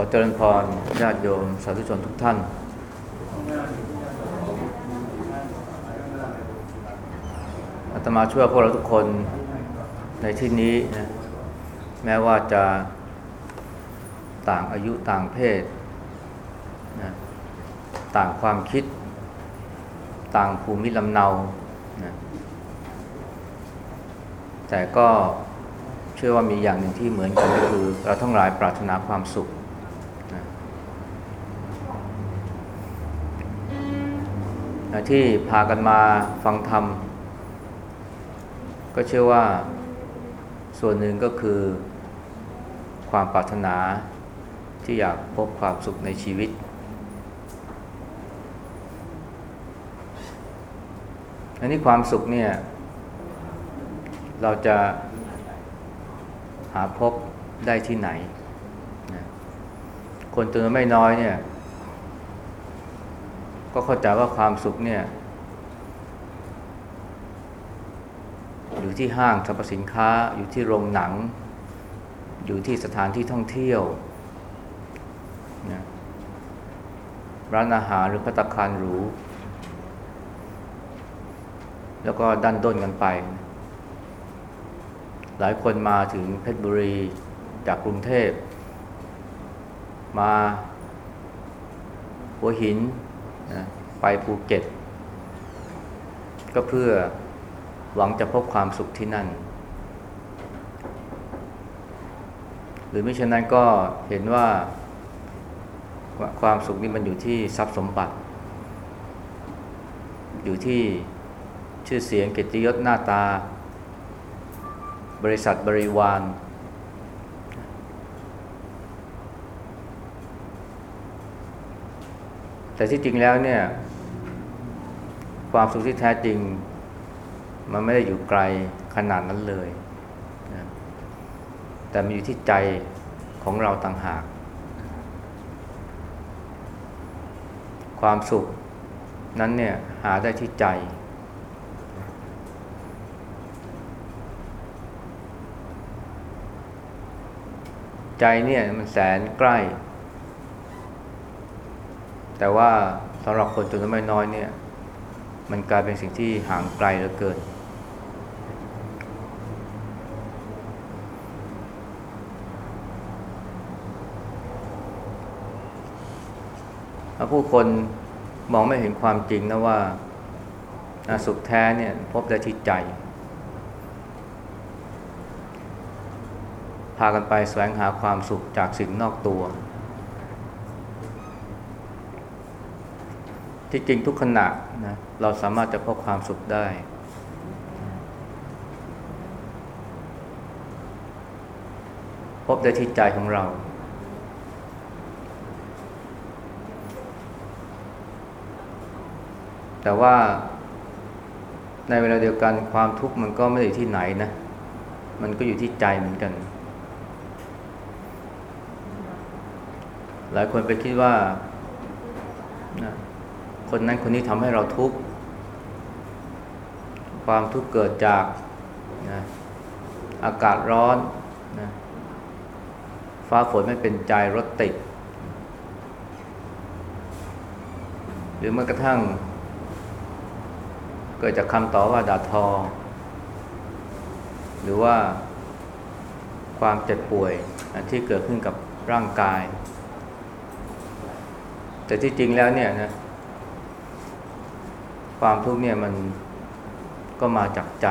ขอเจริญพรญาติโยมสาธุชนทุกท่าน อาตมาช่วยพวกเราทุกคนในที่นี้นะ แม้ว่าจะต่างอายุต่างเพศนะต่างความคิด ต่างภูมิลำเนานะแต่ก็เชื่อว่ามีอย่างหนึ่งที่เหมือนกันก็คือ เราทั้งหลายปรารถนาความสุข ที่พากันมาฟังธรรม ก็เชื่อว่าส่วนหนึ่งก็คือความปรารถนาที่อยากพบความสุขในชีวิต อันนี้ความสุขเนี่ย เราจะหาพบได้ที่ไหน คนจำนวนไม่น้อยเนี่ย ก็เข้าใจว่าความสุขเนี่ยอยู่ที่ห้างสรรพสินค้า อยู่ที่โรงหนัง อยู่ที่สถานที่ท่องเที่ยวนะร้านอาหารหรือพัตตาคารหรู แล้วก็ดันด้นกันไป หลายคนมาถึงเพชรบุรีจากกรุงเทพ มาหัวหิน นะไปภูเก็ต ก็เพื่อหวังจะพบความสุขที่นั่น หรือไม่เช่นนั้นก็เห็นว่าความสุขนี้มันอยู่ที่ทรัพย์สมบัติ อยู่ที่ชื่อเสียงเกียรติยศหน้าตา บริษัทบริวาร แต่ที่จริงแล้วเนี่ย ความสุขที่แท้จริง มันไม่ได้อยู่ไกลขนาดนั้นเลยนะแต่มันอยู่ที่ใจของเราต่างหาก ความสุขนั้นเนี่ยหาได้ที่ใจ ใจเนี่ยมันแสนใกล้ แต่ว่าสำหรับคนจำนวนไม่น้อยเนี่ย มันกลายเป็นสิ่งที่ห่างไกลเหลือเกิน ผู้คนมองไม่เห็นความจริงนะว่าสุขแท้เนี่ยพบได้ที่ใจ พากันไปแสวงหาความสุขจากสิ่งนอกตัว ที่จริงทุกขณะนะเราสามารถจะพบความสุขได้ พบได้ที่ใจของเรา แต่ว่าในเวลาเดียวกันความทุกข์มันก็ไม่ได้ที่ไหนนะ มันก็อยู่ที่ใจเหมือนกัน หลายคนไปคิดว่านะ คนนั้นคนนี้ทำให้เราทุกข์ ความทุกข์เกิดจากนะอากาศร้อนนะฟ้าฝนไม่เป็นใจรถติด หรือแม้กระทั่ง เกิดจากคำต่อว่าด่าทอ หรือว่าความเจ็บป่วยที่เกิดขึ้นกับร่างกาย แต่ที่จริงแล้วเนี่ยนะ ความทุกข์เนี่ยมันก็มาจากใจ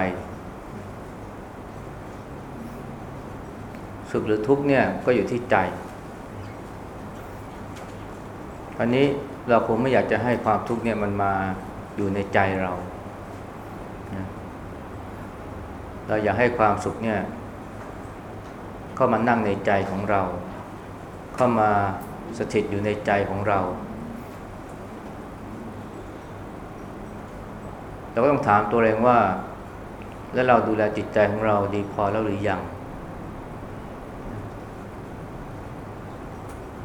สุขหรือทุกข์เนี่ยก็อยู่ที่ใจ อันนี้เราคงไม่อยากจะให้ความทุกข์เนี่ยมันมาอยู่ในใจเรา เราอยากให้ความสุขเนี่ยเข้ามานั่งในใจของเรา เข้ามาสถิตอยู่ในใจของเรา เราก็ต้องถามตัวเองว่า แล้วเราดูแลจิตใจของเราดีพอแล้วหรือยัง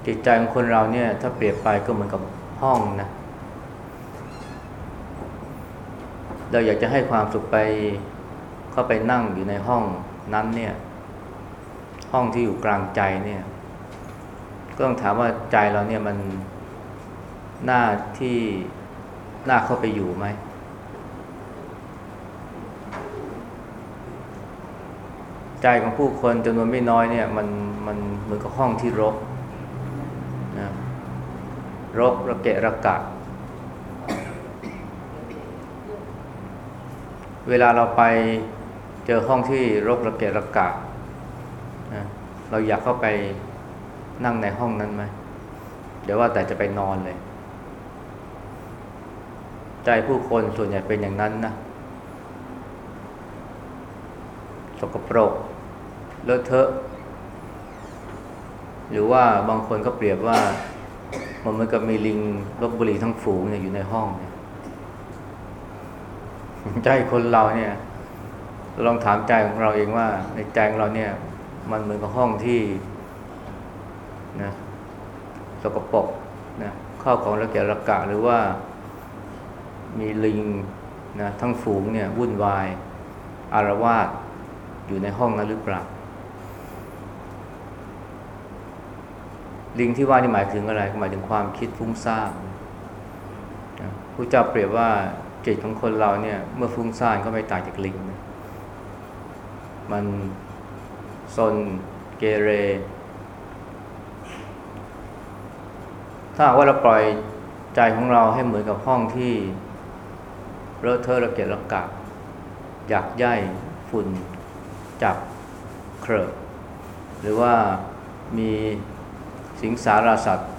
จิตใจของคนเราเนี่ย ถ้าเปรียบไปก็เหมือนกับห้องนะ เราอยากจะให้ความสุขไปเข้าไปนั่งอยู่ในห้องนั้นเนี่ย ห้องที่อยู่กลางใจเนี่ย ก็ต้องถามว่าใจเราเนี่ยมันหน้าที่หน้าเข้าไปอยู่ไหม ใจของผู้คนจำนวนไม่น้อยเนี่ยมันมันเหมือนกับห้องที่รกนะรกระเกะระกะ เวลาเราไปเจอห้องที่รกระเกะระกะนะเราอยากเข้าไปนั่งในห้องนั้นไหมเดี๋ยวว่าแต่จะไปนอนเลย ใจผู้คนส่วนใหญ่เป็นอย่างนั้นนะสกปรก เลอะเทอะ หรือว่าบางคนก็เปรียบว่า มันเหมือนกับมีลิงลบบุหรี่ทั้งฝูงเนี่ยอยู่ในห้องเนี่ยใจคนเราเนี่ย ลองถามใจของเราเองว่า ในใจของเราเนี่ย มันเหมือนกับห้องที่นะสกปรกนะข้าวของระเกะระกะหรือว่ามีลิงนะทั้งฝูงเนี่ยวุ่นวาย อารวาสอยู่ในห้องนั้นหรือเปล่า ลิงที่ว่านี่หมายถึงอะไรหมายถึงความคิดฟุ้งซ่านนะผู้เจ้าเปรียบว่าจิตของคนเราเนี่ย เมื่อฟุ้งซ่านก็ไม่ต่างจากลิงนะมันซนเกเร ถ้าว่าเราปล่อยใจของเราให้เหมือนกับห้องที่เลอะเทอะระเกะระกะอยากย่ายฝุ่นจับเครอะหรือว่ามี สิงสาราสัตว์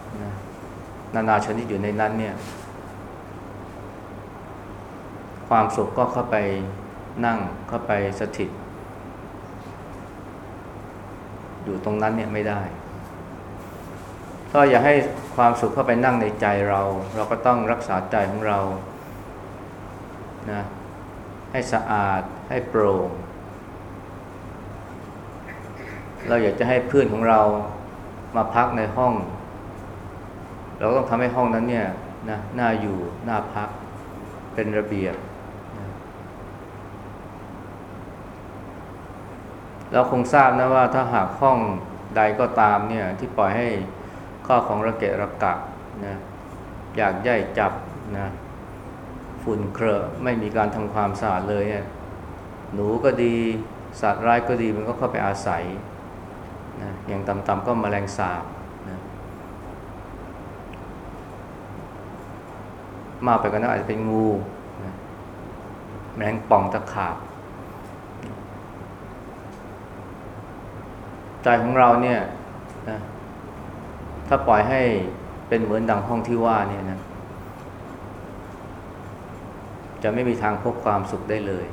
นานาชนิดอยู่ในนั้นเนี่ยความสุขก็เข้าไปนั่งเข้าไปสถิต อยู่ตรงนั้นเนี่ยไม่ได้ก็อย่าให้ความสุขเข้าไปนั่งในใจเรา เราก็ต้องรักษาใจของเรานะให้สะอาดให้โปร่ง เราอยากจะให้เพื่อนของเรา มาพักในห้อง เราต้องทำให้ห้องนั้นเนี่ยนะน่าอยู่น่าพักเป็นระเบียบนะเราคงทราบนะว่าถ้าหากห้องใดก็ตามเนี่ยที่ปล่อยให้ข้อของระเกะระกะนะอยากย่ายจับนะฝุ่นเครอะไม่มีการทำความสะอาดเลยเนี่ยหนูก็ดีสัตว์ร้ายก็ดีมันก็เข้าไปอาศัย นะอย่างต่ำๆก็มแมลงสาบนะมากไปกว่านั้นอาจจะเป็นงูนะแมลงป่องตะขาบ ใจของเราเนี่ยนะถ้าปล่อยให้เป็นเหมือนดังห้องที่ว่าเนี่ยนะจะไม่มีทางพบความสุขได้เลย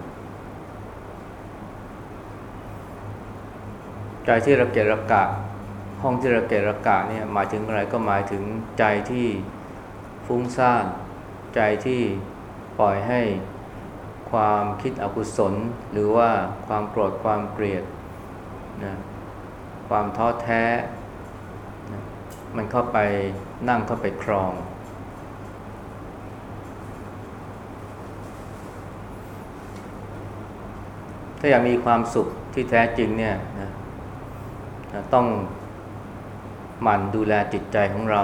ใจที่ระเกะระกะ ห้องที่ระเกะระกะเนี่ยหมายถึงอะไรก็หมายถึงใจที่ฟุ้งซ่านใจที่ปล่อยให้ความคิดอกุศล หรือว่าความโกรธความเกลียดนะความท้อแท้นะมันเข้าไปนั่งเข้าไปครอง ถ้าอยากมีความสุขที่แท้จริงเนี่ยนะนะ ต้องหมั่นดูแลจิตใจของเรา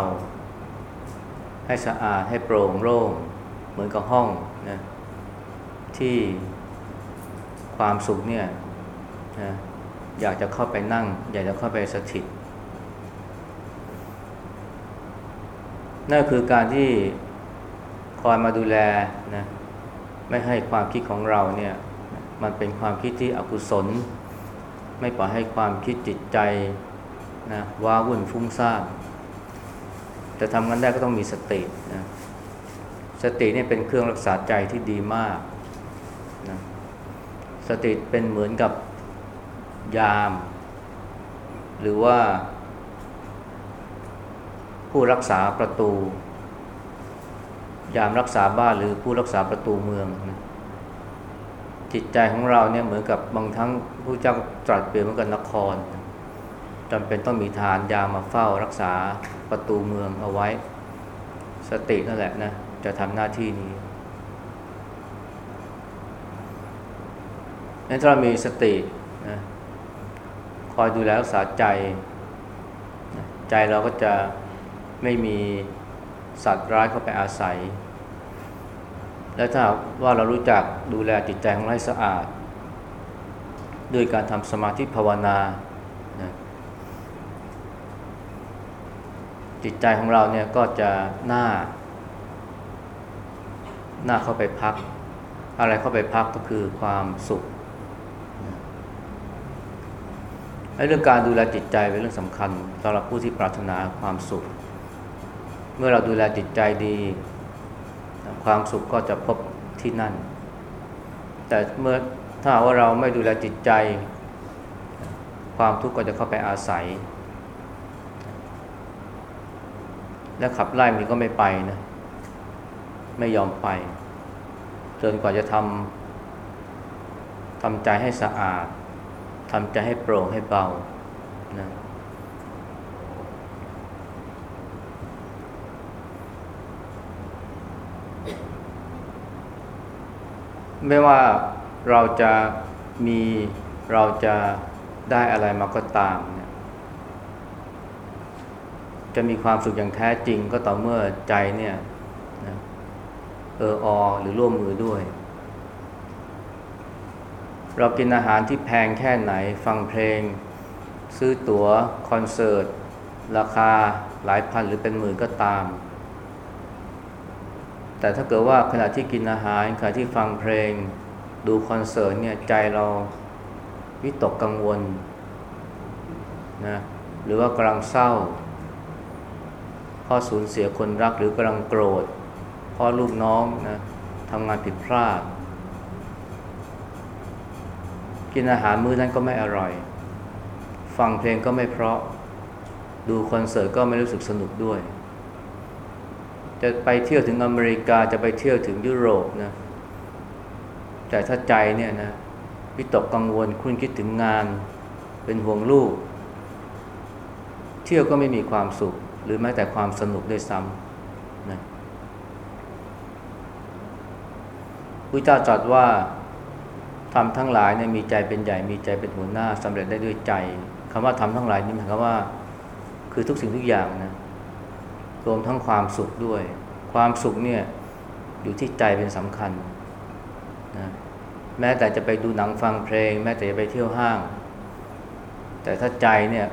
ให้สะอาดให้โปร่งโล่งเหมือนกับห้องนะที่ความสุขเนี่ยนะอยากจะเข้าไปนั่ง อยากจะเข้าไปสถิต นั่นคือการที่คอยมาดูแลนะไม่ให้ความคิดของเราเนี่ยมันเป็นความคิดที่อกุศล ไม่ปล่อยให้ความคิดจิตใจนะว้าวุ่นฟุ้งซ่านจะทำกันได้ก็ต้องมีสตินะสติเนี่ยเป็นเครื่องรักษาใจที่ดีมากนะสติเป็นเหมือนกับยาม หรือว่า ผู้รักษาประตู ยามรักษาบ้านหรือผู้รักษาประตูเมืองนะ จิตใจของเราเนี่ยเหมือนกับบางทั้งผู้เจ้าตรัสเปรียบเหมือนกับนครจำเป็นต้องมีทานยามาเฝ้ารักษาประตูเมืองเอาไว้ สตินั่นแหละนะจะทำหน้าที่นี้นั้นถ้าเรามีสตินะคอยดูแลรักษาใจ ใจเราก็จะไม่มีสัตว์ร้ายเข้าไปอาศัย และถ้าว่าเรารู้จักดูแลจิตใจของเราให้สะอาด ด้วยการทำสมาธิภาวนานะจิตใจของเราเนี่ยก็จะน่าน่าเข้าไปพัก อะไรเข้าไปพักก็คือความสุขเรื่องการดูแลจิตใจเป็นเรื่องสำคัญสำหรับผู้ที่ปรารถนาความสุข เมื่อเราดูแลจิตใจดี ความสุขก็จะพบที่นั่น แต่เมื่อถ้าว่าเราไม่ดูแลจิตใจ ความทุกข์ก็จะเข้าไปอาศัย และขับไล่มันก็ไม่ไปนะไม่ยอมไป จนกว่าจะทำทำใจให้สะอาดทำใจให้โปร่งให้เบานะ ไม่ว่าเราจะมีเราจะได้อะไรมาก็ตามเนี่ยจะมีความสุขอย่างแท้จริงก็ต่อเมื่อใจเนี่ยนะเอออหรือร่วมมือด้วย เรากินอาหารที่แพงแค่ไหนฟังเพลง ซื้อตั๋วคอนเสิร์ต ราคาหลายพันหรือเป็นหมื่นก็ตาม แต่ถ้าเกิดว่าขณะที่กินอาหารขณะที่ฟังเพลง ดูคอนเสิร์ตเนี่ยใจเราวิตกกังวลนะหรือว่ากำลังเศร้าเพราะสูญเสียคนรักหรือกำลังโกรธเพราะลูกน้องนะทำงานผิดพลาด กินอาหารมื้อนั้นก็ไม่อร่อย ฟังเพลงก็ไม่เพราะ ดูคอนเสิร์ตก็ไม่รู้สึกสนุกด้วย จะไปเที่ยวถึงอเมริกาจะไปเที่ยวถึงยุโรปนะแต่ถ้าใจเนี่ยนะวิตกกังวลคุณคิดถึงงาน เป็นห่วงลูก เที่ยวก็ไม่มีความสุข หรือแม้แต่ความสนุกด้วยซ้ำนะพระเจ้าตรัสว่าทำทั้งหลายเนี่ยมีใจเป็นใหญ่มีใจเป็นหัวหน้าสำเร็จได้ด้วยใจคำว่าทำทั้งหลายนี่หมายความว่า คือทุกสิ่งทุกอย่างนะ รวมทั้งความสุขด้วย ความสุขเนี่ยอยู่ที่ใจเป็นสำคัญนะแม้แต่จะไปดูหนังฟังเพลง แม้แต่จะไปเที่ยวห้าง แต่ถ้าใจเนี่ย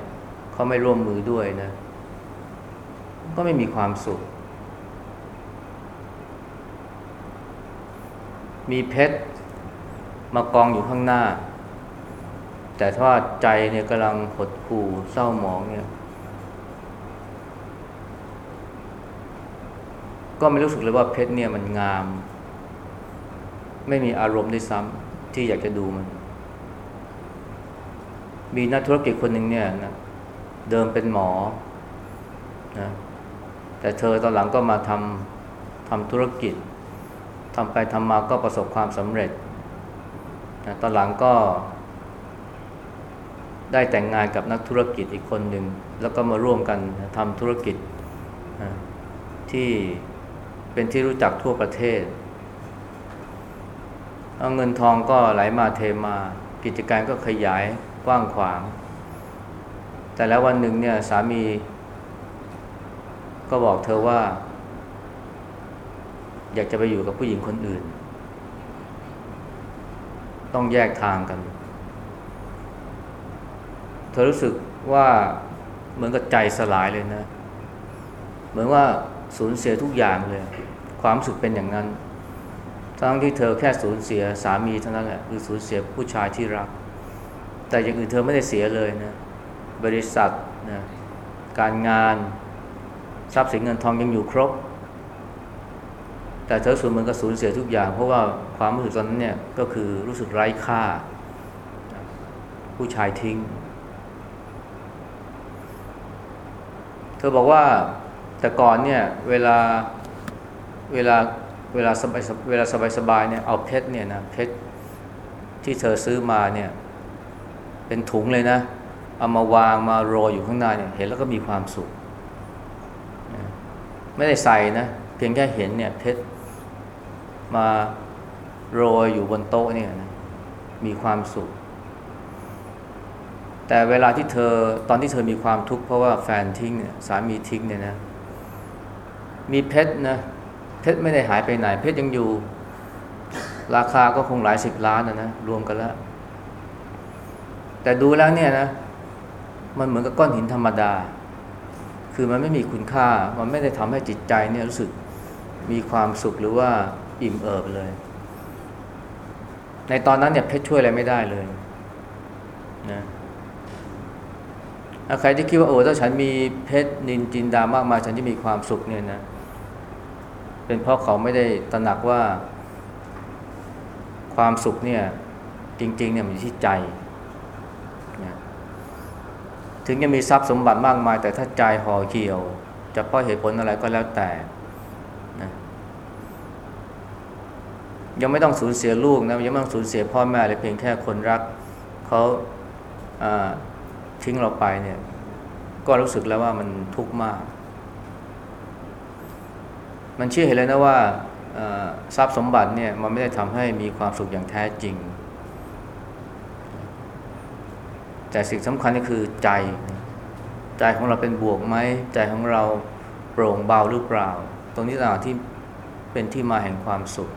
เขาไม่ร่วมมือด้วยนะ ก็ไม่มีความสุข มีเพชรมากองอยู่ข้างหน้า แต่ถ้าใจเนี่ยกำลังหดหู่เศร้าหมองเนี่ย ก็ไม่รู้สึกเลยว่าเพชรเนี่ยมันงาม ไม่มีอารมณ์ด้วยซ้ำที่อยากจะดูมัน มีนักธุรกิจคนหนึ่งเนี่ยนะเดิมเป็นหมอนะแต่เธอตอนหลังก็มาทำทำธุรกิจทำไปทำมาก็ประสบความสำเร็จนะตอนหลังก็ ได้แต่งงานกับนักธุรกิจอีกคนหนึ่ง แล้วก็มาร่วมกันทำธุรกิจนะที่ เป็นที่รู้จักทั่วประเทศเอาเงินทองก็ไหลมาเทมา กิจการก็ขยายกว้างขวาง แต่แล้ววันหนึ่งเนี่ยสามี ก็บอกเธอว่า อยากจะไปอยู่กับผู้หญิงคนอื่น ต้องแยกทางกัน เธอรู้สึกว่าเหมือนกับใจสลายเลยนะ เหมือนว่าสูญเสียทุกอย่างเลย ความสึกเป็นอย่างนั้น ทั้งที่เธอแค่สูญเสียสามีเท่านั้นแหละคือสูญเสียผู้ชายที่รัก แต่อย่างอื่นเธอไม่ได้เสียเลยนะบริษัทนะการงานทรัพย์สินเงินทองยังอยู่ครบ แต่เธอสูญเหมือนกับสูญเสียทุกอย่าง เพราะว่าความรู้สึกตอนนั้นเนี่ยก็คือรู้สึกไร้ค่า ผู้ชายทิ้ง เธอบอกว่าแต่ก่อนเนี่ยเวลา เวลาเวลาสบายเวลาสบายสบายเนี่ยเอาเพชรเนี่ยนะเพชรที่เธอซื้อมาเนี่ย เป็นถุงเลยนะ เอามาวางมาโรยอยู่ข้างหน้าเนี่ยเห็นแล้วก็มีความสุข ไม่ได้ใส่นะ เพียงแค่เห็นเนี่ยเพชรมาโรยอยู่บนโต๊ะเนี่ยนะมีความสุข แต่เวลาที่เธอตอนที่เธอมีความทุกข์เพราะว่าแฟนทิ้งเนี่ยสามีทิ้งเนี่ยนะ มีเพชรนะ เพชรไม่ได้หายไปไหน เพชรยังอยู่ ราคาก็คงหลายสิบล้านนะนะรวมกันแล้ว แต่ดูแล้วเนี่ยนะ มันเหมือนกับก้อนหินธรรมดา คือมันไม่มีคุณค่า มันไม่ได้ทำให้จิตใจเนี่ยรู้สึกมีความสุขหรือว่าอิ่มเอิบเลย ในตอนนั้นเนี่ยเพชรช่วยอะไรไม่ได้เลยนะใครที่คิดว่าโอ้ถ้าฉันมีเพชรนินจินดามากมายฉันจะมีความสุขเนี่ยนะ เป็นเพราะเขาไม่ได้ตระหนักว่า ความสุขเนี่ย จริง ๆ เนี่ยมันอยู่ที่ใจนะถึงจะมีทรัพย์สมบัติมากมาย แต่ถ้าใจห่อเกี่ยว จะเพราะเหตุผลอะไรก็แล้วแต่นะยังไม่ต้องสูญเสียลูกนะยังไม่ต้องสูญเสียพ่อแม่เลยเพียงแค่คนรักเขาทิ้งเราไปเนี่ย ก็รู้สึกแล้วว่ามันทุกข์มาก มันเชื่อเห็นเลยนะว่าทรัพย์สมบัติเนี่ยมันไม่ได้ทำให้มีความสุขอย่างแท้จริง แต่สิ่งสำคัญก็คือใจ ใจของเราเป็นบวกไหมใจของเราโปร่งเบาหรือเปล่า ตรงนี้ต่างที่เป็นที่มาแห่งความสุข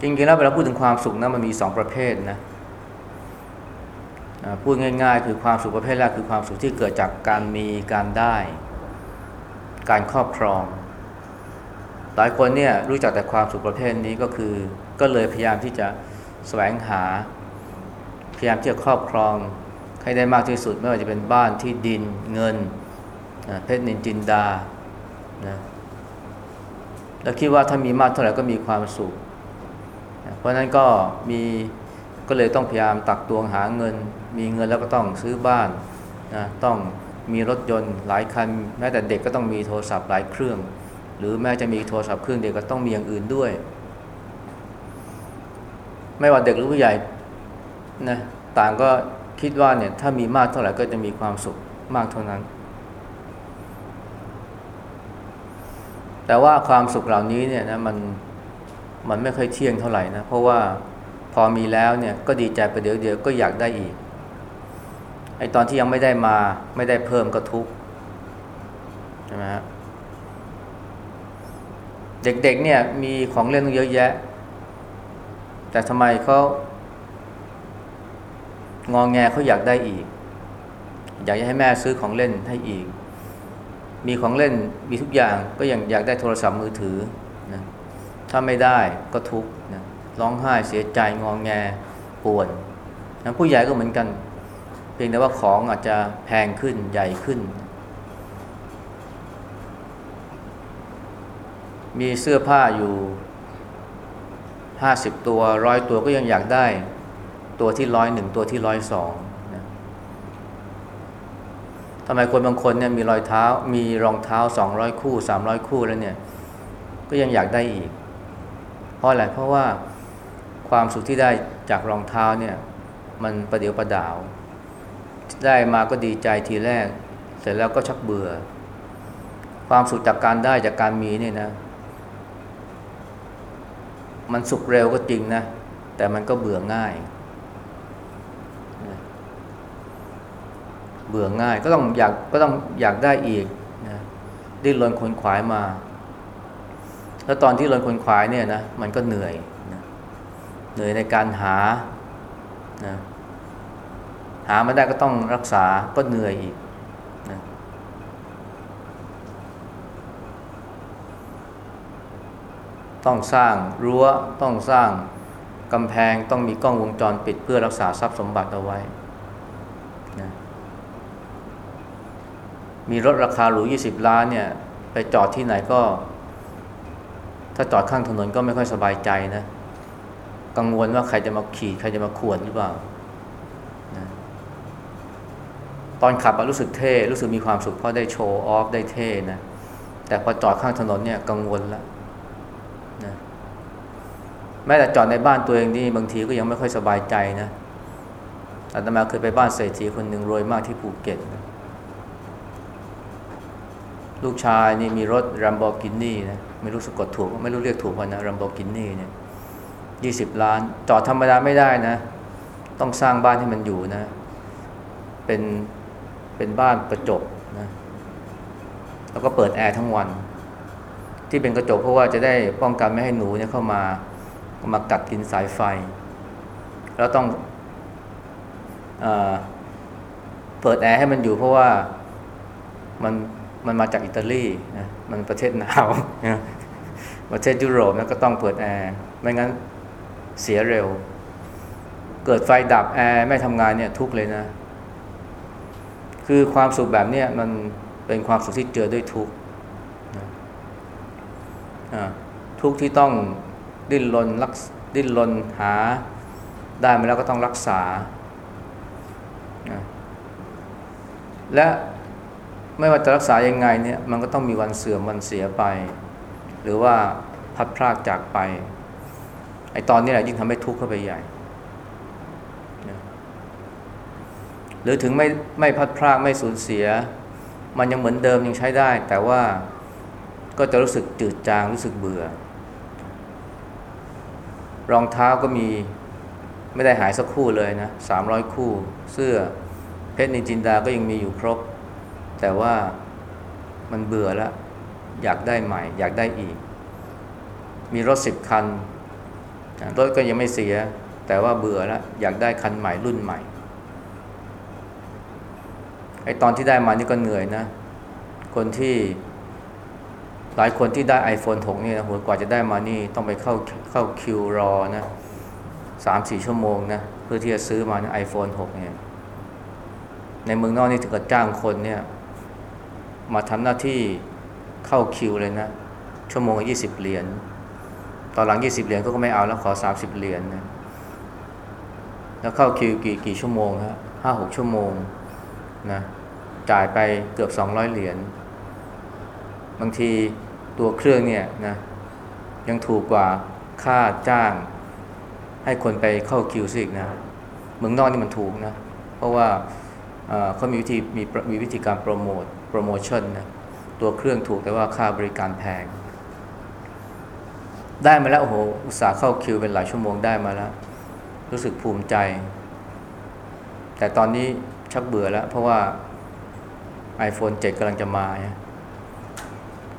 จริงๆแล้วเวลาพูดถึงความสุขนะมันมีสองประเภทนะ พูดง่าย ๆ คือความสุขประเภทแรกคือความสุขที่เกิดจากการมีการได้ การครอบครอง หลายคนเนี่ยรู้จักแต่ความสุขประเภทนี้ก็คือ ก็เลยพยายามที่จะแสวงหา พยายามที่จะครอบครองให้ได้มากที่สุดไม่ว่าจะเป็นบ้านที่ดินเงินเพชรนินจินดานะแล้วคิดว่าถ้ามีมากเท่าไหร่ก็มีความสุข เพราะนั้นก็มี ก็เลยต้องพยายามตักตวงหาเงิน มีเงินแล้วก็ต้องซื้อบ้านนะต้องมีรถยนต์หลายคัน แม้แต่เด็กก็ต้องมีโทรศัพท์หลายเครื่อง หรือแม้จะมีโทรศัพท์เครื่องเด็กก็ต้องมีอย่างอื่นด้วย ไม่ว่าเด็กหรือผู้ใหญ่นะต่างก็คิดว่าเนี่ยถ้ามีมากเท่าไหร่ก็จะมีความสุขมากเท่านั้น แต่ว่าความสุขเหล่านี้เนี่ยนะมันมันไม่ค่อยเที่ยงเท่าไหร่นะเพราะว่า พอมีแล้วเนี่ยก็ดีใจไปเดี๋ยวเดียวก็อยากได้อีกไอตอนที่ยังไม่ได้มาไม่ได้เพิ่มก็ทุกข์ใช่ไหมฮะเด็กๆเนี่ยมีของเล่นเยอะแยะ แต่ทำไมเขางองแงเขาอยากได้อีก อยากให้แม่ซื้อของเล่นให้อีก มีของเล่นมีทุกอย่างก็ยังอยากได้โทรศัพท์มือถือนะถ้าไม่ได้ก็ทุกข์นะ ร้องไห้เสียใจงองแงป่วดนะผู้ใหญ่ก็เหมือนกัน เพียงแต่ว่าของอาจจะแพงขึ้นใหญ่ขึ้น มีเสื้อผ้าอยู่ห้าสิบตัวร้อยตัวก็ยังอยากได้ตัวที่ร้อยหนึ่งตัวที่ร้อยสองทำไมคนบางคนเนี่ยมีรอยเท้ามีรองเท้าสองร้อยคู่สามร้อยคู่แล้วเนี่ย ก็ยังอยากได้อีก เพราะอะไรเพราะว่า ความสุขที่ได้จากรองเท้าเนี่ย มันประเดี๋ยวประดาว ได้มาก็ดีใจทีแรก เสร็จแล้วก็ชักเบื่อ ความสุขจากการได้จากการมีเนี่ยนะ มันสุขเร็วก็จริงนะ แต่มันก็เบื่อง่าย เบื่อง่ายก็ต้องอยากก็ต้องอยากได้อีกนะดิ้นรนคนขวายมา แล้วตอนที่รนคนขวายเนี่ยนะมันก็เหนื่อย เหนื่อยในการหานะหาไม่ได้ก็ต้องรักษาก็เหนื่อยอีกนะต้องสร้างรั้วต้องสร้างกำแพงต้องมีกล้องวงจรปิดเพื่อรักษาทรัพย์สมบัติเอาไว้นะมีรถราคาหรู20 ล้านเนี่ย ไปจอดที่ไหนก็ ถ้าจอดข้างถนนก็ไม่ค่อยสบายใจนะ กังวลว่าใครจะมาขี่ใครจะมาขวนหรือเปล่านะตอนขับรู้สึกเท่ รู้สึกมีความสุขเพราะได้โชว์ออฟได้เท่นะ แต่พอจอดข้างถนนเนี่ยกังวลแล้วนะแม้แต่จอดในบ้านตัวเองนี่บางทีก็ยังไม่ค่อยสบายใจนะอาตมาเคยไปบ้านเศรษฐีคนหนึ่งรวยมากที่ภูเก็ตนะลูกชายนี่มีรถรัมโบกินี่นะไม่รู้สะกดถูก ไม่รู้เรียกถูกวันนะรัมโบกินี่เนี่ย ยี่สิบล้าน จอดธรรมดาไม่ได้นะ ต้องสร้างบ้านให้มันอยู่นะ เป็นเป็นบ้านกระจกนะ แล้วก็เปิดแอร์ทั้งวัน ที่เป็นกระจกเพราะว่าจะได้ป้องกันไม่ให้หนูเนี่ยเข้ามามากัดกินสายไฟ แล้วต้องเอเปิดแอร์ให้มันอยู่เพราะว่ามันมันมาจากอิตาลีนะมันประเทศหนาวนะประเทศยุโรปนะก็ต้องเปิดแอร์ไม่งั้น เสียเร็ว เกิดไฟดับแอร์ไม่ทำงานเนี่ยทุกเลยนะ คือความสุขแบบเนี้ยมันเป็นความสุขที่เจอด้วยทุกทุกที่ต้องดิ้นรนรักดิ้นรนหาได้มาแล้วก็ต้องรักษา และไม่ว่าจะรักษายังไงเนี่ยมันก็ต้องมีวันเสื่อมวันเสียไป หรือว่าพัดพรากจากไป ไอตอนนี้แหละยิ่งทำให้ทุกข์เข้าไปใหญ่หรือถึงไม่ไม่พัดพรากไม่สูญเสีย มันยังเหมือนเดิมยังใช้ได้ แต่ว่าก็จะรู้สึกจืดจางรู้สึกเบื่อ รองเท้าก็มีไม่ได้หายสักคู่เลยนะสามร้อยคู่ เสื้อเพชรนินจินดาก็ยังมีอยู่ครบ แต่ว่ามันเบื่อแล้ว อยากได้ใหม่ อยากได้อีก มีรถสิบคัน รถก็ยังไม่เสีย แต่ว่าเบื่อแล้วอยากได้คันใหม่รุ่นใหม่ไอตอนที่ได้มานี่ก็เหนื่อยนะ คนที่หลายคนที่ได้ iPhone 6นี่นะหัวกว่าจะได้มานี่ต้องไปเข้าเข้าคิวรอนะสามสี่ชั่วโมงนะเพื่อที่จะซื้อมาไอโฟนหกเนี่ยในเมืองนอกนี่ถึงกับจ้างคนเนี่ยมาทำหน้าที่เข้าคิวเลยนะ ชั่วโมงยี่สิบเหรียญ ตอนหลังยี่สิบเหรียญก็ไม่เอาแล้วขอสามสิบเหรียญนะแล้วเข้าคิวกี่กี่ชั่วโมงฮะห้าหกชั่วโมงนะจ่ายไปเกือบสองร้อยเหรียญบางทีตัวเครื่องเนี่ยนะยังถูกกว่าค่าจ้าง ให้คนไปเข้าคิวซิกนะเมืองนอกนี่มันถูกนะเพราะว่าเขามีวิธีมีมีวิธีการโปรโมทโปรโมชั่นนะตัวเครื่องถูกแต่ว่าค่าบริการแพง ได้มาแล้วโอ้โหอุตส่าห์เข้าคิวเป็นหลายชั่วโมงได้มาแล้ว รู้สึกภูมิใจ แต่ตอนนี้ชักเบื่อแล้ว เพราะว่า iPhone 7กำลังจะมา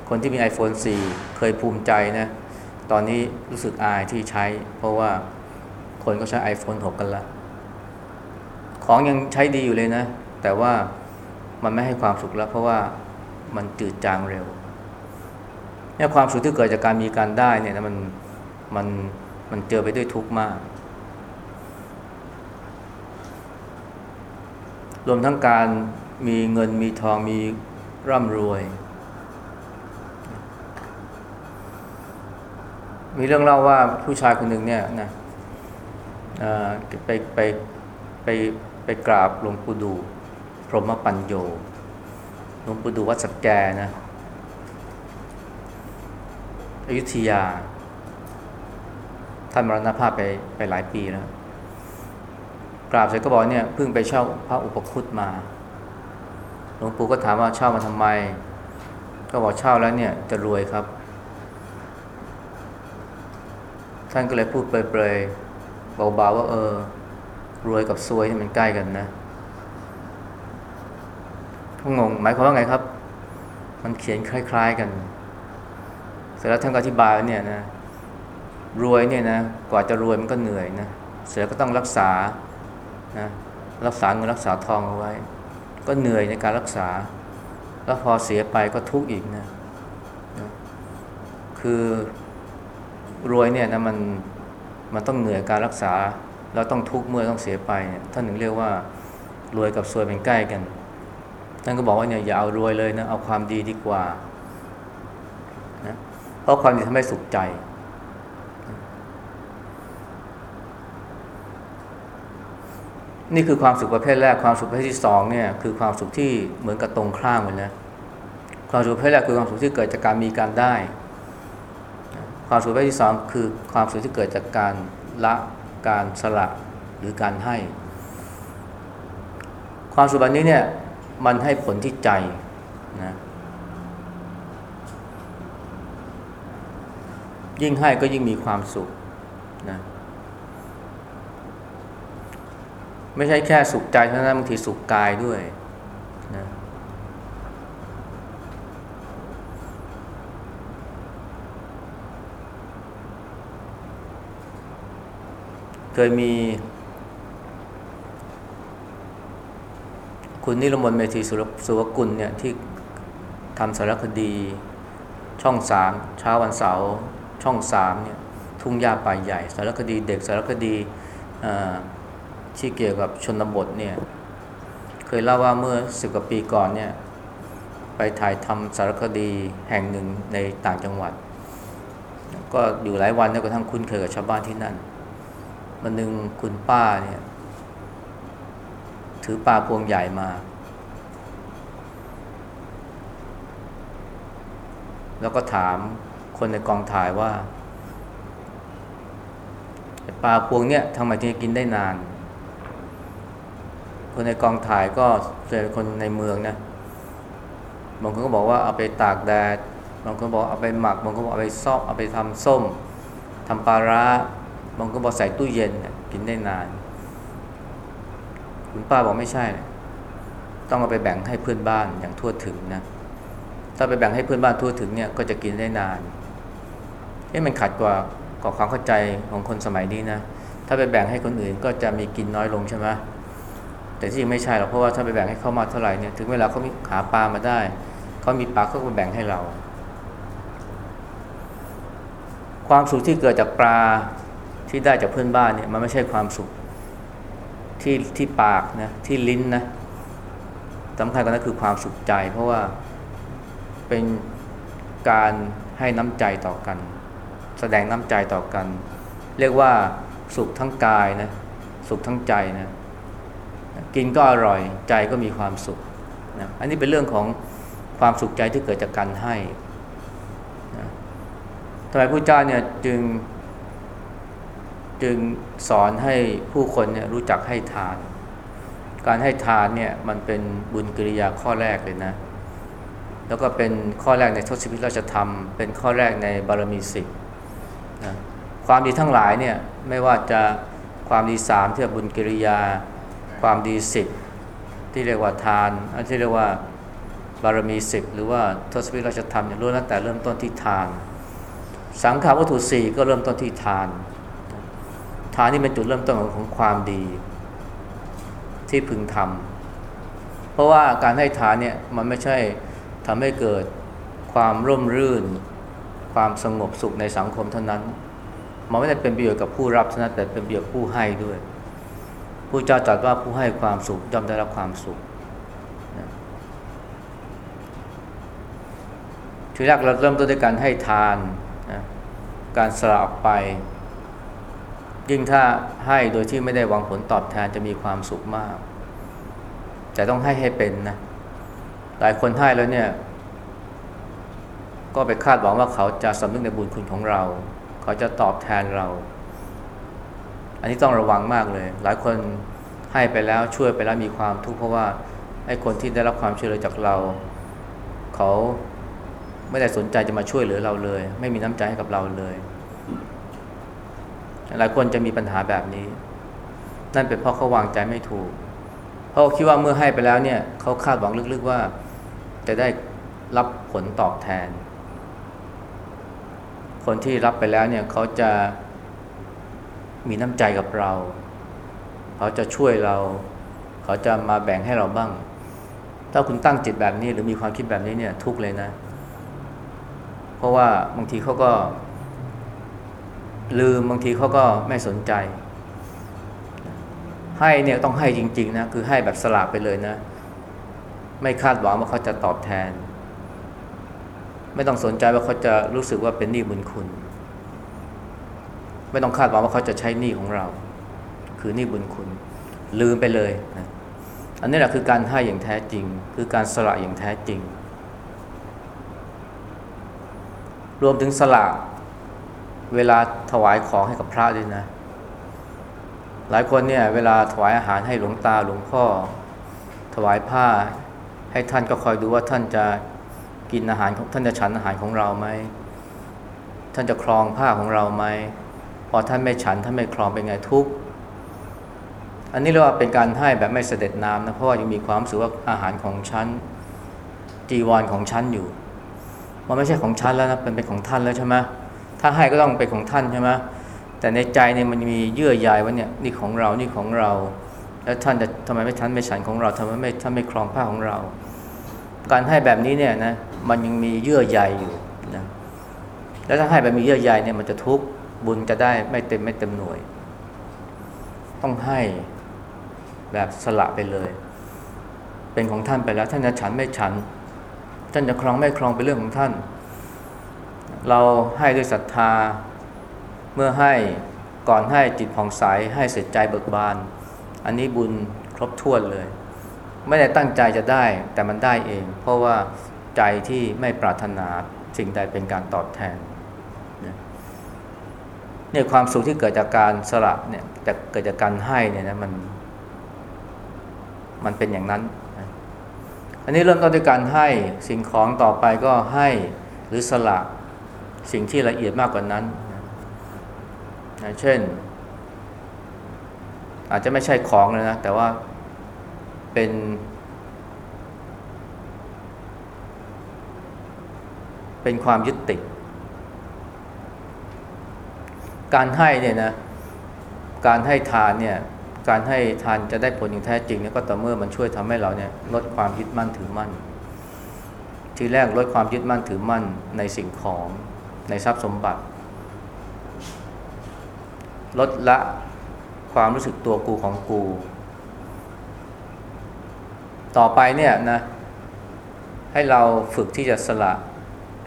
คนที่มี iPhone 4 เคยภูมิใจนะ ตอนนี้รู้สึกอายที่ใช้ เพราะว่าคนก็ใช้ iPhone 6 กันละของยังใช้ดีอยู่เลยนะ แต่ว่ามันไม่ให้ความสุขแล้ว เพราะว่ามันจืดจางเร็ว นี่ยความสุขที่เกิดจากการมีการได้เนี่ยมันมันมันเจอไปด้วยทุกข์มาก รวมทั้งการมีเงินมีทองมีร่ำรวย มีเรื่องเล่าว่าผู้ชายคนหนึ่งเนี่ยนะไปไปไปไปกราบหลวงปู่ดู พรหมปัญโยหลวงปู่ดูวัดสักแกนะ อยุธยา ท่านมรณภาพไปไปหลายปีแล้ว กราบเสร็จก็บอกเนี่ยเพิ่งไปเช่าพระอุปคุตมา หลวงปู่ก็ถามว่าเช่ามาทำไม ก็บอกเช่าแล้วเนี่ยจะรวยครับ ท่านก็เลยพูดเปรยๆเบาๆว่าเออ รวยกับซวยที่มันใกล้กันนะงงหมายความว่าไงครับ มันเขียนคล้าย ๆกัน สร็จแล้วท่านก็อธิบายเนี่ยนะรวยเนี่ยนะกว่าจะรวยมันก็เหนื่อยนะเสร็จแล้วก็ต้องรักษานะรักษาเงินรักษาทองเอาไว้ ก็เหนื่อยในการรักษา แล้วพอเสียไปก็ทุกข์อีกนะนะคือรวยเนี่ยนะมันมันต้องเหนื่อยการรักษา แล้วต้องทุกข์เมื่อต้องเสียไปเนี่ยท่านถึงเรียกว่ารวยกับซวยเป็นใกล้กันท่านก็บอกว่าเนี่ยอย่าเอารวยเลยนะเอาความดีดีกว่า เพราะความดีทำให้สุขใจ นี่คือความสุขประเภทแรก ความสุขประเภทที่สองเนี่ยคือความสุขที่เหมือนกับตรงข้ามกันนะความสุขประเภทแรกคือความสุขที่เกิดจากการมีการได้ ความสุขประเภทที่สองคือความสุขที่เกิดจากการละการสละหรือการให้ ความสุขแบบนี้เนี่ยมันให้ผลที่ใจนะ ยิ่งให้ก็ยิ่งมีความสุขนะไม่ใช่แค่สุขใจเท่านั้นบางทีสุขกายด้วยนะเคยมี คุณนิรมนเมธีสุรสุวกุลเนี่ยที่ทำสารคดีช่องสามเช้าวันเสาร์ ช่องสามเนี่ยทุ่งหญ้าป่าใหญ่ สารคดีเด็กสารคดีที่เกี่ยวกับชนบทเนี่ยเคยเล่าว่าเมื่อสิบกว่าปีก่อนเนี่ยไปถ่ายทำสารคดีแห่งหนึ่งในต่างจังหวัด ก็อยู่หลายวันแล้วก็ทั้งคุ้นเคยกับชาวบ้านที่นั่นมันหนึ่งคุณป้าเนี่ยถือปลาพวงใหญ่มา แล้วก็ถาม คนในกองถ่ายว่าปลาพวงเนี่ยทำไมถึงกินได้นาน คนในกองถ่ายก็เป็นคนในเมืองนะบางคนก็บอกว่าเอาไปตากแดดบางคนบอกเอาไปหมักบางคนบอกเอาไปซอกเอาไปทำส้มทำปลาร้าบางคนบอกใส่ตู้เย็นกินได้นาน คุณป้าบอกไม่ใช่ต้องเอาไปแบ่งให้เพื่อนบ้านอย่างทั่วถึงนะถ้าไปแบ่งให้เพื่อนบ้านทั่วถึงเนี่ยก็จะกินได้นาน เอ๊ะมันขัดกว่ากับความเข้าใจของคนสมัยนี้นะ ถ้าไปแบ่งให้คนอื่นก็จะมีกินน้อยลงใช่ไหมแต่ที่จริงไม่ใช่หรอกเพราะว่าถ้าไปแบ่งให้เขามาเท่าไหร่เนี่ยถึงเวลาเขามีหาปลามาได้เขามีปลาเขาก็แบ่งให้เรา ความสุขที่เกิดจากปลาที่ได้จากเพื่อนบ้านเนี่ยมันไม่ใช่ความสุขที่ที่ปากนะที่ลิ้นนะสำคัญกว่านั้นคือความสุขใจ เพราะว่าเป็นการให้น้ำใจต่อกัน แสดงน้ำใจต่อกัน เรียกว่าสุขทั้งกายนะสุขทั้งใจนะกินก็อร่อยใจก็มีความสุขนะอันนี้เป็นเรื่องของความสุขใจที่เกิดจากการให้นะทำไมพระเจ้าเนี่ยจึง จึงสอนให้ผู้คนเนี่ยรู้จักให้ทาน การให้ทานเนี่ยมันเป็นบุญกิริยาข้อแรกเลยนะ แล้วก็เป็นข้อแรกในทศพิธราชธรรม เป็นข้อแรกในบารมีสิบ นะความดีทั้งหลายเนี่ยไม่ว่าจะความดีสามที่บุญกิริยา ความดีสิบที่เรียกว่าทานที่เรียกว่าบารมีสิบหรือว่าทศพิราชธรรมเนี่ยล้วนตั้งแต่เริ่มต้นที่ทาน สังขาวัตถุสี่ก็เริ่มต้นที่ทาน ทานนี่เป็นจุดเริ่มต้นของความดีที่พึงทำเพราะว่าการให้ทานเนี่ยมันไม่ใช่ทำให้เกิดความร่มรื่น ความสงบสุขในสังคมเท่านั้น มันไม่ได้เป็นประโยชน์กับผู้รับเท่านั้นแต่เป็นประโยชน์ผู้ให้ด้วย ผู้เจ้าตรัสว่าผู้ให้ความสุขย่อมได้รับความสุขทีแรกเราเริ่มต้นด้วยการให้ทานนะการสละออกไป ยิ่งถ้าให้โดยที่ไม่ได้หวังผลตอบแทนจะมีความสุขมาก แต่ต้องให้ให้เป็นนะหลายคนให้แล้วเนี่ย ก็ไปคาดหวังว่าเขาจะสำนึกในบุญคุณของเรา เขาจะตอบแทนเรา อันนี้ต้องระวังมากเลย หลายคนให้ไปแล้วช่วยไปแล้วมีความทุกข์เพราะว่าไอ้คนที่ได้รับความช่วยเหลือจากเรา เขาไม่ได้สนใจจะมาช่วยเหลือเราเลย ไม่มีน้ำใจให้กับเราเลย หลายคนจะมีปัญหาแบบนี้ นั่นเป็นเพราะเขาวางใจไม่ถูก เพราะคิดว่าเมื่อให้ไปแล้วเนี่ยเขาคาดหวังลึกๆว่าจะได้รับผลตอบแทน คนที่รับไปแล้วเนี่ยเขาจะมีน้ำใจกับเรา เขาจะช่วยเรา เขาจะมาแบ่งให้เราบ้าง ถ้าคุณตั้งจิตแบบนี้หรือมีความคิดแบบนี้เนี่ยทุกเลยนะ เพราะว่าบางทีเขาก็ ลืมบางทีเขาก็ไม่สนใจ ให้เนี่ยต้องให้จริง ๆ นะ คือให้แบบสลากไปเลยนะ ไม่คาดหวังว่าเขาจะตอบแทน ไม่ต้องสนใจว่าเขาจะรู้สึกว่าเป็นหนี้บุญคุณ ไม่ต้องคาดหวังว่าเขาจะใช้หนี้ของเรา คือหนี้บุญคุณ ลืมไปเลยนะอันนี้แหละคือการให้อย่างแท้จริง คือการสละอย่างแท้จริง รวมถึงสละเวลาถวายของให้กับพระด้วยนะ หลายคนเนี่ยเวลาถวายอาหารให้หลวงตาหลวงพ่อ ถวายผ้าให้ท่านก็คอยดูว่าท่านจะ กินอาหารท่านจะฉันอาหารของเราไหมท่านจะคลองผ้าของเราไหมพอท่านไม่ฉันท่านไม่ครองเป็นไงทุกข์อันนี้เรียกว่าเป็นการให้แบบไม่เสด็จน้ำนะเพราะว่ายังมีความรู้สึกว่าอาหารของฉันจีวรของฉันอยู่มันไม่ใช่ของฉันแล้วนะเป็นเป็นของท่านแล้วใช่ไหมถ้าให้ก็ต้องเป็นของท่านใช่ไหมแต่ในใจเนี่ยมันมีเยื่อใยว่าเนี่ยนี่ของเรานี่ของเรา แล้วท่านจะทำไมไม่ท่านไม่ฉันของเราทำไมไม่ท่านไม่ครองผ้าของเรา การให้แบบนี้เนี่ยนะมันยังมีเยื่อใยอยู่นะแล้วถ้าให้แบบมีเยื่อใยเนี่ยมันจะทุกข์บุญจะได้ไม่เต็มไม่เต็มหน่วย ต้องให้แบบสละไปเลย เป็นของท่านไปแล้ว ท่านจะฉันไม่ฉัน ท่านจะครองไม่ครองเป็นเรื่องของท่าน เราให้ด้วยศรัทธา เมื่อให้ก่อนให้จิตผ่องใสให้เสร็จใจเบิกบาน อันนี้บุญครบถ้วนเลย ไม่ได้ตั้งใจจะได้แต่มันได้เอง เพราะว่าใจที่ไม่ปรารถนาสิ่งใดเป็นการตอบแทนเนี่ยความสุขที่เกิดจากการสละเนี่ยจะเกิดจากการให้เนี่ยนะมันมันเป็นอย่างนั้น อันนี้เริ่มต้นด้วยการให้สิ่งของต่อไปก็ให้หรือสละสิ่งที่ละเอียดมากกว่านั้นนะเช่น อาจจะไม่ใช่ของเลยนะแต่ว่า เป็น เป็นความยึดติด การให้เนี่ยนะ การให้ทานเนี่ย การให้ทานจะได้ผลอย่างแท้จริงเนี่ยก็ต่อเมื่อมันช่วยทำให้เราเนี่ยลดความยึดมั่นถือมั่น ทีแรกลดความยึดมั่นถือมั่นในสิ่งของในทรัพย์สมบัติ ลดละความรู้สึกตัวกูของกู ต่อไปเนี่ยนะ ให้เราฝึกที่จะสละ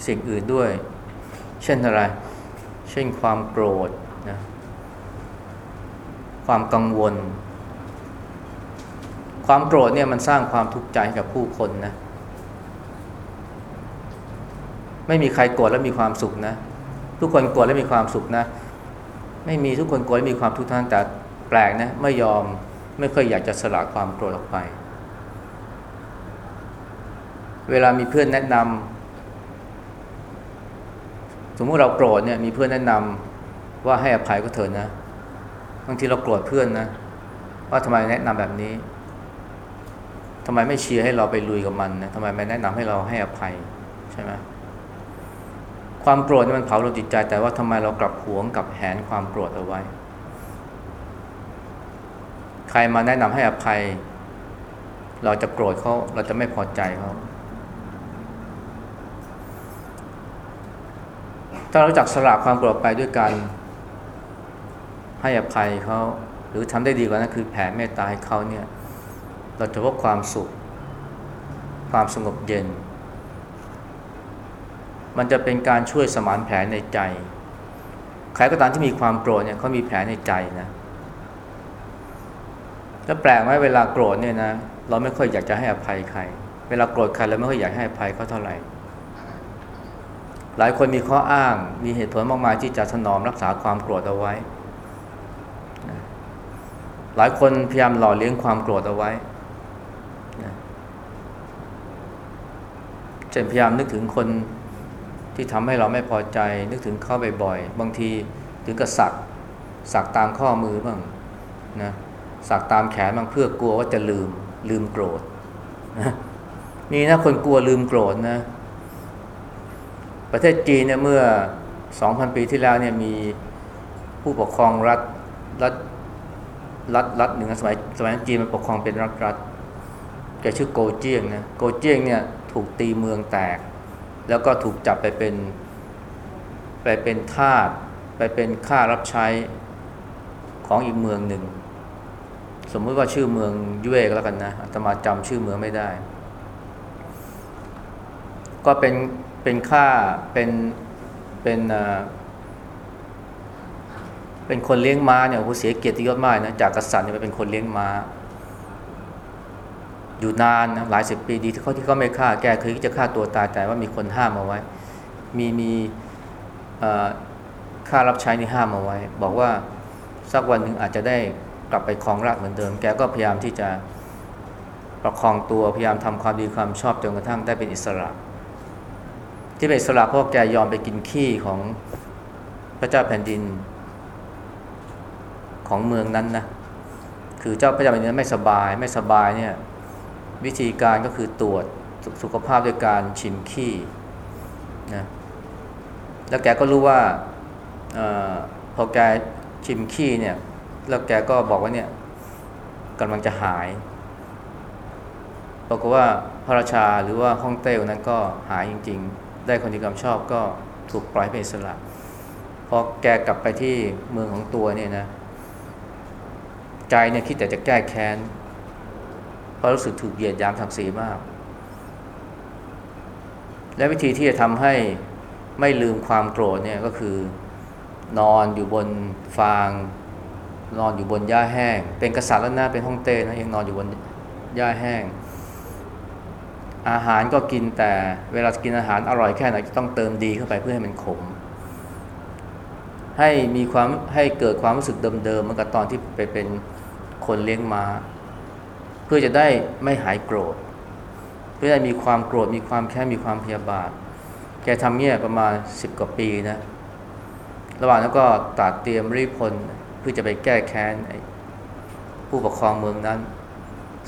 สิ่งอื่นด้วย เช่นอะไร เช่นความโกรธนะความกังวล ความโกรธเนี่ยมันสร้างความทุกข์ใจให้กับผู้คนนะ ไม่มีใครโกรธแล้วมีความสุขนะ ทุกคนโกรธแล้วมีความสุขนะ ไม่มีทุกคนโกรธแล้วมีความทุกข์ทั้งแต่แปลกนะไม่ยอมไม่เคยอยากจะสละความโกรธออกไป เวลามีเพื่อนแนะนำสมมุติเราโกรธเนี่ยมีเพื่อนแนะนำว่าให้อภัยก็เถิดนะบางทีเราโกรธเพื่อนนะ ว่าทำไมแนะนำแบบนี้ทำไมไม่เชียร์ให้เราไปลุยกับมันนะทำไมไม่แนะนำให้เราให้อภัยใช่ไหมความโกรธมันเผาเราจิตใจ แต่ว่าทำไมเรากลับหวงกับแหนความโกรธเอาไว้ ใครมาแนะนำให้อภัย เราจะโกรธเขาเราจะไม่พอใจเขา ถ้าเราจักสละความโกรธไปด้วยการให้อภัยเขาหรือทำได้ดีกว่านั้นคือแผ่เมตตาให้เขาเนี่ยเราจะพบความสุข ความสงบเย็น มันจะเป็นการช่วยสมานแผลในใจ ใครก็ตามที่มีความโกรธเนี่ยเขามีแผลในใจนะแล้วแปลกไหมเวลาโกรธเนี่ยนะเราไม่ค่อยอยากจะให้อภัยใคร เวลาโกรธใครเราไม่ค่อยอยากให้อภัยเขาเท่าไหร่ หลายคนมีข้ออ้าง มีเหตุผลมากมายที่จะถนอมรักษาความโกรธเอาไว้ หลายคนพยายามหล่อเลี้ยงความโกรธเอาไว้เช่นพยายามนึกถึงคนที่ทำให้เราไม่พอใจ นึกถึงเข้าบ่อยๆ บางทีถึงกับสัก สักตามข้อมือบ้างนะ สักตามแขนบ้างเพื่อกลัวว่าจะลืม ลืมโกรธนะมีนะคนกลัวลืมโกรธนะ ประเทศจีนเนี่ยเมื่อ 2,000 ปีที่แล้วเนี่ยมีผู้ปกครองรัฐรัฐรัฐรัฐหนึ่งสมัยสมัยจีนมันปกครองเป็นรัฐรัฐแกชื่อโกเจียงนะโกเจียงเนี่ยถูกตีเมืองแตก แล้วก็ถูกจับไปเป็นไปเป็นทาสไปเป็นข้ารับใช้ของอีกเมืองหนึ่ง สมมติว่าชื่อเมืองยุเอก็แล้วกันนะอาตมาจำชื่อเมืองไม่ได้ ก็เป็น เป็นข้าเป็นเป็นเป็นคนเลี้ยงม้าเนี่ยโอ้เสียเกียรติยศมากนะจากกษัตริย์เนี่ยไปเป็นคนเลี้ยงม้า อยู่นานนะหลายสิบปีดีที่เขาที่เขาไม่ฆ่าแกเคยจะฆ่าตัวตายแต่ว่ามีคนห้ามเอาไว้ มีมีค่ารับใช้นี่ห้ามเอาไว้ บอกว่าสักวันหนึ่งอาจจะได้กลับไปครองราชเหมือนเดิม แกก็พยายามที่จะประคองตัวพยายามทำความดีความชอบจนกระทั่งได้เป็นอิสระ ที่เป็นสระเพราะแกยอมไปกินขี้ของพระเจ้าแผ่นดินของเมืองนั้นนะคือเจ้าพระเจ้าแผ่นดินไม่สบายไม่สบายเนี่ยวิธีการก็คือตรวจสุขภาพด้วยการชิมขี้นะแล้วแกก็รู้ว่าออพอแกชิมขี้เนี่ยแล้วแกก็บอกว่าเนี่ยกำลังจะหายปรากฏว่าพระราชาหรือว่าฮ่องเต้นั้นก็หายจริง ๆ ได้คนที่กำชอบก็ถูกปล่อยเป็นอิสระพอแกกลับไปที่เมืองของตัวเนี่ยนะใจเนี่ยคิดแต่จะแก้แค้นเพราะรู้สึกถูกเหยียดยามศักดิ์ศรีมาก และวิธีที่จะทำให้ไม่ลืมความโกรธเนี่ยก็คือนอนอยู่บนฟาง นอนอยู่บนหญ้าแห้ง เป็นกษัตริย์แล้วนะเป็นฮ่องเต้นะยังนอนอยู่บนหญ้าแห้ง อาหารก็กินแต่เวลากินอาหารอร่อยแค่ไหนจะต้องเติมดีเข้าไปเพื่อให้มันขม ให้มีความให้เกิดความรู้สึกเดิมๆเหมือนกับตอนที่ไปเป็นคนเลี้ยงมา้า เพื่อจะได้ไม่หายโกรธ เพื่อจะมีความโกรธมีความแค้นมีความพยาบาท แกทำเนี่ยประมาณสิบกว่าปีนะระหว่างนั้นก็ตัดเตรียมรีพลเพื่อจะไปแก้แค้นผู้ปกครองเมืองนั้น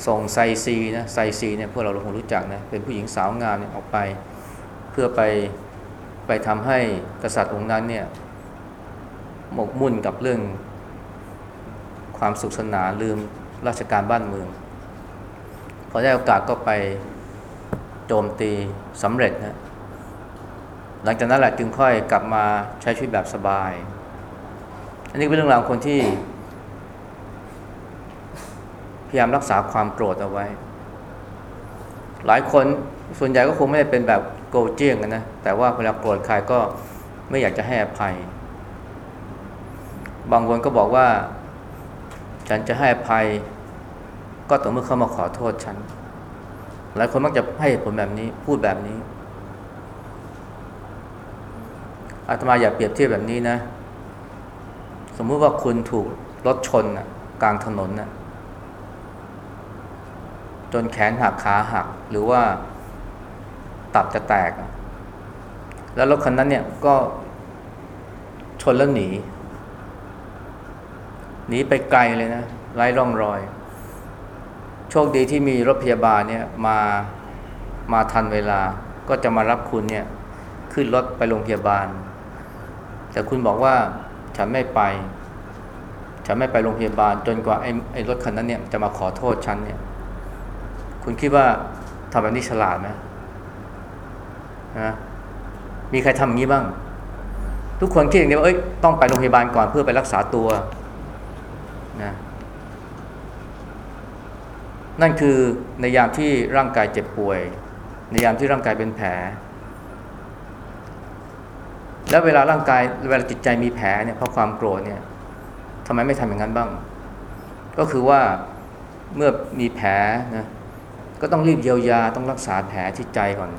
ส่งไซซีนะไซซีเนี่ยพวกเราคงรู้จักนะเป็นผู้หญิงสาวงามเนี่ยออกไปเพื่อไปไปทำให้กษัตริย์องค์นั้นเนี่ยหมกมุ่นกับเรื่องความสุขสนานลืมราชการบ้านเมือง พอได้โอกาสก็ไปโจมตีสำเร็จนะหลังจากนั้นแหละจึงค่อยกลับมาใช้ชีวิตแบบสบาย อันนี้เป็นเรื่องราวคนที่ พยายามรักษาความโกรธเอาไว้ หลายคนส่วนใหญ่ก็คงไม่ได้เป็นแบบโกเจียงกันนะ แต่ว่าเวลาโกรธใครก็ไม่อยากจะให้อภัย บางคนก็บอกว่า ฉันจะให้อภัย ก็ต่อเมื่อเขามาขอโทษฉัน หลายคนมักจะให้ผลแบบนี้พูดแบบนี้อาตมาอย่าเปรียบเทียบแบบนี้นะ สมมุติว่าคุณถูกรถชนนะกลางถนนนะ นแขนหักขาหัก หรือว่าตับจะแตก แล้วรถคันนั้นเนี่ยก็ชนแล้วหนี หนีไปไกลเลยนะไร้ร่องรอย โชคดีที่มีรถพยาบาลเนี่ยมามาทันเวลาก็จะมารับคุณเนี่ยขึ้นรถไปโรงพยาบาล แต่คุณบอกว่าฉันไม่ไป ฉันไม่ไปโรงพยาบาลจนกว่าไอ้ไอ้รถคันนั้นเนี่ยจะมาขอโทษฉันเนี่ย คุณคิดว่าทำแบบนี้ฉลาดไหมนะมีใครทำอย่างนี้บ้าง ทุกคนคิดอย่างเดียวว่าเอ้ยต้องไปโรงพยาบาลก่อนเพื่อไปรักษาตัวนะนั่นคือในยามที่ร่างกายเจ็บป่วย ในยามที่ร่างกายเป็นแผล แล้วเวลาร่างกายเวลาจิตใจมีแผลเนี่ยเพราะความโกรธเนี่ยทำไมไม่ทำอย่างนั้นบ้าง ก็คือว่าเมื่อมีแผลนะ ก็ต้องรีบเยียวยาต้องรักษาแผลที่ใจก่อน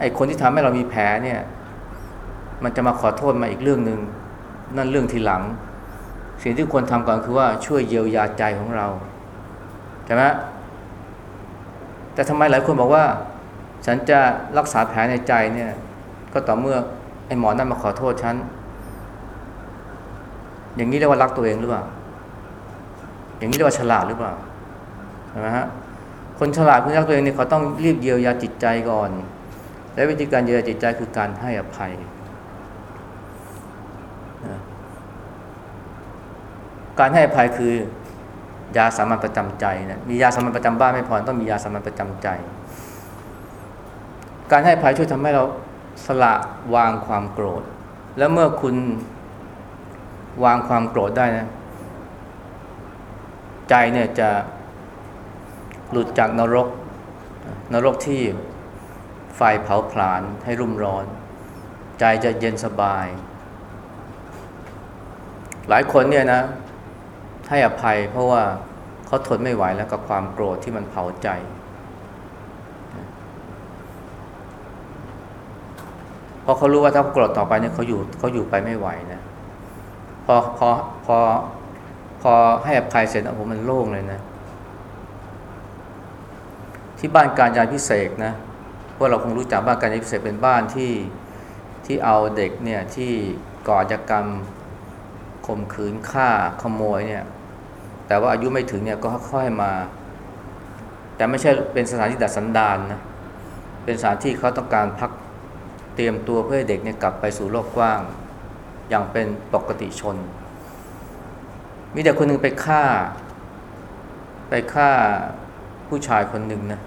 ไอ้คนที่ทำให้เรามีแผลเนี่ย มันจะมาขอโทษมาอีกเรื่องหนึ่งนั่นเรื่องทีหลัง สิ่งที่ควรทำก่อนคือว่าช่วยเยียวยาใจของเราใช่ไหมแต่ทำไมหลายคนบอกว่า ฉันจะรักษาแผลในใจเนี่ย ก็ต่อเมื่อไอ้หมอนั่นมาขอโทษฉันอย่างนี้เรียกว่ารักตัวเองหรือเปล่า อย่างนี้เรียกว่าฉลาดหรือเปล่า ใช่ไหมฮะคนฉลาดคนรักตัวเองเนี่ยเขาต้องรีบเยียวยาจิตใจก่อน และวิธีการเยียวยาจิตใจคือการให้อภัยการให้อภัยคือยาสามัญประจำใจนะมียาสามัญประจำบ้านไม่พอต้องมียาสามัญประจำใจ การให้อภัยช่วยทำให้เราสละวางความโกรธ แล้วเมื่อคุณวางความโกรธได้นะ ใจเนี่ยจะ หลุดจากนรก นรกที่ไฟเผาผลาญให้รุ่มร้อน ใจจะเย็นสบาย หลายคนเนี่ยนะให้อภัยเพราะว่าเขาทนไม่ไหวแล้วกับความโกรธที่มันเผาใจ เพราะเขารู้ว่าถ้าโกรธต่อไปเนี่ยเขาอยู่เขาอยู่ไปไม่ไหวนะพอพอพอพอให้อภัยเสร็จโอ้โหมันโล่งเลยนะ ที่บ้านการยายพิเศษนะพวกเราคงรู้จักบ้านการยายพิเศษเป็นบ้านที่ที่เอาเด็กเนี่ยที่ก่ออาชญากรรมข่มขืนฆ่าขโมยเนี่ยแต่ว่าอายุไม่ถึงเนี่ยก็ค่อยมา แต่ไม่ใช่เป็นสถานที่ดัดสันดานนะเป็นสถานที่เขาต้องการพักเตรียมตัวเพื่อให้เด็กเนี่ยกลับไปสู่โลกกว้าง อย่างเป็นปกติชน มีแต่คนหนึ่งไปฆ่า ไปฆ่าผู้ชายคนหนึ่งนะ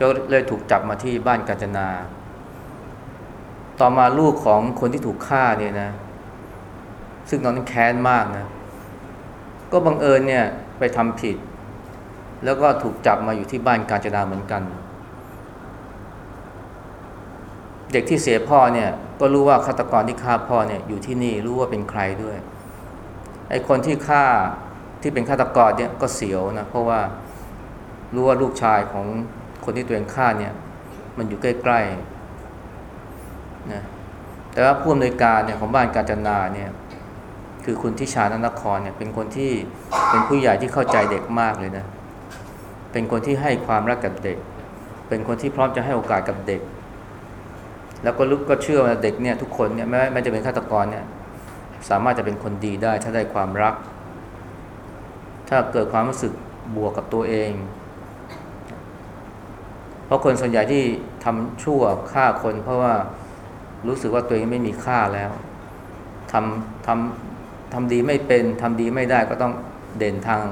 ก็เลยถูกจับมาที่บ้านกาญจนา ต่อมาลูกของคนที่ถูกฆ่าเนี่ยนะ ซึ่งตอนนั้นแค้นมากนะ ก็บังเอิญเนี่ยไปทำผิด แล้วก็ถูกจับมาอยู่ที่บ้านกาญจนาเหมือนกัน เด็กที่เสียพ่อเนี่ย ก็รู้ว่าฆาตกรที่ฆ่าพ่อเนี่ยอยู่ที่นี่รู้ว่าเป็นใครด้วย ไอ้คนที่ฆ่าที่เป็นฆาตกรเนี่ยก็เสียวนะ เพราะว่ารู้ว่าลูกชายของ คนที่ตัวเองฆ่าเนี่ย มันอยู่ใกล้ๆนะแต่ว่าผู้อำนวยการเนี่ยของบ้านกาญจนาเนี่ยคือคุณทิชานนครเนี่ยเป็นคนที่เป็นผู้ใหญ่ที่เข้าใจเด็กมากเลยนะ เป็นคนที่ให้ความรักกับเด็ก เป็นคนที่พร้อมจะให้โอกาสกับเด็ก แล้วก็ลุกก็เชื่อว่าเด็กเนี่ยทุกคนเนี่ยแม้แม้จะเป็นฆาตกรเนี่ยสามารถจะเป็นคนดีได้ถ้าได้ความรัก ถ้าเกิดความรู้สึกบวกกับตัวเอง เพราะคนส่วนใหญ่ที่ทำชั่วฆ่าคน เพราะว่ารู้สึกว่าตัวเองไม่มีค่าแล้วทำทำทำดีไม่เป็นทำดีไม่ได้ก็ต้องเด่นทาง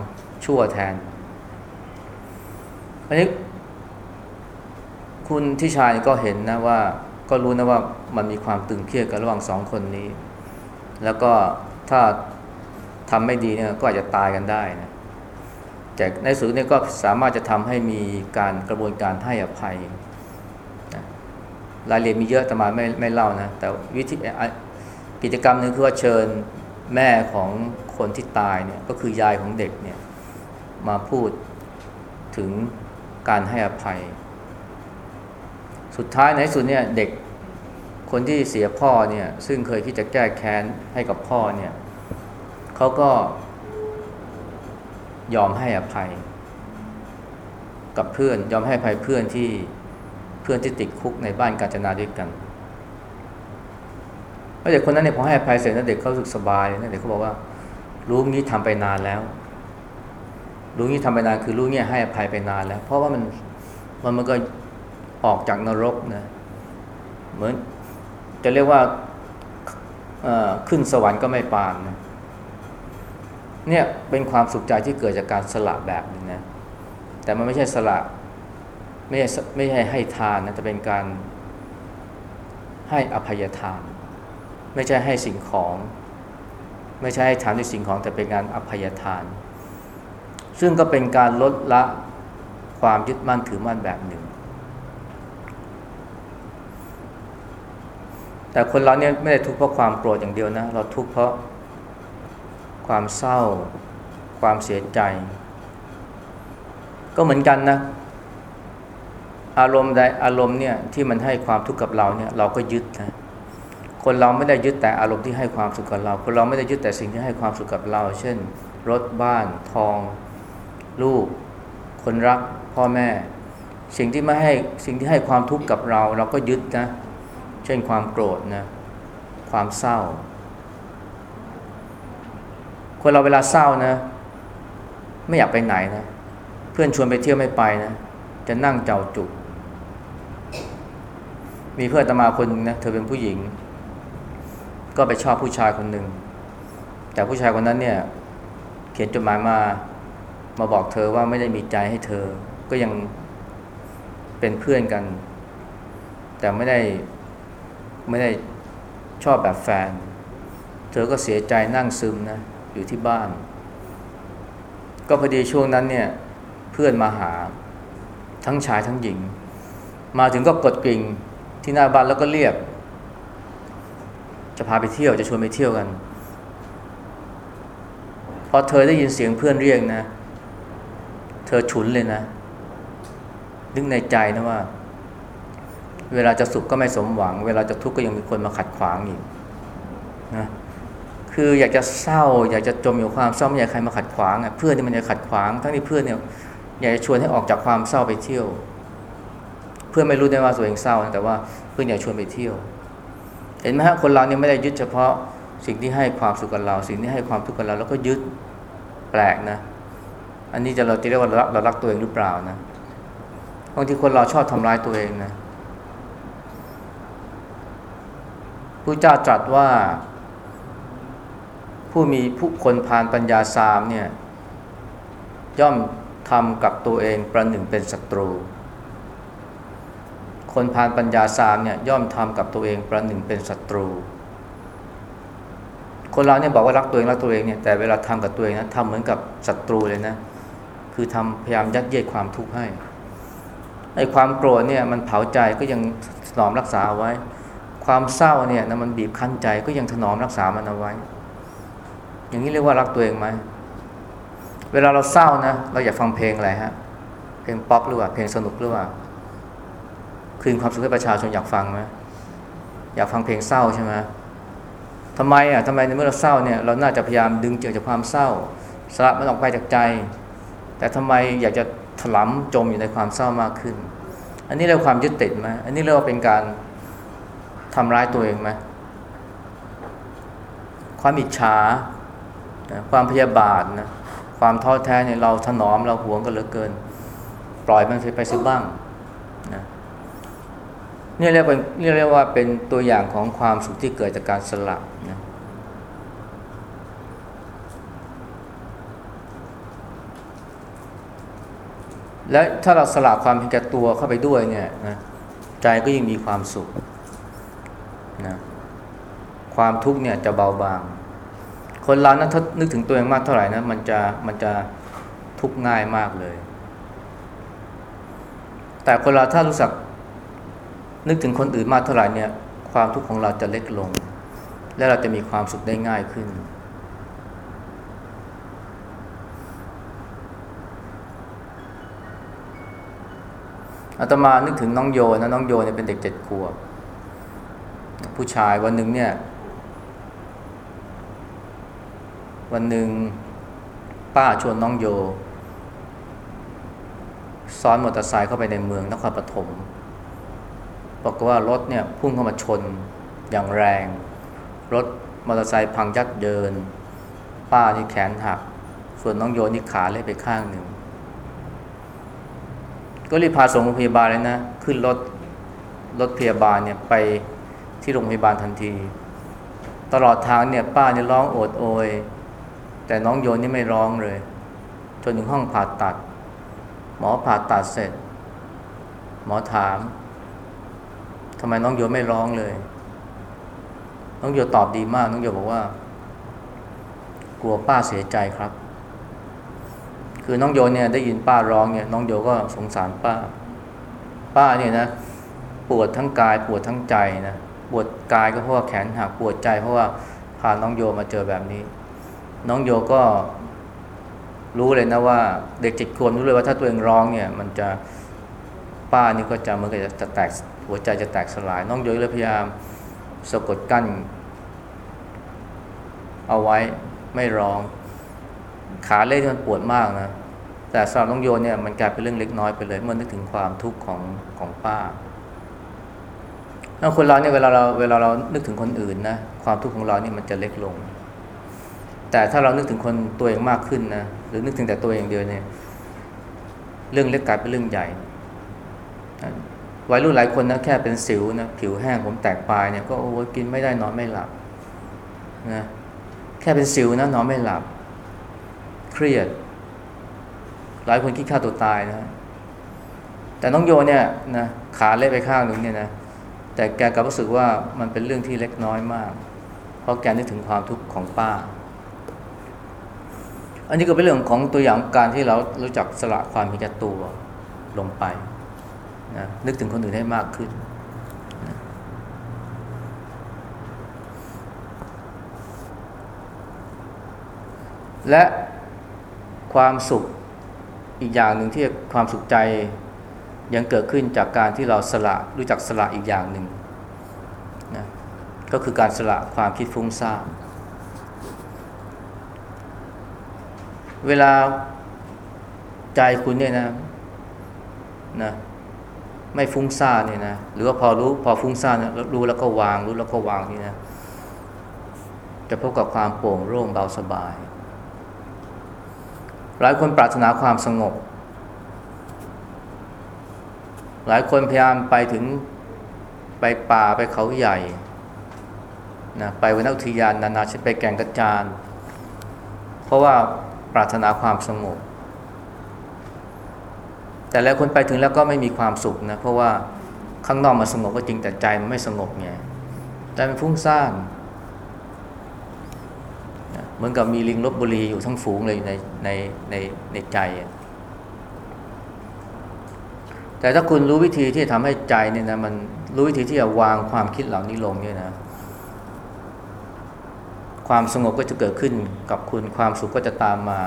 ชั่วแทน อันนี้คุณที่ชายก็เห็นนะว่าก็รู้นะว่ามันมีความตึงเครียดกันระหว่างสองคนนี้ แล้วก็ถ้าทำไม่ดีเนี่ยก็อาจจะตายกันได้นะ แต่ในสุดเนี่ยก็สามารถจะทำให้มีการกระบวนการให้อภัยนะรายละเอียดมีเยอะแต่มาไม่ไม่เล่านะ แต่วิธีกิจกรรมหนึ่งคือว่าเชิญแม่ของคนที่ตายเนี่ยก็คือยายของเด็กเนี่ยมาพูดถึงการให้อภัย สุดท้ายในสุดเนี่ยเด็กคนที่เสียพ่อเนี่ยซึ่งเคยคิดจะแก้แค้นให้กับพ่อเนี่ยเขาก็ ยอมให้อภัย กับเพื่อนยอมให้อภัยเพื่อนที่เพื่อนที่ติดคุกในบ้านกาญจนาด้วยกันแล้วเด็กคนนั้นเนี่ยพอให้อภัยเสร็จนะเด็กเขาสึกสบายนะเด็กเขาบอกว่า รู้งี้ทำไปนานแล้ว รู้งี้ทำไปนานคือรู้งี้ให้อภัยไปนานแล้ว เพราะว่ามันมันมันก็ออกจากนรกนะเหมือนจะเรียกว่าขึ้นสวรรค์ก็ไม่ปานนะ เนี่ยเป็นความสุขใจที่เกิดจากการสละแบบนึงนะแต่มันไม่ใช่สละไม่ใช่ไม่ใช่ให้ทานนะแต่เป็นการให้อภัยทาน ไม่ใช่ให้สิ่งของ ไม่ใช่ให้ทานด้วยสิ่งของแต่เป็นการอภัยทาน ซึ่งก็เป็นการลดละความยึดมั่นถือมั่นแบบหนึ่ง แต่คนเราเนี่ยไม่ได้ทุกข์เพราะความโกรธอย่างเดียวนะ เราทุกข์เพราะ ความเศร้า ความเสียใจ ก็เหมือนกันนะ อารมณ์ใดอารมณ์เนี่ยที่มันให้ความทุกข์กับเราเนี่ยเราก็ยึดนะคนเราไม่ได้ยึดแต่อารมณ์ที่ให้ความสุขกับเรา คนเราไม่ได้ยึดแต่สิ่งที่ให้ความสุขกับเรา เช่น รถบ้าน ทอง ลูก คนรัก พ่อแม่ สิ่งที่ไม่ให้สิ่งที่ให้ความทุกข์กับเรา เราก็ยึดนะ เช่นความโกรธนะ ความเศร้า คนเราเวลาเศร้านะ ไม่อยากไปไหนนะ เพื่อนชวนไปเที่ยวไม่ไปนะ จะนั่งเจ้าจุก มีเพื่อนตมาคนนึงนะเธอเป็นผู้หญิง ก็ไปชอบผู้ชายคนหนึ่ง แต่ผู้ชายคนนั้นเนี่ย เขียนจดหมายมามาบอกเธอว่าไม่ได้มีใจให้เธอ ก็ยังเป็นเพื่อนกัน แต่ไม่ได้ไม่ได้ชอบแบบแฟน เธอก็เสียใจนั่งซึมนะ อยู่ที่บ้าน ก็พอดีช่วงนั้นเนี่ยเพื่อนมาหาทั้งชายทั้งหญิง มาถึงก็กดกริ่งที่หน้าบ้านแล้วก็เรียก จะพาไปเที่ยวจะชวนไปเที่ยวกัน พอเธอได้ยินเสียงเพื่อนเรียกนะ เธอฉุนเลยนะ นึกในใจนะว่า เวลาจะสุขก็ไม่สมหวัง เวลาจะทุกข์ก็ยังมีคนมาขัดขวางอีกนะ คืออยากจะเศร้า อยากจะจมอยู่ความเศร้าไม่อยากใครมาขัดขวางเพื่อนที่มันจะขัดขวางทั้งที่เพื่อนเนี่ยอยากจะชวนให้ออกจากความเศร้าไปเที่ยว เพื่อนไม่รู้ได้ว่าตัวเองเศร้าแต่ว่าเพื่อนอยากชวนไปเที่ยว เห็นไหมฮะคนเราเนี่ยไม่ได้ยึดเฉพาะสิ่งที่ให้ความสุขกับเรา สิ่งที่ให้ความทุกข์กับเราแล้วก็ยึดแปลกนะ อันนี้จะเราจะเรียกว่าเรารักตัวเองหรือเปล่านะบางทีคนเราชอบทำร้ายตัวเองนะผู้เจ้าตรัสว่า ผู้มีผู้คนพานปัญญาสามเนี่ยย่อมทำกับตัวเองประหนึ่งเป็นศัตรู คนพานปัญญาสามเนี่ยย่อมทำกับตัวเองประหนึ่งเป็นศัตรู คนเราเนี่ยบอกว่ารักตัวเองรักตัวเองเนี่ยแต่เวลาทำกับตัวเองนะทำเหมือนกับศัตรูเลยนะคือทำพยายามยัดเยียดความทุกข์ให้ไอ้ความโกรธเนี่ยมันเผาใจก็ยังถนอมรักษาเอาไว้ ความเศร้าเนี่ยนะมันบีบคั้นใจก็ยังถนอมรักษามันเอาไว้ อย่างนี้เรียกว่ารักตัวเองไหม เวลาเราเศร้านะ เราอยากฟังเพลงอะไรฮะ เพลงป๊อปหรือว่าเพลงสนุกหรือว่า คืนความสุขให้ประชาชนอยากฟังไหมอยากฟังเพลงเศร้าใช่ไหมทำไมอะทำไมในเมื่อเราเศร้าเนี่ย เราน่าจะพยายามดึงเจือจากความเศร้าสละมันออกไปจากใจ แต่ทำไมอยากจะถลำจมอยู่ในความเศร้ามากขึ้น อันนี้เรียกความยึดติดไหมอันนี้เรียกว่าเป็นการทำร้ายตัวเองไหมความอิจฉา ความพยาบาทนะความท้อแท้เนี่ยเราถนอมเราหวงกันเหลือเกิน ปล่อยมันไปซิบ้างนะนี่เรียกเป็นนี่เรียกว่าเป็นตัวอย่างของความสุขที่เกิดจากการสละนะและถ้าเราสละความเห็นแก่ตัวเข้าไปด้วยเนี่ยนะใจก็ยิ่งมีความสุขนะความทุกข์เนี่ยจะเบาบาง คนเรานะถ้านึกถึงตัวเองมากเท่าไหร่นะมันจะมันจะทุกข์ง่ายมากเลย แต่คนเราถ้ารู้สักนึกถึงคนอื่นมากเท่าไหร่เนี่ย ความทุกข์ของเราจะเล็กลง และเราจะมีความสุขได้ง่ายขึ้น อาตมานึกถึงน้องโยนะน้องโยเนี่ยเป็นเด็กเจ็ดขวบผู้ชายวันหนึ่งเนี่ย วันหนึ่งป้าชวนน้องโย ซ้อนมอเตอร์ไซค์เข้าไปในเมืองนครปฐมบอกว่ารถเนี่ยพุ่งเข้ามาชนอย่างแรง รถมอเตอร์ไซค์พังยับเยิน ป้านี่แขนหัก ส่วนน้องโยนี่ขาเละไปข้างหนึ่ง ก็รีบพาส่งโรงพยาบาลเลยนะ ขึ้นรถรถพยาบาลเนี่ยไปที่โรงพยาบาลทันที ตลอดทางเนี่ยป้านี่ร้องโอดโอย แต่น้องโยนนี่ไม่ร้องเลย จนถึงห้องผ่าตัด หมอผ่าตัดเสร็จ หมอถามทำไมน้องโยไม่ร้องเลย น้องโยตอบดีมาก น้องโยบอกว่า กลัวป้าเสียใจครับ คือน้องโยเนี่ยได้ยินป้าร้องเนี่ย น้องโยก็สงสารป้า ป้าเนี่ยนะปวดทั้งกายปวดทั้งใจนะปวดกายก็เพราะว่าแขนหักปวดใจเพราะว่าพาน้องโยมาเจอแบบนี้ น้องโยก็รู้เลยนะว่า เด็กจิตควรรู้เลยว่าถ้าตัวเองร้องเนี่ยมันจะป้านี่ก็จะมันก็จะแตกหัวใจจะแตกสลาย น้องโยเลยพยายามสะกดกั้น เอาไว้ไม่ร้อง ขาเล่ที่มันปวดมากนะแต่สำหรับน้องโยเนี่ยมันกลายเป็นเรื่องเล็กน้อยไปเลย เมื่อนึกถึงความทุกข์ของของป้าแล้วคนเราเนี่ยเวลาเราเวลาเรานึกถึงคนอื่นนะความทุกข์ของเราเนี่ยมันจะเล็กลง แต่ถ้าเรานึกถึงคนตัวเองมากขึ้นนะหรือนึกถึงแต่ตัวเองเดียวเนี่ย เรื่องเล็กกลายเป็นเรื่องใหญ่วัยรุ่นหลายคนนะแค่เป็นสิวนะผิวแห้งผมแตกปลายเนี่ยก็โอ้กินไม่ได้นอนไม่หลับนะแค่เป็นสิวนะนอนไม่หลับ เครียด หลายคนคิดฆ่าตัวตายนะแต่น้องโยเนี่ยนะขาเละไปข้างหนึ่งเนี่ยนะแต่แกกลับรู้สึกว่ามันเป็นเรื่องที่เล็กน้อยมาก เพราะแกนึกถึงความทุกข์ของป้า อันนี้ก็เป็นเรื่องของตัวอย่างการที่เรารู้จักสละความมีแก่ตัวลงไปนะนึกถึงคนอื่นให้มากขึ้นนะและความสุขอีกอย่างหนึ่งที่ความสุขใจยังเกิดขึ้นจากการที่เราสละรู้จักสละอีกอย่างหนึ่งนะก็คือการสละความคิดฟุ้งซ่าน เวลาใจคุณเนี่ยนะนะไม่ฟุ้งซ่านเนี่ยนะหรือว่าพอรู้พอฟุ้งซ่านรู้แล้วก็วางรู้แล้วก็วางนี่นะจะพบกับความโปร่งโล่งเบาสบาย หลายคนปรารถนาความสงบ หลายคนพยายามไปถึงไปป่าไปเขาใหญ่นะไปวนอุทยานนานาชนิดไปแก่งกระจาน เพราะว่า ปรารถนาความสงบ แต่หลายคนไปถึงแล้วก็ไม่มีความสุขนะ เพราะว่าข้างนอกมันสงบก็จริงแต่ใจมันไม่สงบไงใจมันฟุ้งซ่านเหมือนกับมีลิงลบบุรีอยู่ทั้งฝูงเลยในในในในใจ แต่ถ้าคุณรู้วิธีที่จะทำให้ใจเนี่ยนะมันรู้วิธีที่จะวางความคิดเหล่านี้ลงเนี่ยนะ ความสงบก็จะเกิดขึ้นกับคุณความสุขก็จะตามมา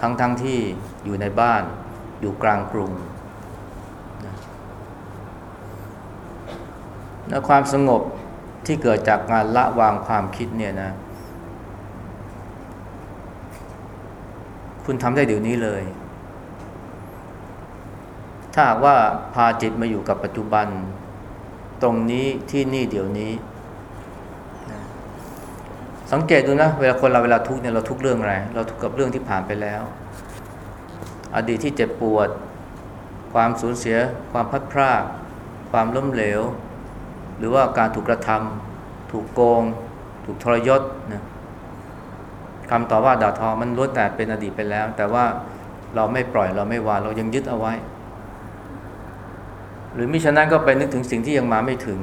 ทั้งทั้งที่อยู่ในบ้านอยู่กลางกรุงนะและความสงบที่เกิดจากงานละวางความคิดเนี่ยนะ คุณทำได้เดี๋ยวนี้เลย ถ้าหากว่าพาจิตมาอยู่กับปัจจุบัน ตรงนี้ที่นี่เดี๋ยวนี้ สังเกตดูนะเวลาคนเราเวลาทุกเนี่ยเราทุกเรื่องอะไร เราทุกกับเรื่องที่ผ่านไปแล้ว อดีตที่เจ็บปวด ความสูญเสีย ความพัดพรากความล้มเหลว หรือว่าการถูกกระทำถูกโกง ถูกทรยศนะคำต่อว่าด่าทอมันล้วนแต่เป็นอดีตไปแล้ว แต่ว่าเราไม่ปล่อยเราไม่วางเรายังยึดเอาไว้ หรือมิฉะนั้นก็ไปนึกถึงสิ่งที่ยังมาไม่ถึง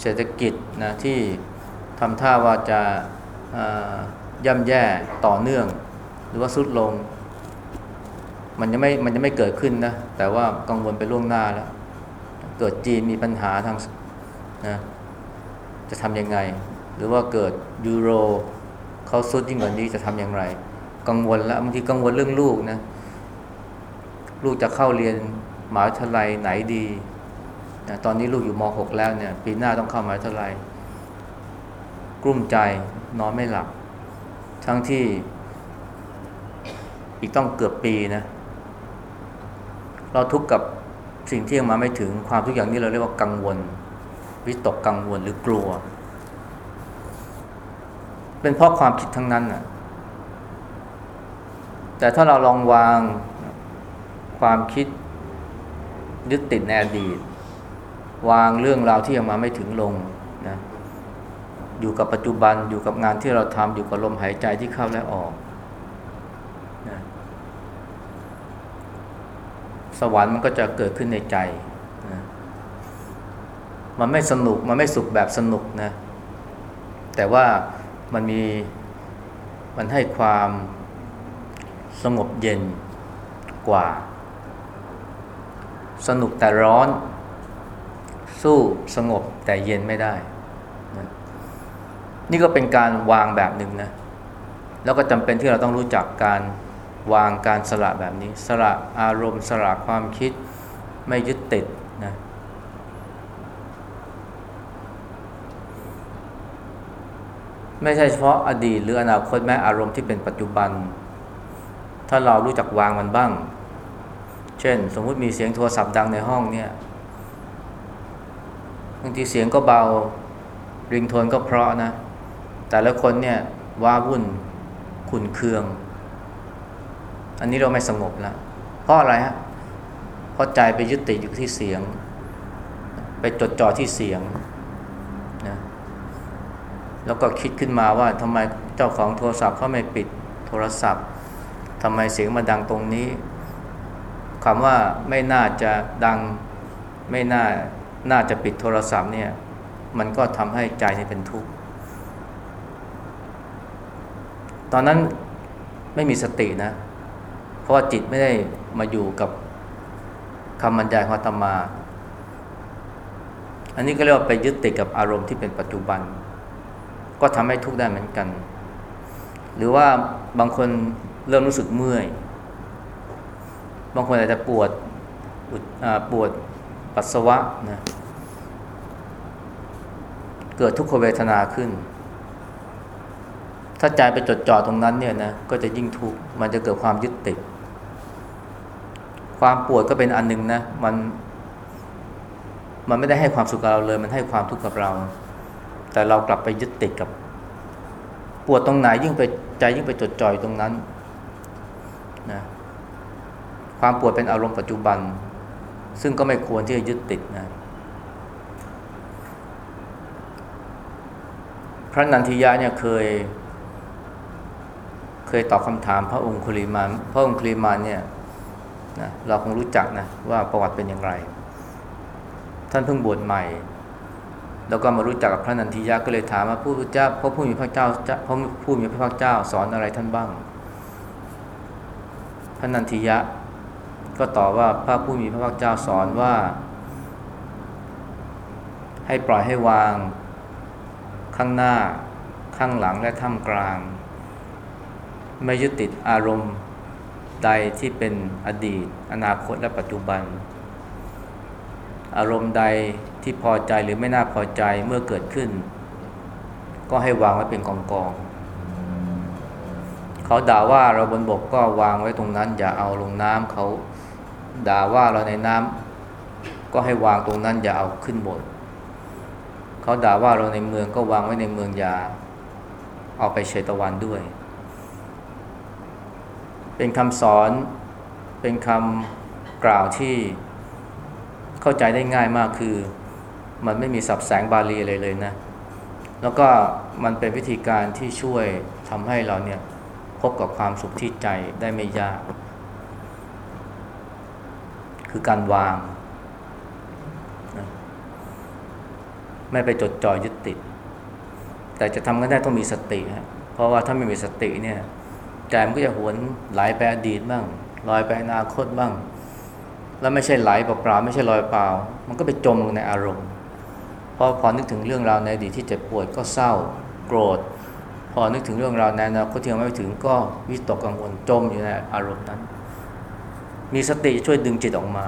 เศรษฐกิจนะที่ ทำท่าว่าจะย่ำแย่ต่อเนื่อง หรือว่าสุดลง มันยังไม่มันยังไม่เกิดขึ้นนะ แต่ว่ากังวลไปล่วงหน้าแล้ว เกิดจีนมีปัญหาทางนะจะทำยังไง หรือว่าเกิดยูโรเขาสุดยิ่งกว่านี้จะทำอย่างไร กังวลแล้วบางทีกังวลเรื่องลูกนะลูกจะเข้าเรียนมหาวิทยาลัยไหนดีนะตอนนี้ลูกอยู่ม .6 แล้วเนี่ย ปีหน้าต้องเข้ามหาวิทยาลัย ลุ้มใจนอนไม่หลับ ทั้งที่อีกต้องเกือบปีนะ เราทุกข์กับสิ่งที่ยังมาไม่ถึงความทุกอย่างนี้เราเรียกว่ากังวล วิตกกังวลหรือกลัว เป็นเพราะความคิดทั้งนั้นน่ะ แต่ถ้าเราลองวางความคิดยึดติดในอดีต วางเรื่องราวที่ยังมาไม่ถึงลง อยู่กับปัจจุบันอยู่กับงานที่เราทำอยู่กับลมหายใจที่เข้าและออกนะสวรรค์มันก็จะเกิดขึ้นในใจนะมันไม่สนุกมันไม่สุขแบบสนุกนะแต่ว่ามันมีมันให้ความสงบเย็นกว่า สนุกแต่ร้อน สู้สงบแต่เย็นไม่ได้ นี่ก็เป็นการวางแบบหนึ่งนะ แล้วก็จำเป็นที่เราต้องรู้จักการวางการสละแบบนี้ สละอารมณ์ สละความคิดไม่ยึดติดนะไม่ใช่เฉพาะอดีตหรืออนาคตแม้อารมณ์ที่เป็นปัจจุบัน ถ้าเรารู้จักวางมันบ้าง เช่น สมมุติมีเสียงโทรศัพท์ดังในห้องเนี่ยบางทีเสียงก็เบาริงโทนก็เพราะนะ แต่ละคนเนี่ยว้าวุ่นขุนเคือง อันนี้เราไม่สงบแล้วเพราะอะไรฮะเพราะใจไปยึดติดอยู่ที่เสียง ไปจดจ่อที่เสียงนะแล้วก็คิดขึ้นมาว่าทำไมเจ้าของโทรศัพท์เขาไม่ปิดโทรศัพท์ทำไมเสียงมาดังตรงนี้คำว่าไม่น่าจะดังไม่น่าน่าจะปิดโทรศัพท์เนี่ย มันก็ทำให้ใจนี่เป็นทุกข์ ต อนนั้นไม่มีสตินะ เพราะว่าจิตไม่ได้มาอยู่กับคำบรรยายของอาตมา อันนี้ก็เรียกว่าไปยึดติดกับอารมณ์ที่เป็นปัจจุบัน ก็ทำให้ทุกข์ได้เหมือนกัน หรือว่าบางคนเริ่มรู้สึกเมื่อย บางคนอาจจะปวดปวดปัสสาวะนะ เกิดทุกขเวทนาขึ้น ถ้าใจไปจดจ่อตรงนั้นเนี่ยนะก็จะยิ่งทุกข์มันจะเกิดความยึดติด ความปวดก็เป็นอันหนึ่งนะมัน มันไม่ได้ให้ความสุขกับเราเลย มันให้ความทุกข์กับเรา แต่เรากลับไปยึดติดกับ ปวดตรงไหนยิ่งไปใจยิ่งไปจดจ่อยตรงนั้นนะความปวดเป็นอารมณ์ปัจจุบัน ซึ่งก็ไม่ควรที่จะยึดติดนะพระนันทิยะเนี่ยเคย เคยตอบคำถามพระองคุลิมานพระองค์คุลิมานเนี่ยนะเราคงรู้จักนะว่าประวัติเป็นอย่างไร ท่านเพิ่งบวชใหม่ แล้วก็มารู้จักกับพระนันทิยะก็เลยถามว่าผู้เจ้าพระผู้มีพระเจ้าพระผู้มีพระภาคเจ้าสอนอะไรท่านบ้าง พระนันทิยะก็ตอบว่าพระผู้มีพระภาคเจ้าสอนว่า ให้ปล่อยให้วาง ข้างหน้า ข้างหลังและท่ามกลาง ไม่ยึดติดอารมณ์ใดที่เป็นอดีต อนาคตและปัจจุบัน อารมณ์ใดที่พอใจหรือไม่น่าพอใจเมื่อเกิดขึ้น ก็ให้วางไว้เป็นกองกองเขาด่าว่าเราบนบกก็วางไว้ตรงนั้น อย่าเอาลงน้ำเขาด่าว่าเราในน้ำก็ให้วางตรงนั้นอย่าเอาขึ้นบนเขาด่าว่าเราในเมืองก็วางไว้ในเมืองอย่าเอาไปเชตะวันด้วย เป็นคำสอน เป็นคำกล่าวที่เข้าใจได้ง่ายมากคือ มันไม่มีสับแสงบาลีอะไรเลยนะ แล้วก็มันเป็นวิธีการที่ช่วยทำให้เราเนี่ยพบกับความสุขที่ใจได้ไม่ยาก คือการวาง ไม่ไปจดจ่อยึดติด แต่จะทำกันได้ต้องมีสติฮะเพราะว่าถ้าไม่มีสติเนี่ย ใจมันก็จะหวนไหลไปอดีตบ้างลอยไปอนาคตบ้าง แล้วไม่ใช่ไหลเปล่าๆไม่ใช่ลอยเปล่า มันก็ไปจมลงในอารมณ์พอพอนึกถึงเรื่องราวในอดีตที่เจ็บปวดก็เศร้าโกรธ พอนึกถึงเรื่องราวในอนาคตที่ยังไม่ถึงก็วิตกกังวลจมอยู่ในอารมณ์นั้น มีสติช่วยดึงจิตออกมา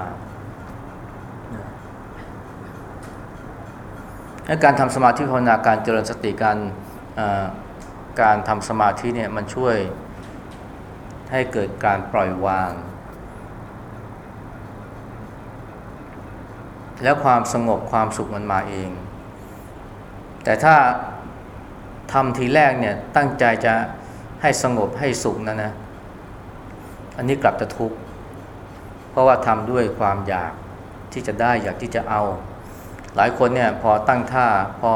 การทำสมาธิภาวนาการเจริญสติการการทำสมาธิเนี่ยมันช่วย ให้เกิดการปล่อยวาง แล้วความสงบความสุขมันมาเอง แต่ถ้าทำทีแรกเนี่ยตั้งใจจะให้สงบให้สุขนะนะ อันนี้กลับจะทุกข์ เพราะว่าทำด้วยความอยากที่จะได้อยากที่จะเอา หลายคนเนี่ยพอตั้งท่าพอ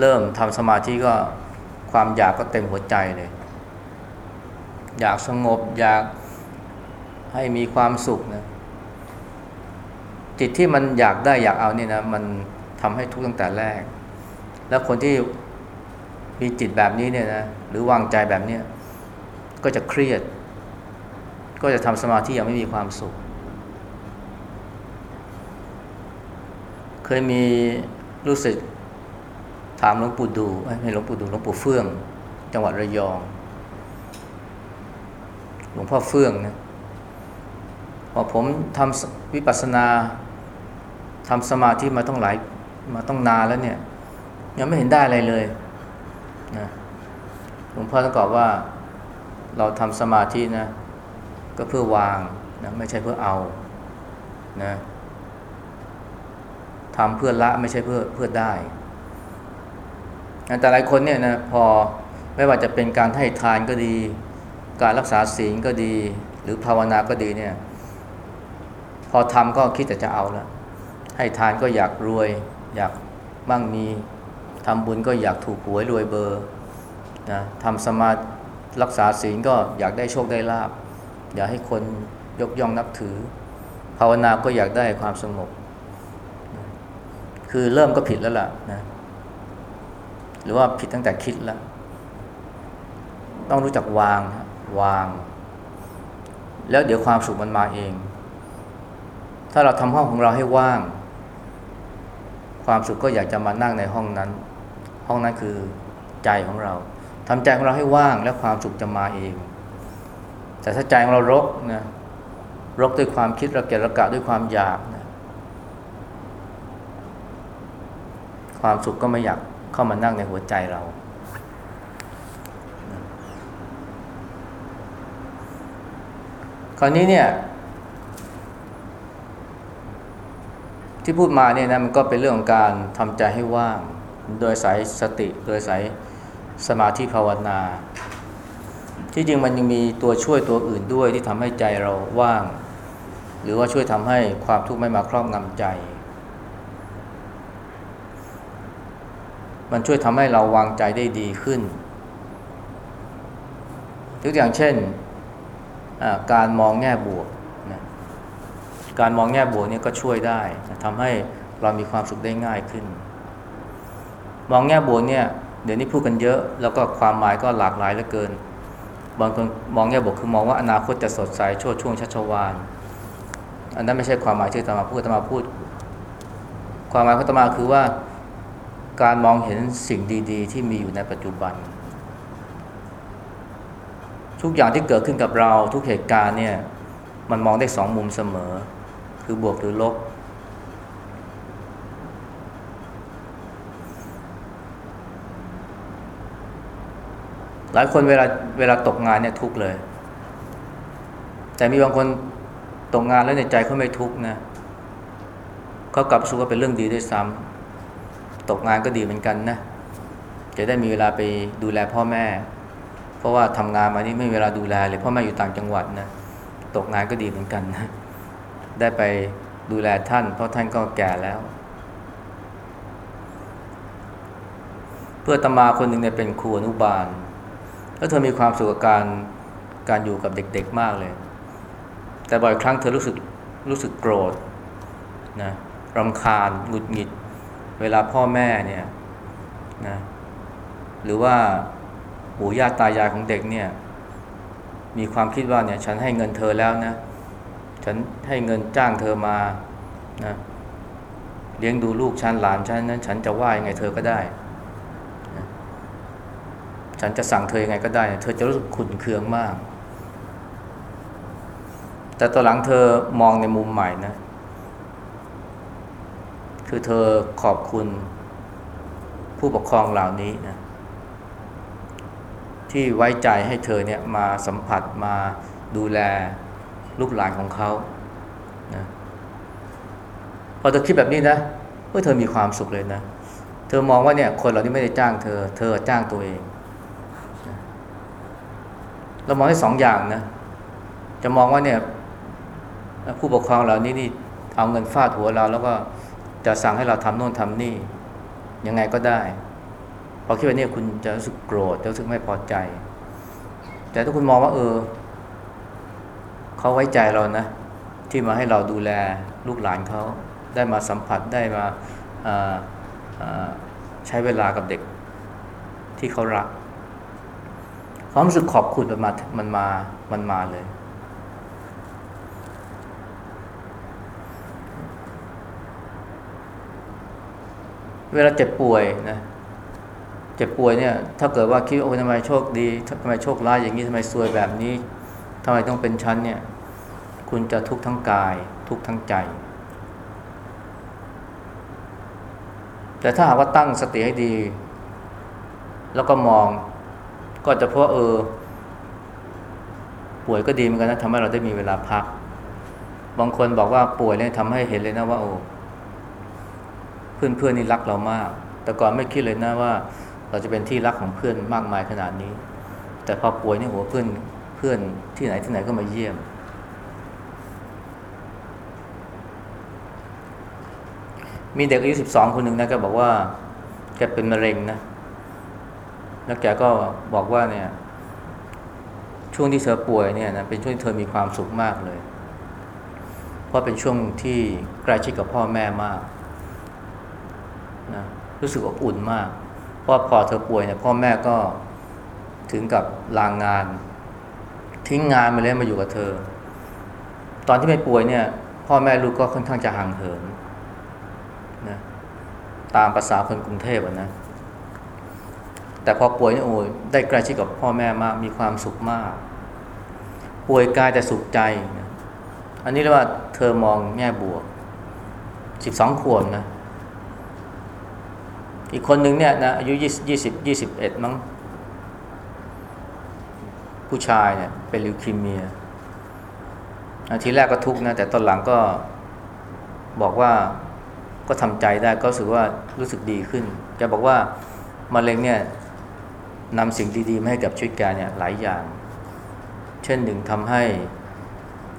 เริ่มทำสมาธิก็ความอยากก็เต็มหัวใจเลย อยากสงบ อยากให้มีความสุขนะจิตที่มันอยากได้อยากเอาเนี่ยนะมันทำให้ทุกข์ตั้งแต่แรก แล้วคนที่มีจิตแบบนี้เนี่ยนะหรือวางใจแบบเนี้ยก็จะเครียด ก็จะทำสมาธิอย่างไม่มีความสุข เคยมีรู้สึกถามหลวงปู่ดูไม่หลวงปู่ดูหลวงปู่เฟื่อง จังหวัดระยอง หลวงพ่อเฟื่องนะพอผมทำวิปัสสนาทำสมาธิมาต้องหลายมาต้องนานแล้วเนี่ย ยังไม่เห็นได้อะไรเลยนะหลวงพ่อต้องตอบว่าเราทำสมาธินะ ก็เพื่อวางนะไม่ใช่เพื่อเอานะทำเพื่อละไม่ใช่เพื่อเพื่อได้ แต่หลายคนเนี่ยนะพอไม่ว่าจะเป็นการให้ทานก็ดี การรักษาศีลก็ดี หรือภาวนาก็ดีเนี่ยพอทำก็คิดแต่จะเอาแล้วให้ทานก็อยากรวย อยากมั่งมีทำบุญก็อยากถูกหวยรวยเบอร์นะทำสมารักษาศีลก็อยากได้โชคได้ลาบอยากให้คนยกย่องนับถือ ภาวนาก็อยากได้ความสงบ คือเริ่มก็ผิดแล้วล่ะนะหรือว่าผิดตั้งแต่คิดแล้ว ต้องรู้จักวาง วาง แล้วเดี๋ยวความสุขมันมาเอง ถ้าเราทำห้องของเราให้ว่าง ความสุขก็อยากจะมานั่งในห้องนั้น ห้องนั้นคือใจของเราทำใจของเราให้ว่างแล้วความสุขจะมาเอง แต่ถ้าใจของเรารกนะรกด้วยความคิดระเกะระกะด้วยความอยากนะความสุขก็ไม่อยากเข้ามานั่งในหัวใจเรา คราวนี้เนี่ย ที่พูดมาเนี่ยนะมันก็เป็นเรื่องของการทำใจให้ว่าง โดยสายสติ โดยสายสมาธิภาวนา ที่จริงมันยังมีตัวช่วยตัวอื่นด้วยที่ทำให้ใจเราว่าง หรือว่าช่วยทำให้ความทุกข์ไม่มาครอบงำใจ มันช่วยทำให้เราวางใจได้ดีขึ้นยกตัวอย่างเช่น การมองแง่บวกนะการมองแง่บวกนี่ก็ช่วยได้ทำให้เรามีความสุขได้ง่ายขึ้น มองแง่บวกเนี่ยเดี๋ยวนี้พูดกันเยอะ แล้วก็ความหมายก็หลากหลายเหลือเกิน บางคนมองแง่บวกคือมองว่าอนาคตจะสดใสโชดช่วงชัชวานอันนั้นไม่ใช่ความหมายที่ตมาพูดตมาพูด ความหมายของตมาคือว่าการมองเห็นสิ่งดี ๆ ที่มีอยู่ในปัจจุบัน ทุกอย่างที่เกิดขึ้นกับเราทุกเหตุการณ์เนี่ย มันมองได้สองมุมเสมอ คือบวกหรือลบ หลายคนเวลาเวลาตกงานเนี่ยทุกเลย แต่มีบางคนตกงานแล้วในใจเขาไม่ทุกนะเขากลับสู้ว่าเป็นเรื่องดีด้วยซ้ำตกงานก็ดีเหมือนกันนะ จะได้มีเวลาไปดูแลพ่อแม่ เพราะว่าทำงานมานี่ไม่มีเวลาดูแลเลยพ่อแม่อยู่ต่างจังหวัดนะตกงานก็ดีเหมือนกันนะได้ไปดูแลท่าน เพราะท่านก็แก่แล้ว เพื่อตมาคนหนึ่งเนี่ยเป็นครูอนุบาล แล้วเธอมีความสุขกับการการอยู่กับเด็กๆมากเลย แต่บ่อยครั้งเธอรู้สึกรู้สึกโกรธนะรำคาญหงุดหงิด เวลาพ่อแม่เนี่ยนะหรือว่า ปู่ย่าตายายของเด็กเนี่ย มีความคิดว่าเนี่ย ฉันให้เงินเธอแล้วนะ ฉันให้เงินจ้างเธอมานะเลี้ยงดูลูกฉันหลานฉันนั้น ฉันจะว่ายังไงเธอก็ได้นะฉันจะสั่งเธอยังไงก็ได้ เธอจะรู้สึกขุ่นเคืองมาก แต่ตอนหลังเธอมองในมุมใหม่นะ คือเธอขอบคุณผู้ปกครองเหล่านี้นะ ที่ไว้ใจให้เธอเนี่ยมาสัมผัสมาดูแลลูกหลานของเขานะพอเธอคิดแบบนี้นะเมื่อเธอมีความสุขเลยนะ เธอมองว่าเนี่ยคนเหล่านี้ไม่ได้จ้างเธอ เธอจ้างตัวเองเรามองได้สองอย่างนะจะมองว่าเนี่ยผู้ปกครองเหล่านี้นี่เอาเงินฟาดหัวเรา แล้วก็จะสั่งให้เราทำโน่นทำนี่ ยังไงก็ได้ อคิดว่าเนี่ยคุณจะรู้สึกโกรธจะรู้สึกไม่พอใจ แต่ถ้าคุณมองว่าเออเขาไว้ใจเรานะ ที่มาให้เราดูแลลูกหลานเขาได้มาสัมผัสได้มาใช้เวลากับเด็กที่เขารัก ความรู้สึกขอบคุณมันมามันมามันมาเลย เวลาเจ็บป่วยนะ เจ็บป่วยเนี่ยถ้าเกิดว่าคิดโอ้ทำไมโชคดีทำไมโชคร้ายอย่างนี้ทำไมซวยแบบนี้ทำไมต้องเป็นชั้นเนี่ย คุณจะทุกข์ทั้งกาย ทุกข์ทั้งใจ แต่ถ้าหากว่าตั้งสติให้ดี แล้วก็มองก็จะเพราะเออ ป่วยก็ดีเหมือนกันนะทำให้เราได้มีเวลาพัก บางคนบอกว่าป่วยเนี่ยทำให้เห็นเลยนะว่าโอ้เพื่อนเพื่อนนี่รักเรามาก แต่ก่อนไม่คิดเลยนะว่า เราจะเป็นที่รักของเพื่อนมากมายขนาดนี้ แต่พอป่วยนี่โหเพื่อนเพื่อนที่ไหนที่ไหนก็มาเยี่ยม มีเด็กอายุสิบสองคนหนึ่งนะแกบอกว่าแกเป็นมะเร็งนะ แล้วแกก็บอกว่าเนี่ย ช่วงที่เธอป่วยเนี่ยนะเป็นช่วงที่เธอมีความสุขมากเลย เพราะเป็นช่วงที่ใกล้ชิดกับพ่อแม่มากนะรู้สึกอบอุ่นมาก ราะพอเธอป่วยเนี่ยพ่อแม่ก็ถึงกับลางงาน ทิ้งงานมาเลยมาอยู่กับเธอ ตอนที่ไม่ป่วยเนี่ย พ่อแม่ลูกก็ค่อนข้างจะห่างเหินนะตามภาษาคนกรุงเทพนะแต่พอป่วยเนี่ยโอ้ยได้ใกล้ชิดกับพ่อแม่มากมีความสุขมาก ป่วยกายแต่สุขใจนะอันนี้เรียกว่าเธอมองแง่บวกสิบสองขวบนะ อีกคนหนึ่งเนี่ยนะอายุยี่ยี่สิบยี่สิบเอ็ดมั้ง ผู้ชายเนี่ยเป็นลิวคีเมียทีแรกก็ทุกข์นะแต่ตอนหลังก็บอกว่าก็ทำใจได้ก็รู้สึกว่ารู้สึกดีขึ้นแกบอกว่ามะเร็งเนี่ยนำสิ่งดีๆมาให้กับชีวิตแกเนี่ยหลายอย่าง เช่นหนึ่งทำให้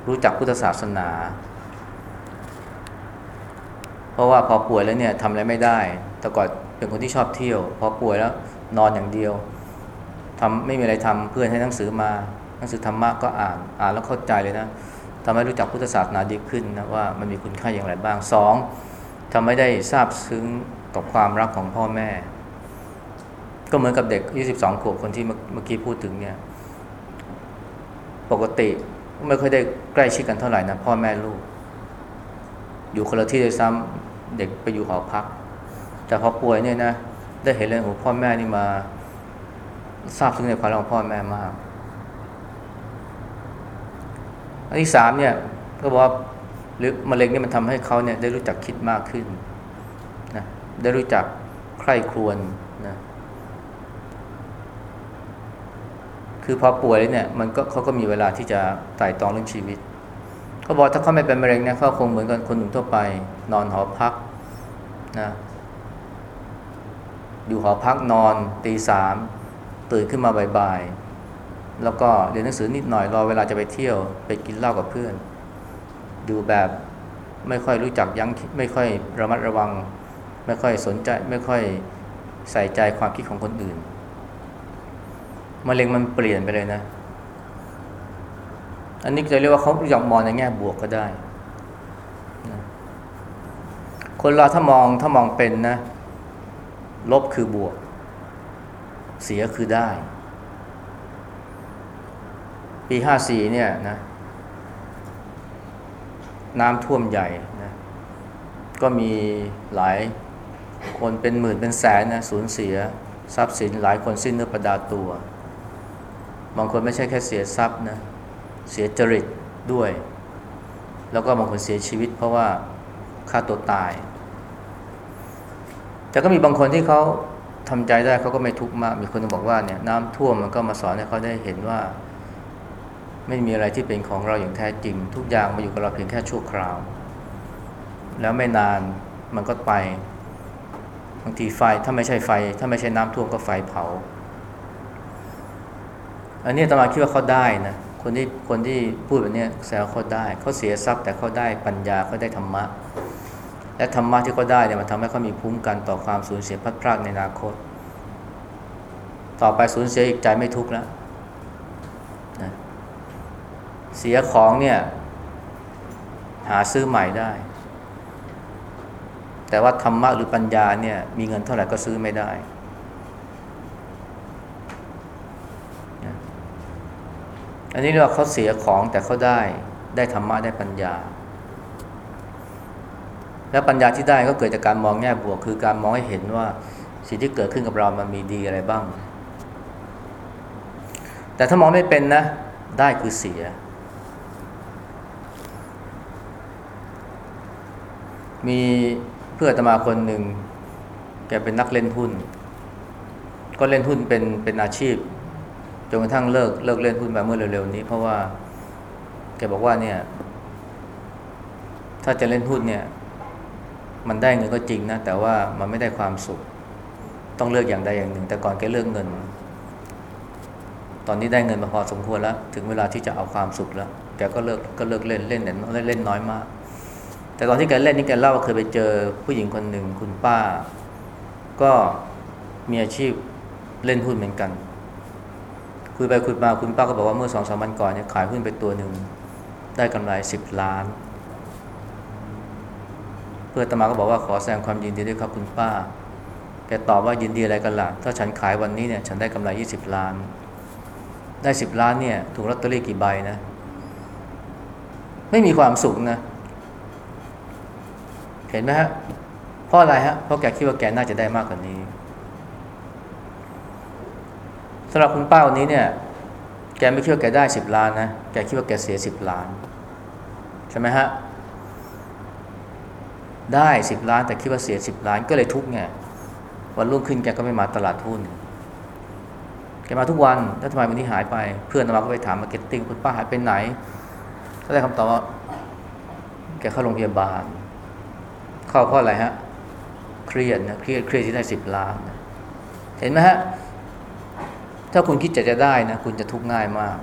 รู้จักพุทธศาสนา เพราะว่าพอป่วยแล้วเนี่ยทำอะไรไม่ได้ แต่ก่อน เป็นคนที่ชอบเที่ยว พอป่วยแล้วนอนอย่างเดียวทำไม่มีอะไรทำเพื่อนให้หนังสือมา หนังสือธรรมะก็อ่านอ่านแล้วเข้าใจเลยนะทำให้รู้จักพุทธศาสนาดีขึ้นนะว่ามันมีคุณค่าอย่างไรบ้างสองทำให้ได้ทราบซึ้งกับความรักของพ่อแม่ ก็เหมือนกับเด็ก 22 ขวบคนที่เมื่อกี้พูดถึงเนี่ย ปกติไม่ค่อยได้ใกล้ชิดกันเท่าไหร่นะพ่อแม่ลูก อยู่คนละที่เลยซ้ำเด็กไปอยู่หอพัก แต่พอป่วยเนี่ยนะได้เห็นเลยโอ้พ่อแม่นี่มาทราบซึ้งในความรักของพ่อแม่มาก อันที่สามเนี่ยก็บอกว่าหรือมะเร็งเนี่ยมันทำให้เขาเนี่ยได้รู้จักคิดมากขึ้นนะได้รู้จักใคร่ครวญนะคือพอป่วยเนี่ยมันก็เขาก็มีเวลาที่จะไต่ตองเรื่องชีวิตเขาบอกถ้าเขาไม่เป็นมะเร็งเนี่ยเขาคงเหมือนกับคนหนุ่มทั่วไป นอนหอพักนะ อยู่หอพักนอนตีสามตื่นขึ้นมาบ่ายๆ แล้วก็เรียนหนังสือนิดหน่อยรอเวลาจะไปเที่ยวไปกินเหล้ากับเพื่อน อยู่แบบไม่ค่อยรู้จักยั้งไม่ค่อยระมัดระวัง ไม่ค่อยสนใจไม่ค่อยใส่ใจความคิดของคนอื่นมะเร็งมันเปลี่ยนไปเลยนะ อันนี้จะเรียกว่าเขาอยากมองในแง่บวกก็ได้ คนเราถ้ามองถ้ามองเป็นนะ ลบคือบวก เสียคือได้ ปีห้าสี่เนี่ยนะน้ำท่วมใหญ่นะก็มีหลายคนเป็นหมื่นเป็นแสนนะสูญเสียทรัพย์สินหลายคนสิ้นเนื้อประดาตัว บางคนไม่ใช่แค่เสียทรัพย์นะเสียจริตด้วย แล้วก็บางคนเสียชีวิตเพราะว่าฆ่าตัวตาย แต่ก็มีบางคนที่เขาทำใจได้เขาก็ไม่ทุกข์มาก มีคนบอกว่าเนี่ยน้ำท่วมมันก็มาสอนให้เขาได้เห็นว่า ไม่มีอะไรที่เป็นของเราอย่างแท้จริง ทุกอย่างมาอยู่กับเราเพียงแค่ชั่วคราว แล้วไม่นานมันก็ไปบางทีไฟถ้าไม่ใช่ไฟ ถ้าไม่ใช่น้ำท่วมก็ไฟเผา อันนี้ตมาคิดว่าเขาได้นะคนที่คนที่พูดแบบนี้แซวเขาได้ เขาเสียทรัพย์แต่เขาได้ปัญญาเขาได้ธรรมะ และธรรมะที่เขาได้เนี่ยมันทำให้เขามีภูมิกันต่อความสูญเสียพัดพรากในอนาคต ต่อไปสูญเสียอีกใจไม่ทุกข์แล้วนะเสียของเนี่ย หาซื้อใหม่ได้ แต่ว่าธรรมะหรือปัญญาเนี่ย มีเงินเท่าไหร่ก็ซื้อไม่ได้อันนี้เรียกว่าเขาเสียของแต่เขาได้ได้ธรรมะได้ปัญญา แล้วปัญญาที่ได้ก็เกิดจากการมองแง่บวก คือการมองให้เห็นว่าสิ่งที่เกิดขึ้นกับเรามันมีดีอะไรบ้าง แต่ถ้ามองไม่เป็นนะ ได้คือเสีย มีเพื่อนตมาคนหนึ่ง แกเป็นนักเล่นหุ้น ก็เล่นหุ้นเป็นเป็นอาชีพจนกระทั่งเลิกเลิกเล่นหุ้นไปเมื่อเร็วๆนี้เพราะว่าแกบอกว่าเนี่ย ถ้าจะเล่นหุ้นเนี่ย มันได้เงินก็จริงนะแต่ว่ามันไม่ได้ความสุข ต้องเลือกอย่างใดอย่างหนึ่ง แต่ก่อนแกเลือกเงิน ตอนนี้ได้เงินมาพอสมควรแล้ว ถึงเวลาที่จะเอาความสุขแล้วแกก็เลิกก็เลิกเล่นเล่นแต่เล่นน้อยมาก แต่ตอนที่แกเล่นนี่แกเล่าว่าเคยไปเจอผู้หญิงคนหนึ่งคุณป้า ก็มีอาชีพเล่นหุ้นเหมือนกันคุยไปคุยมาคุณป้าก็บอกว่าเมื่อสองสามวันก่อนเนี่ยขายหุ้นไปตัวหนึ่งได้กำไรสิบล้าน เพื่อตมาก็บอกว่าขอแสดงความยินดีด้วยครับคุณป้าแกตอบว่ายินดีอะไรกันละ่ะ ถ้าฉันขายวันนี้เนี่ยฉันได้กำไรยี่สิบล้าน ได้สิบล้านเนี่ยถูกลอตเตอรี่กี่ใบนะ ไม่มีความสุขนะ เห็นไหมฮะเพราะอะไรฮะเพราะแกคิดว่าแกน่าจะได้มากกว่านี้สำหรับคุณป้าคนนี้เนี่ย แกไม่คิดว่าแกได้สิบล้านนะ แกคิดว่าแกเสียสิบล้าน ใช่ไหมฮะ ได้สิบล้านแต่คิดว่าเสียสิบล้านก็เลยทุกข์ไงวันรุ่งขึ้นแกก็ไม่มาตลาดหุ้นแกมาทุกวันแล้วทำไมวันนี้หายไป เพื่อนมาก็ไปถาม marketing คุณป้าหายไปไหนก็ได้คำตอบว่าแกเข้าโรงพยาบาล เข้าเพราะอะไรฮะ เครียดนะเครียดเครียดที่ได้สิบล้านนะเห็นไหมฮะ ถ้าคุณคิดจะจะได้นะคุณจะทุกข์ง่ายมาก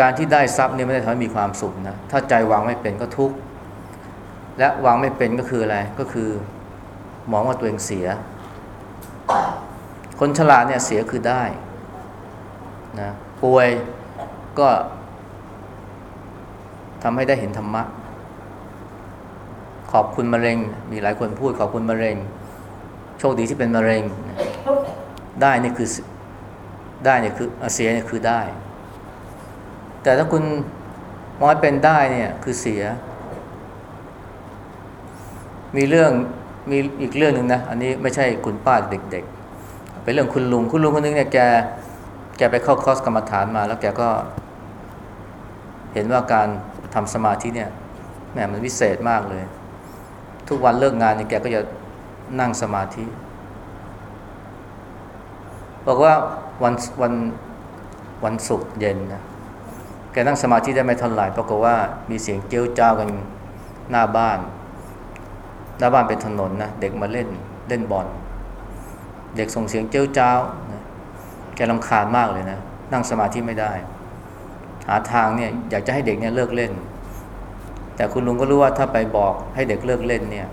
การที่ได้ทรัพย์นี่ยไม่ได้ทำให้มีความสุขนะถ้าใจวางไม่เป็นก็ทุกข์ และวางไม่เป็นก็คืออะไรก็คือมองว่าตัวเองเสีย คนฉลาดเนี่ยเสียคือได้นะป่วยก็ทำให้ได้เห็นธรรมะ ขอบคุณมะเร็ง มีหลายคนพูดขอบคุณมะเร็ง โชคดีที่เป็นมะเร็ง ได้นี่คือได้เนี่ยคือเสียเนี่ยคือได้ แต่ถ้าคุณมองเป็นได้เนี่ยคือเสีย มีเรื่องมีอีกเรื่องหนึ่งนะอันนี้ไม่ใช่คุณป้าเด็กๆเป็นเรื่องคุณลุงคุณลุงคนนึงเนี่ยแกแกไปเข้าคอร์สกรรมฐานมา แล้วแกก็ เห็นว่าการทำสมาธิเนี่ยแหมมันวิเศษมากเลย ทุกวันเลิกงานเนี่ยแกก็จะนั่งสมาธิบอกว่าวันวันวันศุกร์เย็นนะแกนั่งสมาธิได้ไม่ท่าไหร่ปรากฏว่ามีเสียงเกี้ยวจ้ากันหน้าบ้าน หน้าบ้านเป็นถนนนะเด็กมาเล่นเล่นบอลเด็กส่งเสียงเกี้ยวจ้าวนะแกลำคาญมากเลยนะ นั่งสมาธิไม่ได้ หาทางเนี่ยอยากจะให้เด็กเนี่ยเลิกเล่น แต่คุณลุงก็รู้ว่าถ้าไปบอกให้เด็กเลิกเล่นเนี่ย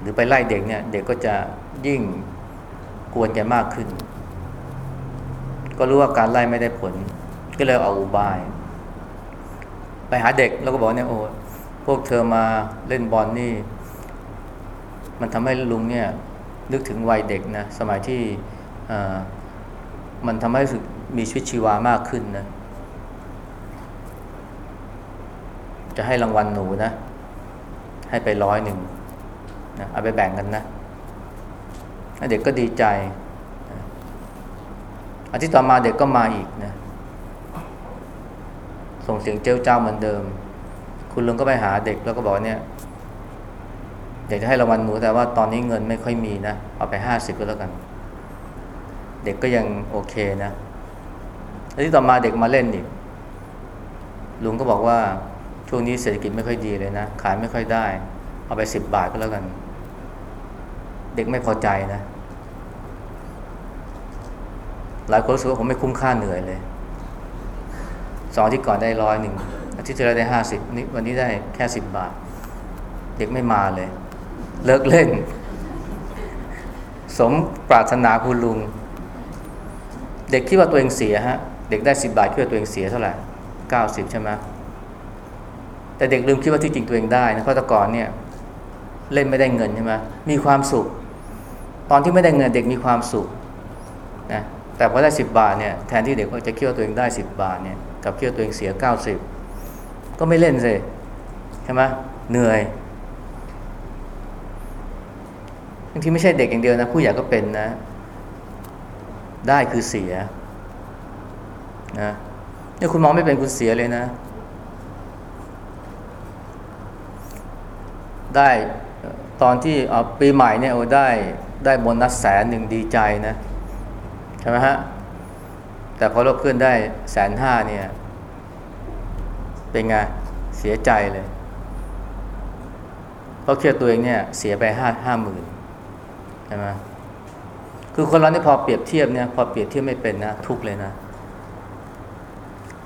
หรือไปไล่เด็กเนี่ย เด็กก็จะยิ่งกวนแกมากขึ้น ก็รู้ว่าการไล่ไม่ได้ผล ก็เลยเอาอุบาย ไปหาเด็กแล้วก็บอกเนี่ยโอ้พวกเธอมาเล่นบอลนี่ มันทำให้ลุงเนี่ยนึกถึงวัยเด็กนะสมัยที่มันทำให้รู้สึกมีชีวิตชีวามากขึ้นนะจะให้รางวัลหนูนะ ให้ไปร้อยหนึ่งนะเอาไปแบ่งกันนะเด็กก็ดีใจอาทิตย์ต่อมาเด็กก็มาอีกนะ ส่งเสียงเจ้าเจ้าเหมือนเดิม คุณลุงก็ไปหาเด็กแล้วก็บอกเนี่ย อยากจะให้รางวัลหนูแต่ว่าตอนนี้เงินไม่ค่อยมีนะ เอาไปห้าสิบก็แล้วกัน เด็กก็ยังโอเคนะอาทิตย์ต่อมาเด็กมาเล่นอีกลุงก็บอกว่าช่วงนี้เศรษฐกิจไม่ค่อยดีเลยนะ ขายไม่ค่อยได้ เอาไปสิบบาทก็แล้วกัน เด็กไม่พอใจนะ หลายคนรู้สึกว่าผมไม่คุ้มค่าเหนื่อยเลยสองที่ก่อนได้ร้อยหนึ่งอาทิตย์ที่แล้วได้ห้าสิบวันนี้ได้แค่สิบบาท เด็กไม่มาเลย เลิกเล่น สมปรารถนาคุณลุง เด็กคิดว่าตัวเองเสียฮะ เด็กได้สิบบาทคิดว่าตัวเองเสียเท่าไหร่เก้าสิบใช่ไหมแต่เด็กลืมคิดว่าที่จริงตัวเองได้นะเพราะต่ก่อนเนี่ย เล่นไม่ได้เงินใช่ไหมมีความสุข ตอนที่ไม่ได้เงินเด็กมีความสุขนะแต่พอได้สิบบาทเนี่ยแทนที่เด็กจะคิดว่าตัวเองได้สิบบาทเนี่ยกับคิดว่าตัวเองเสียเก้าสิบก็ไม่เล่นเลยใช่ไหมเหนื่อย บางทีไม่ใช่เด็กอย่างเดียวนะ ผู้ใหญ่ก็เป็นนะ ได้คือเสียนะเนี่ยคุณมองไม่เป็นคุณเสียเลยนะ ได้ตอนที่ปีใหม่เนี่ยโอ้ได้ได้โบนัสแสนหนึ่งดีใจนะใช่ไหมฮะแต่พอลบขึ้นได้แสนห้าเนี่ย เป็นไงเสียใจเลยเพราะเครียดตัวเองเนี่ย เสียไปห้าห้าหมื่น ช่ไหมคือคนเราเนี่ยพอเปรียบเทียบเนี่ย พอเปรียบเทียบไม่เป็นนะทุกเลยนะ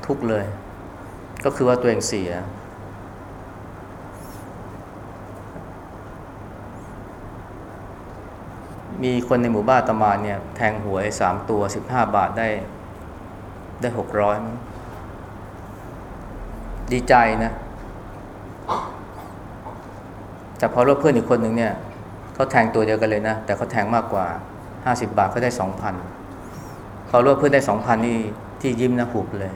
ทุกเลย ก็คือว่าตัวเองเสีย มีคนในหมู่บ้านตมาเนี่ย แทงหวยสามตัวสิบห้าบาทได้ได้หกร้อยดีใจนะแต่พอรบเพื่อนอีกคนหนึ่งเนี่ย เขาแทงตัวเดียวกันเลยนะ แต่เขาแทงมากกว่าห้าสิบาทเขาได้สองพันพอรบเพื่อนได้สองพันนี่ที่ยิ้มนะหุบเลย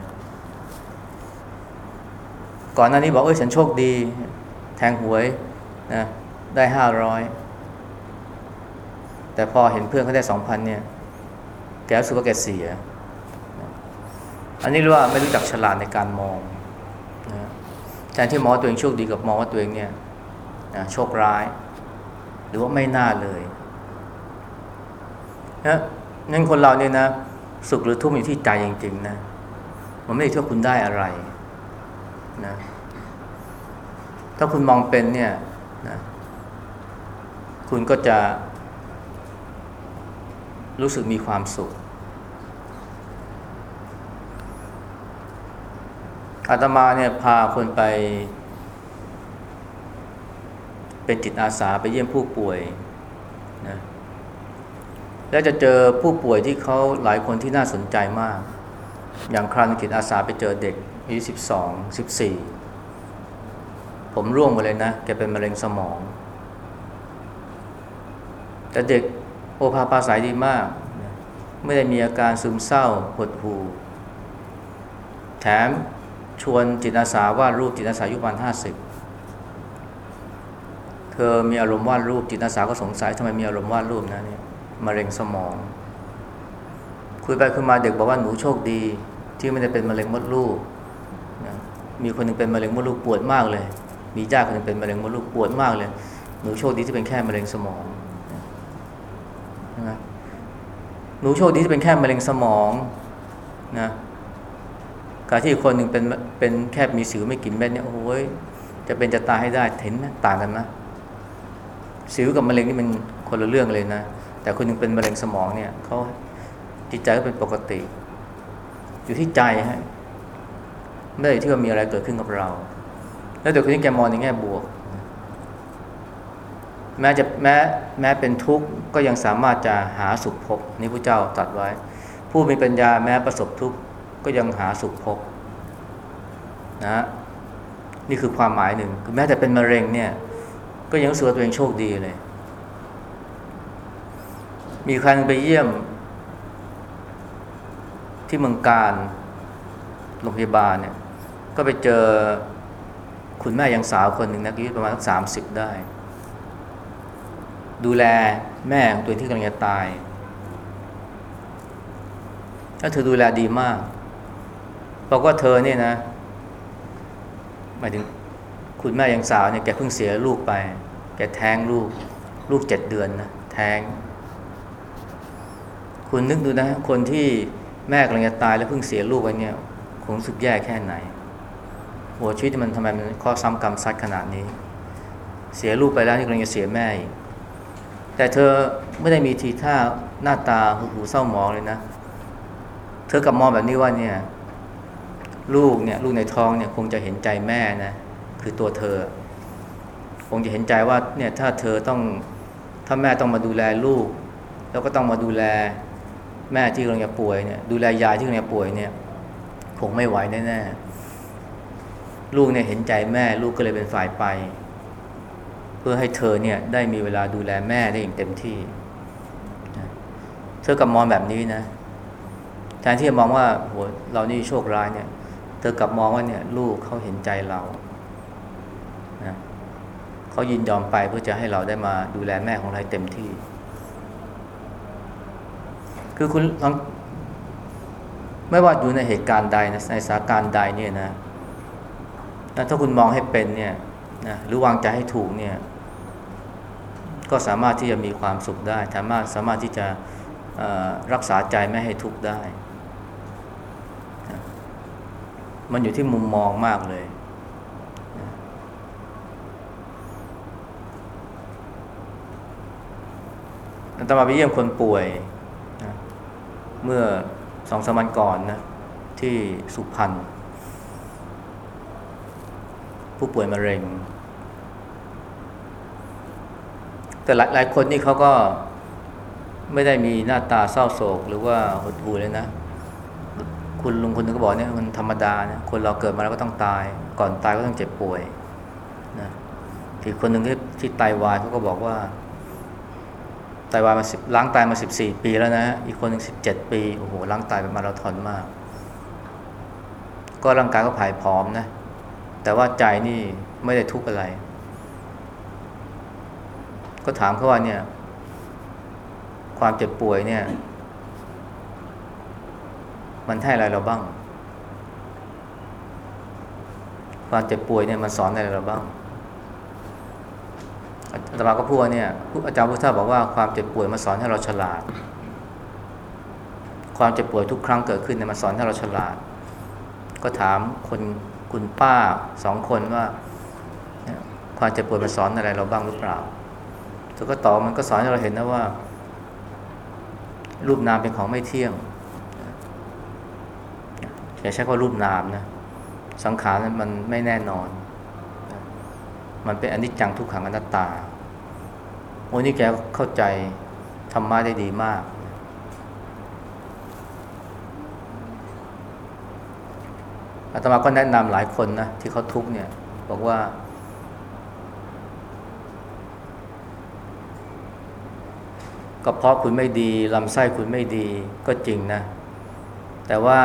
ก่อนหน้านี้บอกเอ้ยฉันโชคดี แทงหวยนะได้ห้าร้อยแต่พอเห็นเพื่อนเขาได้สองพันเนี่ย แกรู้สึกว่าแกเสีย อันนี้รู้ว่าไม่รู้จักฉลาดในการมองนะแทนที่มองตัวเองโชคดีกับมองว่าตัวเองเนี่ยนะโชคร้าย หรือว่าไม่น่าเลยนะงั้นคนเราเนี่ยนะ สุขหรือทุกข์อยู่ที่ใจจริงๆนะมันไม่ได้ที่ว่าคุณได้อะไรนะถ้าคุณมองเป็นเนี่ยนะคุณก็จะ รู้สึกมีความสุขอาตมาเนี่ยพาคนไป เป็นจิตอาสาไปเยี่ยมผู้ป่วยนะแล้วจะเจอผู้ป่วยที่เขาหลายคนที่น่าสนใจมาก อย่างคราวนึงจิตอาสาไปเจอเด็กอายุสิบสองสิบสี่ผมร่วงหมดเลยนะแกเป็นมะเร็งสมอง แต่เด็กโอภาปาสายดีมาก ไม่ได้มีอาการซึมเศร้าหดหู่แถมชวนจิตอาสาวาดรูปจิตอาสายุประมาณห้าสิบ อมีอารมณ์วาดรูปจิตอาสาก็สงสัยทำไมมีอารมณ์วาดรูปนะเนี่ยมะเร็งสมอง คุยไปคุยมาเด็กบอกว่าหนูโชคดี ที่ไม่ได้เป็นมะเร็งมดลูกนะมีคนหนึงเป็นมะเร็งมดลูกปวดมากเลย มีญาติคนหนึงเป็นมะเร็งมดลูกปวดมากเลย หนูโชคดีที่เป็นแค่มะเร็งสมองนะหนูโชคดีที่เป็นแค่มะเร็งสมองนะการที่อีกคนหนึ่งเป็นเป็นแค่มีสิวไม่กี่เม็ดเนี่ยโอ้ยจะเป็นจะตายให้ได้เห็นไหมต่างกันไหม สิวกับมะเร็งนี่มันคนละเรื่องเลยนะ แต่คนหนึ่งเป็นมะเร็งสมองเนี่ยเขาจิตใจก็เป็นปกติ อยู่ที่ใจฮะไม่ได้ที่ว่ามีอะไรเกิดขึ้นกับเรา แล้วเด็กคนนี้แกมองในแง่บวก แม้จะแม้แม้เป็นทุกข์ก็ยังสามารถจะหาสุขพบนี่พระเจ้าตรัสไว้ ผู้มีปัญญาแม้ประสบทุกข์ก็ยังหาสุขพบนะนี่คือความหมายหนึ่งคือแม้แต่เป็นมะเร็งเนี่ย ก็ยังรู้สึกว่าตัวเองโชคดีเลย มีใครไปเยี่ยม ที่เมืองการโรงพยาบาลเนี่ย ก็ไปเจอคุณแม่ยังสาวคนหนึ่งนะอายุประมาณสักสามสิบได้ ดูแลแม่ของตัวที่กำลังจะตายถ้าเธอดูแลดีมากบอกว่าเธอเนี่ยนะหมายถึง คุณแม่ยังสาวเนี่ยแกเพิ่งเสียลูกไป แกแท้งลูก ลูกเจ็ดเดือนนะแท้ง คุณนึกดูนะ คนที่แม่กำลังจะตายแล้วเพิ่งเสียลูกไปเนี่ยคงรู้สึกแย่แค่ไหน หัวชีวิตมันทำไมมันข้อซ้ำกรรมซัดขนาดนี้ เสียลูกไปแล้วนี่กำลังจะเสียแม่อีกแต่เธอไม่ได้มีทีท่าหน้าตาหูหูเศร้าหมองเลยนะ เธอกลับมองแบบนี้ว่าเนี่ย ลูกเนี่ย ลูกในท้องเนี่ย คงจะเห็นใจแม่นะ คือตัวเธอ คงจะเห็นใจว่าเนี่ยถ้าเธอต้องถ้าแม่ต้องมาดูแลลูก แล้วก็ต้องมาดูแลแม่ที่กำลังจะป่วยเนี่ยดูแลยายที่กำลังจะป่วยเนี่ยคงไม่ไหวแน่ๆลูกเนี่ยเห็นใจแม่ลูกก็เลยเป็นฝ่ายไป เพื่อให้เธอเนี่ยได้มีเวลาดูแลแม่ได้อย่างเต็มที่เธอกับมองแบบนี้นะแทนที่จะมองว่าโหเรานี่โชคร้ายเนี่ย เธอกลับมองว่าเนี่ย ลูกเขาเห็นใจเรา เขายินยอมไปเพื่อจะให้เราได้มาดูแลแม่ของเราเต็มที่ คือคุณลองไม่ว่าอยู่ในเหตุการณ์ใดนะในสถานการณ์ใดเนี่ยนะถ้าคุณมองให้เป็นเนี่ยนะหรือวางใจให้ถูกเนี่ย ก็สามารถที่จะมีความสุขได้ สามารถสามารถที่จะรักษาใจไม่ให้ทุกข์ได้ มันอยู่ที่มุมมองมากเลย อาตมาไปเยี่ยมคนป่วยนะเมื่อสองสามวันก่อนนะที่สุพรรณผู้ป่วยมะเร็ง แต่หลายหลายคนนี่เขาก็ไม่ได้มีหน้าตาเศร้าโศก หรือว่าหดหู่เลยนะ คุณลุงคนนึงก็บอกเนี่ยมันธรรมดานะคนเราเกิดมาแล้วก็ต้องตาย ก่อนตายก็ต้องเจ็บป่วยนะที่คนหนึ่งที่ที่ไตาวายเขาก็บอกว่า ไตวายมาสิบล้างตายมาสิบสี่ปีแล้วนะอีกคนหนึ่งสิบเจ็ดปีโอ้โหล้างไตเป็นมาราธอนมาก ก็ร่างกายก็ผายผอมนะ แต่ว่าใจนี่ไม่ได้ทุกข์อะไร ก็ถามเขาว่าเนี่ย ความเจ็บป่วยเนี่ย มันให้อะไรเราบ้าง ความเจ็บป่วยเนี่ยมันสอนอะไรเราบ้าง อาจารย์ก็พูดว่าเนี่ยอาจารย์พุทธาบอกว่าความเจ็บป่วยมาสอนให้เราฉลาด ความเจ็บป่วยทุกครั้งเกิดขึ้นเนี่ยมันสอนให้เราฉลาด ก็ถามคนคุณป้าสองคนว่าความเจ็บป่วยมันสอนอะไรเราบ้างหรือเปล่าเธอก็ตอบมันก็สอนให้เราเห็นนะว่า รูปนามเป็นของไม่เที่ยงอย่าใช้คำว่ารูปนามนะสังขารนั้นมันไม่แน่นอน มันเป็นอนิจจังทุกขังอนัตตาโอ้นี่แกเข้าใจธรรมะได้ดีมาก อาตมาก็แนะนำหลายคนนะที่เขาทุกเนี่ย บอกว่า กระเพาะคุณไม่ดีลำไส้คุณไม่ดีก็จริงนะ แต่ว่า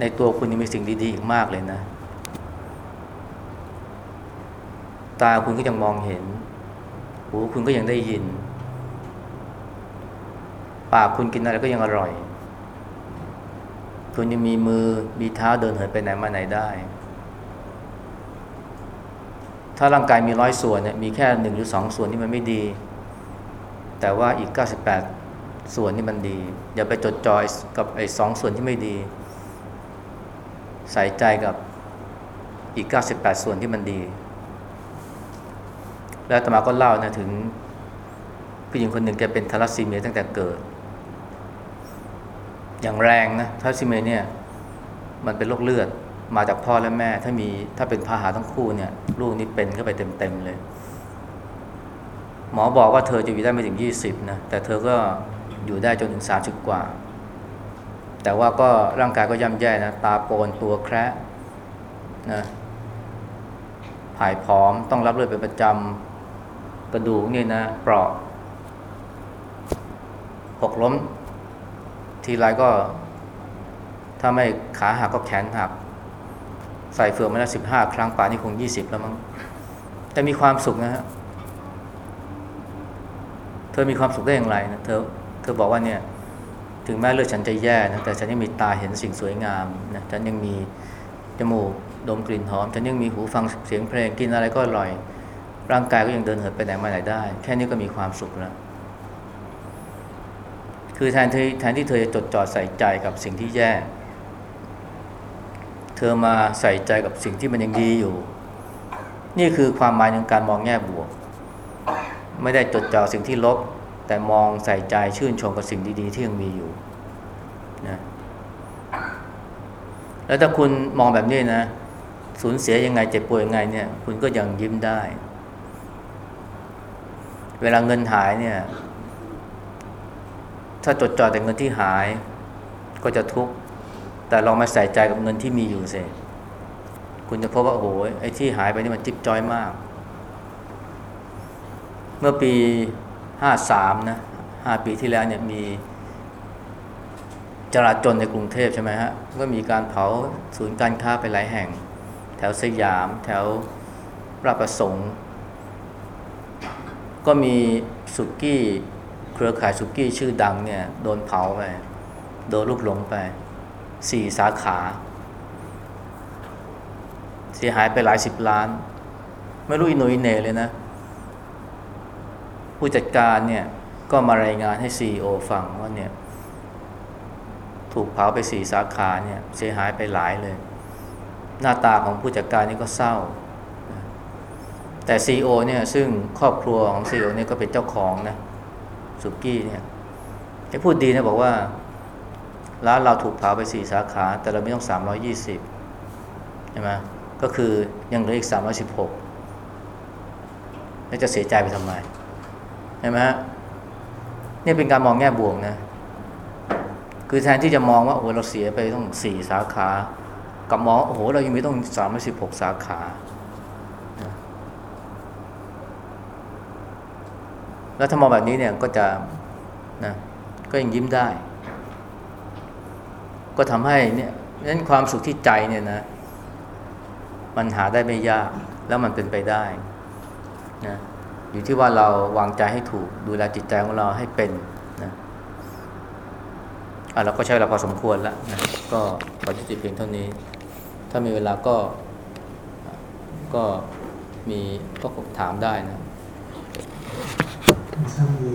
ในตัวคุณยังมีสิ่งดี ๆ อีกมากเลยนะ ตาคุณก็ยังมองเห็น หูคุณก็ยังได้ยิน ปากคุณกินอะไรก็ยังอร่อย คุณยังมีมือมีเท้าเดินเหินไปไหนมาไหนได้ ถ้าร่างกายมีร้อยส่วนเนี่ยมีแค่หนึ่งหรือสองส่วนที่มันไม่ดี แต่ว่าอีก98ส่วนนี่มันดี อย่าไปจดจ่อยกับไอ้สองส่วนที่ไม่ดี ใส่ใจกับอีก 98 ส่วนที่มันดี แล้วตมาก็เล่านะถึงผู้หญิงคนหนึ่งแกเป็นทาลัสซีเมียตั้งแต่เกิด อย่างแรงนะทาลัสซีเมียเนี่ย มันเป็นโรคเลือดมาจากพ่อและแม่ ถ้ามีถ้าเป็นพาหะทั้งคู่เนี่ย ลูกนี่เป็นเข้าไปเต็มๆเลย หมอบอกว่าเธอจะอยู่ได้ไม่ถึงยี่สิบนะแต่เธอก็อยู่ได้จนถึงสามสิบกว่า แต่ว่าก็ร่างกายก็ย่ำแย่นะตาโปนตัวแคระนะผายผอมต้องรับเลือดเป็นประจำ กระดูกนี่นะเปราะหกล้ม ทีไรก็ ถ้าไม่ขาหักก็แขนหัก ใส่เฟือกมาแล้วสิบห้าครั้งป่านนี้คงยี่สิบแล้วมั้งแต่มีความสุขนะฮะเธอมีความสุขได้อย่างไรนะเธอเธอบอกว่าเนี่ย ถึงแม้เลือดฉันจะแย่นะแต่ฉันยังมีตาเห็นสิ่งสวยงามนะฉันยังมีจมูกดมกลิ่นหอม ฉันยังมีหูฟังเสียงเพลงกินอะไรก็อร่อย ร่างกายก็ยังเดินเหินไปไหนมาไหนได้ แค่นี้ก็มีความสุขแล้ว คือแทนที่แทนที่เธอจะจดจ่อใส่ใจกับสิ่งที่แย่ เธอมาใส่ใจกับสิ่งที่มันยังดีอยู่ นี่คือความหมายของการมองแง่บวก ไม่ได้จดจ่อสิ่งที่ลบ แต่มองใส่ใจชื่นชมกับสิ่งดีๆ ที่ยังมีอยู่นะแล้วถ้าคุณมองแบบนี้นะสูญเสียยังไงเจ็บป่วยยังไงเนี่ย คุณก็ยังยิ้มได้ เวลาเงินหายเนี่ย ถ้าจดจ่อแต่เงินที่หาย ก็จะทุกข์แต่ลองมาใส่ใจกับเงินที่มีอยู่สิคุณจะพบว่าโอ้โหไอ้ที่หายไปนี่มันจิ๊บจ้อยมาก เมื่อปีห้าสามนะห้าปีที่แล้วเนี่ยมีจราจนในกรุงเทพใช่ไหมฮะ ก็มีการเผาศูนย์การค้าไปหลายแห่ง แถวสยาม แถวราชประสงค์ ก็มีสุกี้เครือข่ายสุกี้ชื่อดังเนี่ยโดนเผาไป โดนลูกหลงไปสี่สาขา เสียหายไปหลายสิบล้าน ไม่รู้อีโหน่อีเหน่เลยนะ ผู้จัดการเนี่ยก็มารายงานให้ CEO ฟังว่าเนี่ย ถูกเผาไปสี่สาขาเนี่ย เสียหายไปหลายเลย หน้าตาของผู้จัดการนี่ก็เศร้า แต่ซีอเนี่ยซึ่งครอบครัวของซีอเนี่ยก็เป็นเจ้าของนะสุกี้เนี่ยไอ้พูดดีนะบอกว่า ร้านเราถูกเผาไปสี่สาขา แต่เราไม่ต้องสามร้อยี่สิบใช่ไหมก็คือยังเหลืออีกสามร้อยสิบหกแล้วจะเสียใจไปทำไมใช่ไหมฮะนี่เป็นการมองแง่บวกนะ คือแทนที่จะมองว่าโอ้เราเสียไปต้องสี่สาขา กับมองโอ้โหเรายังมีต้องสามร้อยสิบหกสาขา แล้วถ้ามองแบบนี้เนี่ยก็จะนะก็ยังยิ้มได้ ก็ทำให้เนี่ยนั้นความสุขที่ใจเนี่ยนะมันหาได้ไม่ยากแล้วมันเป็นไปได้นะอยู่ที่ว่าเราวางใจให้ถูก ดูแลจิตใจของเราให้เป็นนะอะเราก็ใช้เวลาพอสมควรแล้วนะก็ขอจุติเพียงเท่านี้ ถ้ามีเวลาก็ก็มีก็ถามได้นะ ถ้ามี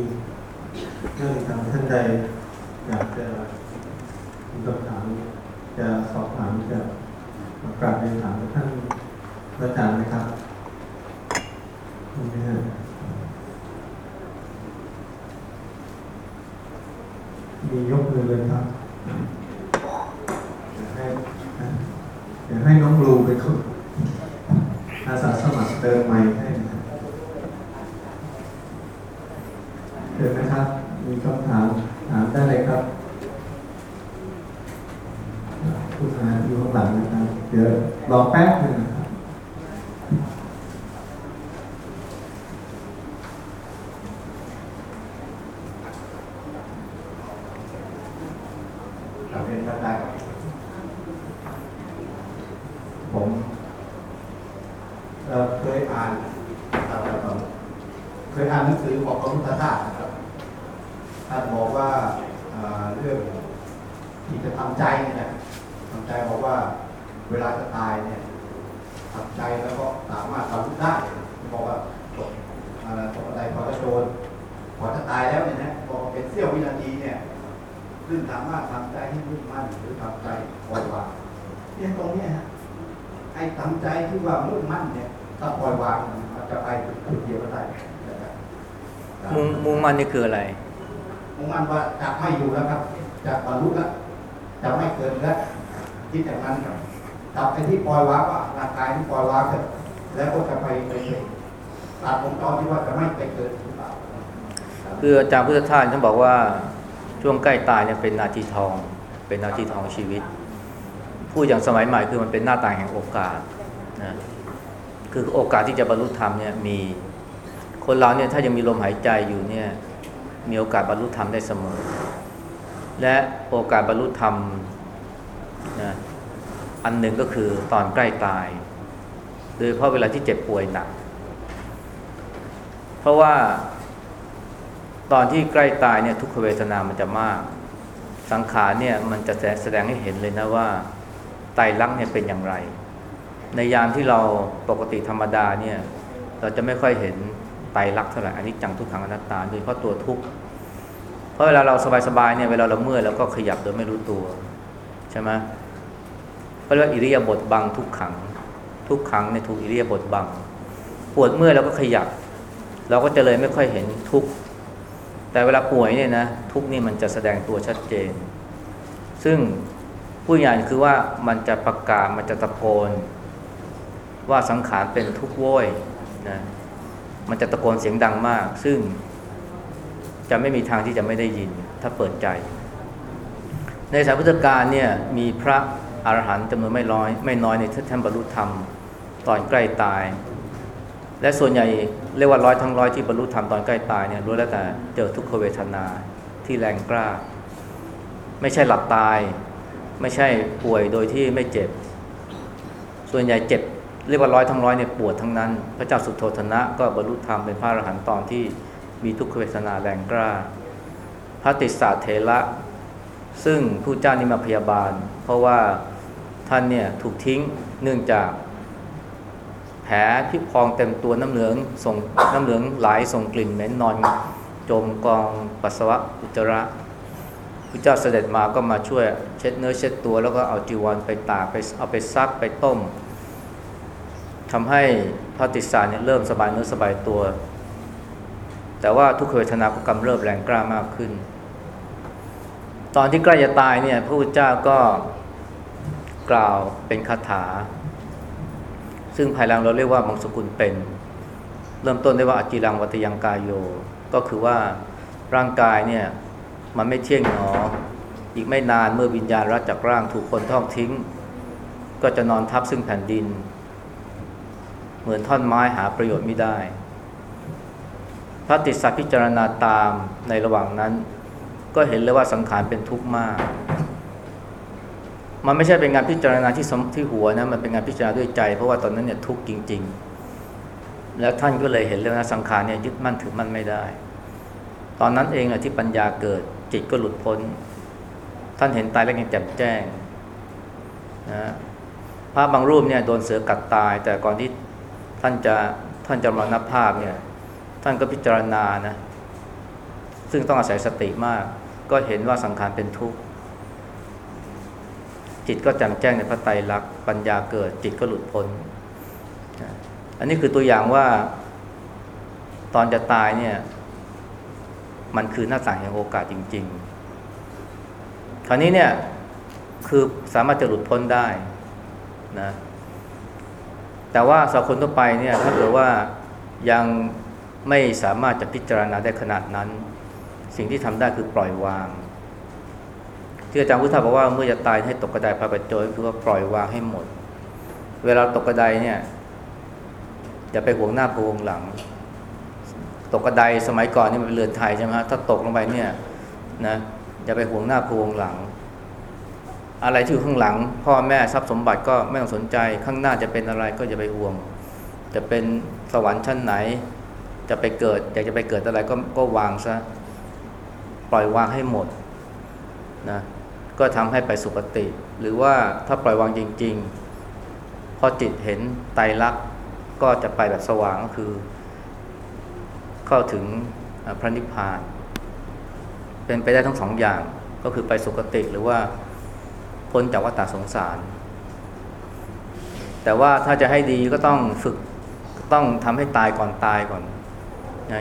เรื่องทางท่านใดอยากจะมีคำถามจะสอบถามจะกราบเรียนถามท่านอาจารย์นะครับนี่ฮะมียกมือเลยครับ ให้ให้น้องลูไปคุย รอแป๊บนึงนะครับ เราเป็นท่านได้ผมเอ่อเคยอ่านเอ่อเคยอ่านหนังสือของพระพุทธทาสนะครับท่านบอกว่าเอ่อเรื่องที่จะทำใจเนี่ยนะทำใจบอกว่าเวลาจะตายเนี่ยทำใจแล้วก็สามารถทำได้บอกว่าตกเอ่อตกบันไดพอกระโจนพอจะตายแล้วเนี่ยนะพอเป็นเสี้ยววินาทีเนี่ย ซึ่งสามารถทำใจให้มุ่งมั่นหรือทำใจปล่อยวางเนี่ยตรงเนี้ยฮะไอ้ทำใจที่ว่ามุ่งมั่นเนี่ยถ้าปล่อยวางมันจะไปถึงจุดเดียวก็ได้นะครับ มุ่งมุ่งมันนี่คืออะไร มุ่งมั่นว่าจะไม่อยู่แล้วครับจะบรรลุแล้วจะไม่เกิดแล้วคิดอย่างนั้นครับตัดไปที่ปล่อยวางว่าร่างกายที่ปล่อยวางเถอะแล้วก็จะไปไปตัดวงจรที่ว่าจะไม่ไปเกิดหรือเปล่า คืออาจารย์พุทธทาสท่านบอกว่าช่วงใกล้ตายเนี่ยเป็นนาทีทอง เป็นนาทีทองชีวิต พูดอย่างสมัยใหม่คือมันเป็นหน้าต่างแห่งโอกาสนะคือโอกาสที่จะบรรลุธรรมเนี่ยมีคนเราเนี่ยถ้ายังมีลมหายใจอยู่เนี่ยมีโอกาสบรรลุธรรมได้เสมอ และโอกาสบรรลุธรรมนะอันหนึ่งก็คือตอนใกล้ตาย โดยเฉพาะเวลาที่เจ็บป่วยหนัก เพราะว่า ตอนที่ใกล้ตายเนี่ยทุกขเวทนามันจะมาก สังขารเนี่ยมันจะแสดงให้เห็นเลยนะว่าไตรลักษณ์เนี่ยเป็นอย่างไร ในยามที่เราปกติธรรมดาเนี่ยเราจะไม่ค่อยเห็นไตรลักษณ์เท่าไหร่อันนี้จังทุกขังอนัตตาโดยเฉพาะตัวทุกข์เพราะเวลาเราสบายๆเนี่ยเวลาเราเมื่อยเราก็ขยับโดยไม่รู้ตัวใช่ไหมเพราะว่าอิริยาบถบังทุกขัง ทุกขังในถูกอิริยาบถบัง ปวดเมื่อยเราก็ขยับ เราก็จะเลยไม่ค่อยเห็นทุกข์ แต่เวลาป่วยเนี่ยนะทุกนี่มันจะแสดงตัวชัดเจน ซึ่งผู้ใหญ่คือว่ามันจะประกาศมันจะตะโกน ว่าสังขารเป็นทุกข์โว้ยนะมันจะตะโกนเสียงดังมาก ซึ่งจะไม่มีทางที่จะไม่ได้ยินถ้าเปิดใจ ในสายพุทธกาลเนี่ยมีพระอรหันต์จำนวนไม่น้อย ไม่น้อยในท่านบรรลุธรรม ตอนใกล้ตาย และส่วนใหญ่เรียกว่าร้อยทั้งร้อยที่บรรลุธรรมตอนใกล้ตายเนี่ยรู้แล้วแต่เจอทุกขเวทนาที่แรงกล้า ไม่ใช่หลับตาย ไม่ใช่ป่วยโดยที่ไม่เจ็บ ส่วนใหญ่เจ็บเรียกว่าร้อยทั้งร้อยเนี่ยปวดทั้งนั้น พระเจ้าสุโธธนะก็บรรลุธรรมเป็นพระอรหันต์ตอนที่มีทุกขเวทนาแรงกล้า พระติสสะเถระซึ่งผู้เจ้านี่มาพยาบาล เพราะว่าท่านเนี่ยถูกทิ้งเนื่องจาก ผลที่พองเต็มตัวน้ำเหลืองส่งน้ำเหลืองไหลส่งกลิ่นเหม็นนอนจมกองปัสสาวะอุจจาระพระเจ้าเสด็จมาก็มาช่วยเช็ดเนื้อเช็ดตัวแล้วก็เอาจีวรไปตากไปเอาไปซักไปต้มทำให้พระติสสารเนี่ยเริ่มสบายเนื้อสบายตัว แต่ว่าทุกขเวทนาก็กำเริบแรงกล้ามากขึ้น ตอนที่ใกล้จะตายเนี่ยพระพุทธเจ้าก็กล่าวเป็นคาถา ซึ่งภายหลังเราเรียกว่ามังสกุลเป็น เริ่มต้นได้ว่าอจิรังวัตยังกายโย ก็คือว่าร่างกายเนี่ยมันไม่เที่ยงหนอ อีกไม่นานเมื่อวิญญาณรัจากร่างถูกคนทอดทิ้ง ก็จะนอนทับซึ่งแผ่นดิน เหมือนท่อนไม้หาประโยชน์ไม่ได้ พระติสสัตพิจารณาตามในระหว่างนั้น ก็เห็นเลยว่าสังขารเป็นทุกข์มาก มันไม่ใช่เป็นงานพิจารณาที่สมที่หัวนะมันเป็นงานพิจารณาด้วยใจ เพราะว่าตอนนั้นเนี่ยทุกข์จริง ๆ แล้วท่านก็เลยเห็นเลยนะสังขารเนี่ยยึดมั่นถือมั่นไม่ได้ ตอนนั้นเองอะที่ปัญญาเกิดจิตก็หลุดพ้น ท่านเห็นตายแล้วยังแจ่มแจ้งนะพระบางรูปเนี่ยโดนเสือกัดตาย แต่ก่อนที่ท่านจะท่านจะมรณภาพเนี่ย ท่านก็พิจารณานะ ซึ่งต้องอาศัยสติมาก ก็เห็นว่าสังขารเป็นทุกข์ จิตก็แจ่มแจ้งในพระไตรลักษณ์ปัญญาเกิดจิตก็หลุดพ้น อันนี้คือตัวอย่างว่า ตอนจะตายเนี่ย มันคือหน้าต่างแห่งโอกาสจริง ๆ คราวนี้เนี่ยคือสามารถจะหลุดพ้นได้นะแต่ว่าสำหรับคนทั่วไปเนี่ยถ้าเกิดว่ายังไม่สามารถจะพิจารณาได้ขนาดนั้น สิ่งที่ทำได้คือปล่อยวาง ที่อาจารย์พุทธาบอกว่าเมื่อจะตายให้ตกกระไดพาไปโจยคือว่าปล่อยวางให้หมด เวลาตกกระไดเนี่ยอย่าไปห่วงหน้าพวงหลัง ตกกระไดสมัยก่อนนี่มันเป็นเรือนไทยใช่ไหมฮะถ้าตกลงไปเนี่ยนะอย่าไปห่วงหน้าพวงหลัง อะไรที่อยู่ข้างหลัง พ่อแม่ทรัพย์สมบัติก็ไม่ต้องสนใจข้างหน้าจะเป็นอะไรก็อย่าไปห่วง จะเป็นสวรรค์ชั้นไหน จะไปเกิด อยากจะไปเกิดอะไรก็ก็วางซะปล่อยวางให้หมดนะ ก็ทำให้ไปสุคติ หรือว่าถ้าปล่อยวางจริง ๆ พอจิตเห็นไตรลักษณ์ก็จะไปแบบสว่างก็คือ เข้าถึงพระนิพพาน เป็นไปได้ทั้งสองอย่างก็คือไปสุคติหรือว่าพ้นจากวัฏสงสาร แต่ว่าถ้าจะให้ดีก็ต้องฝึกต้องทำให้ตายก่อนตายก่อน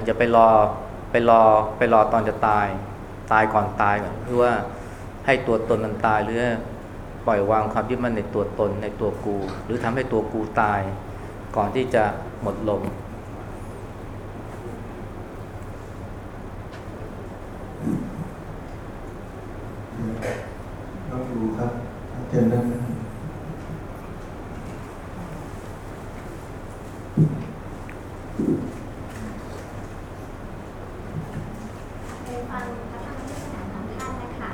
อย่าไปรอไปรอไปรอตอนจะตาย ตายก่อนตายก่อนคือว่า ให้ตัวตนมันตายหรือปล่อยวางความยึดมั่นในตัวตนในตัวกู หรือทำให้ตัวกูตาย ก่อนที่จะหมดลม ลองดูครับเจนนั้น ไปฟังพระธรรมเทศนาของท่านนะคะ